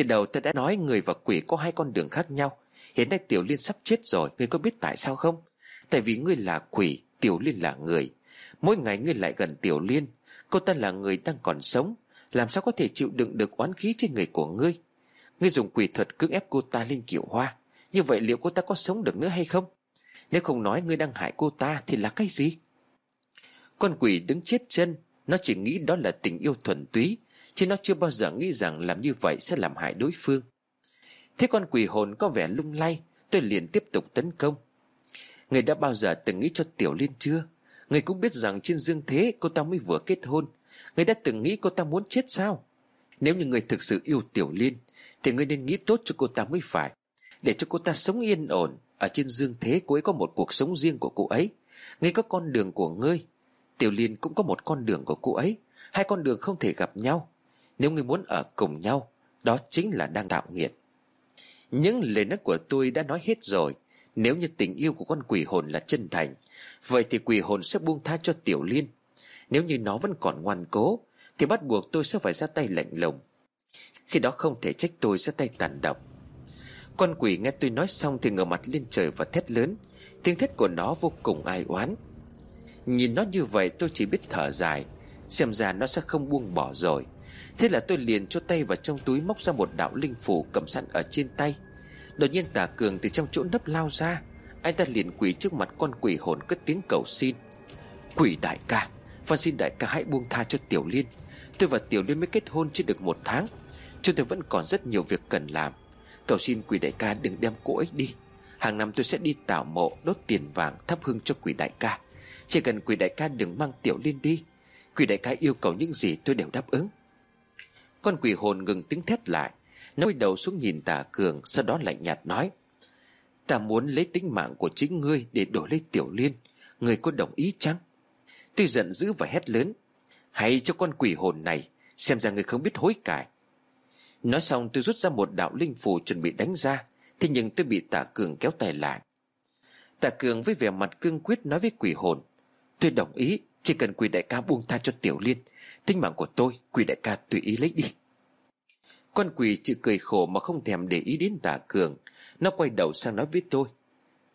S2: từ đầu ta đã nói người và quỷ có hai con đường khác nhau. Hiện nay Tiểu Liên sắp chết rồi, Ngươi có biết tại sao không? Tại vì ngươi là quỷ, Tiểu Liên là người. Mỗi ngày ngươi lại gần Tiểu Liên. Cô ta là người đang còn sống. Làm sao có thể chịu đựng được oán khí trên người của ngươi? Ngươi dùng quỷ thuật cưỡng ép cô ta lên kiểu hoa. Như vậy liệu cô ta có sống được nữa hay không? Nếu không nói ngươi đang hại cô ta Thì là cái gì? Con quỷ đứng chết chân, Nó chỉ nghĩ đó là tình yêu thuần túy. Chứ nó chưa bao giờ nghĩ rằng làm như vậy sẽ làm hại đối phương. Thế con quỷ hồn có vẻ lung lay, Tôi liền tiếp tục tấn công. Người đã bao giờ từng nghĩ cho Tiểu Liên chưa? Người cũng biết rằng trên dương thế cô ta mới vừa kết hôn. Người đã từng nghĩ cô ta muốn chết sao? Nếu như người thực sự yêu Tiểu Liên, Thì người nên nghĩ tốt cho cô ta mới phải. Để cho cô ta sống yên ổn, Ở trên dương thế cô ấy có một cuộc sống riêng của cô ấy. Người có con đường của ngươi, Tiểu Liên cũng có một con đường của cô ấy. Hai con đường không thể gặp nhau. Nếu người muốn ở cùng nhau, Đó chính là đang tạo nghiện Những lời nói của tôi đã nói hết rồi. Nếu như tình yêu của con quỷ hồn là chân thành, Vậy thì quỷ hồn sẽ buông tha cho Tiểu Liên. Nếu như nó vẫn còn ngoan cố, Thì bắt buộc tôi sẽ phải ra tay lạnh lùng. Khi đó không thể trách tôi ra tay tàn độc. Con quỷ nghe tôi nói xong Thì ngửa mặt lên trời và thét lớn. Tiếng thét của nó vô cùng ai oán. Nhìn nó như vậy, tôi chỉ biết thở dài. Xem ra nó sẽ không buông bỏ rồi. Thế là tôi liền cho tay vào trong túi Móc ra một đạo linh phủ cầm sẵn ở trên tay. Đột nhiên tà cường từ trong chỗ nấp lao ra. Anh ta liền quỳ trước mặt con quỷ hồn cất tiếng cầu xin. Quỷ đại ca, Phan xin đại ca hãy buông tha cho Tiểu Liên. Tôi và Tiểu Liên mới kết hôn chưa được một tháng. Chúng tôi vẫn còn rất nhiều việc cần làm. Cầu xin quỷ đại ca đừng đem cô ấy đi. Hàng năm tôi sẽ đi tảo mộ, Đốt tiền vàng, thắp hương cho quỷ đại ca. Chỉ cần quỷ đại ca đừng mang Tiểu Liên đi, Quỷ đại ca yêu cầu những gì tôi đều đáp ứng. Con quỷ hồn ngừng tiếng thét lại Nó quay đầu xuống nhìn tà cường, Sau đó lạnh nhạt nói, Ta muốn lấy tính mạng của chính ngươi Để đổi lấy tiểu liên. Ngươi có đồng ý chăng? Tôi giận dữ và hét lớn, Hãy cho con quỷ hồn này, Xem ra ngươi không biết hối cải. Nói xong, tôi rút ra một đạo linh phù chuẩn bị đánh ra, Thế nhưng tôi bị tạ cường kéo tay lại. Tạ cường với vẻ mặt cương quyết nói với quỷ hồn, Tôi đồng ý, Chỉ cần quỷ đại ca buông tha cho tiểu liên Tính mạng của tôi, quỷ đại ca tùy ý lấy đi. Con quỷ chỉ cười khổ mà không thèm để ý đến tạ cường. Nó quay đầu sang nói với tôi.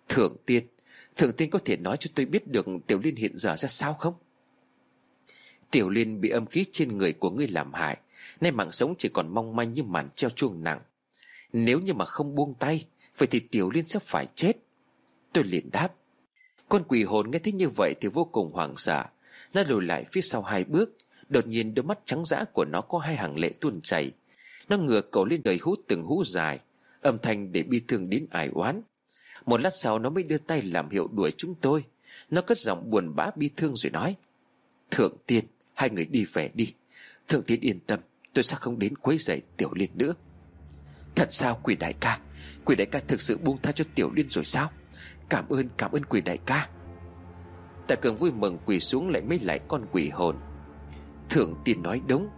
S2: Thượng tiên Thượng tiên có thể nói cho tôi biết được Tiểu Liên hiện giờ ra sao không? Tiểu Liên bị âm khí trên người của ngươi làm hại. Nay mạng sống chỉ còn mong manh như màn treo chuông nặng. Nếu như mà không buông tay, Vậy thì Tiểu Liên sẽ phải chết. Tôi liền đáp. Con quỷ hồn nghe thấy như vậy thì vô cùng hoảng sợ. Nó lùi lại phía sau hai bước Đột nhiên đôi mắt trắng dã của nó có hai hàng lệ tuôn chảy. Nó ngửa cổ lên đời hút từng hú dài, Âm thanh để bi thương đến ải oán. Một lát sau nó mới đưa tay làm hiệu đuổi chúng tôi. Nó cất giọng buồn bã bi thương rồi nói, Thượng tiên, Hai người đi về đi. Thượng tiên yên tâm, Tôi sẽ không đến quấy rầy Tiểu Liên nữa. Thật sao, quỷ đại ca? Quỷ đại ca thực sự buông tha cho Tiểu Liên rồi sao? Cảm ơn cảm ơn quỷ đại ca. Tạ cường vui mừng quỳ xuống lại mấy lại con quỷ hồn. Thượng tiên nói đúng.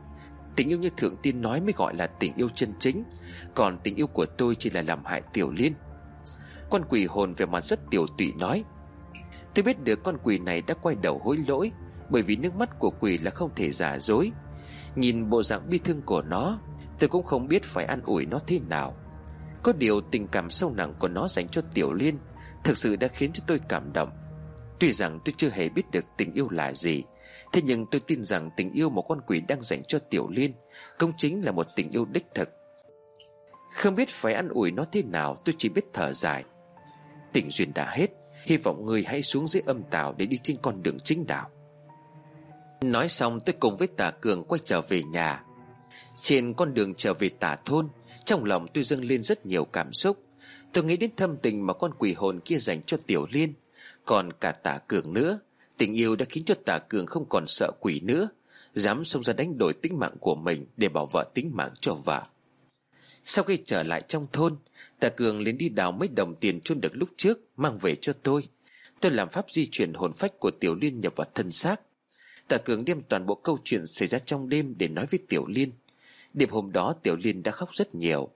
S2: Tình yêu như Thượng Tiên nói mới gọi là tình yêu chân chính. Còn tình yêu của tôi chỉ là làm hại Tiểu Liên. Con quỷ hồn về mặt rất tiểu tụy nói. Tôi biết được con quỷ này đã quay đầu hối lỗi, Bởi vì nước mắt của quỷ là không thể giả dối. Nhìn bộ dạng bi thương của nó, Tôi cũng không biết phải an ủi nó thế nào. Có điều tình cảm sâu nặng của nó dành cho Tiểu Liên Thực sự đã khiến cho tôi cảm động. Tuy rằng tôi chưa hề biết được tình yêu là gì Thế nhưng tôi tin rằng tình yêu một con quỷ đang dành cho Tiểu Liên Công chính là một tình yêu đích thực. Không biết phải ăn ủi nó thế nào, Tôi chỉ biết thở dài. Tình duyên đã hết, Hy vọng người hãy xuống dưới âm tàu Để đi trên con đường chính đạo. Nói xong, tôi cùng với tả cường quay trở về nhà. Trên con đường trở về tả thôn, Trong lòng tôi dâng lên rất nhiều cảm xúc. Tôi nghĩ đến thâm tình mà con quỷ hồn kia dành cho Tiểu Liên, Còn cả tả cường nữa. Tình yêu đã khiến cho tà cường không còn sợ quỷ nữa, Dám xông ra đánh đổi tính mạng của mình Để bảo vợ tính mạng cho vợ. Sau khi trở lại trong thôn Tà Cường liền đi đào mấy đồng tiền chôn được lúc trước Mang về cho tôi. Tôi làm pháp di chuyển hồn phách của Tiểu Liên nhập vào thân xác. Tà Cường đem toàn bộ câu chuyện xảy ra trong đêm Để nói với Tiểu Liên. Đêm hôm đó, Tiểu Liên đã khóc rất nhiều.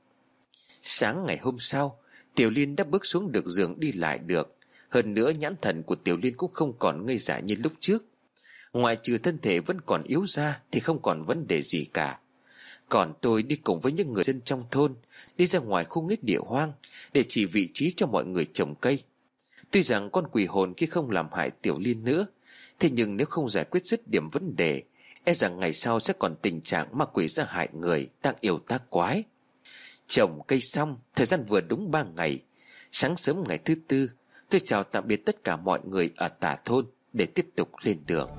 S2: Sáng ngày hôm sau, Tiểu Liên đã bước xuống được giường đi lại được. Hơn nữa nhãn thần của Tiểu Liên cũng không còn ngây dại như lúc trước. Ngoài trừ thân thể vẫn còn yếu ra Thì không còn vấn đề gì cả. Còn tôi đi cùng với những người dân trong thôn, Đi ra ngoài khu nghếch địa hoang Để chỉ vị trí cho mọi người trồng cây. Tuy rằng con quỷ hồn kia không làm hại Tiểu Liên nữa, Thế nhưng nếu không giải quyết dứt điểm vấn đề E rằng ngày sau sẽ còn tình trạng ma quỷ ra hại người Tác yêu tác quái. Trồng cây xong, Thời gian vừa đúng ba ngày, Sáng sớm ngày thứ tư Tôi chào tạm biệt tất cả mọi người ở tả thôn Để tiếp tục lên đường.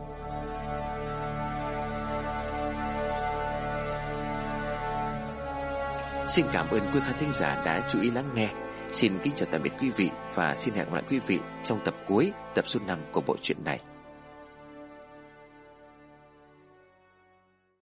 S2: Xin cảm ơn quý khán thính giả đã chú ý lắng nghe. Xin kính chào tạm biệt quý vị Và xin hẹn gặp lại quý vị trong tập cuối, Tập số 5 của bộ truyện này.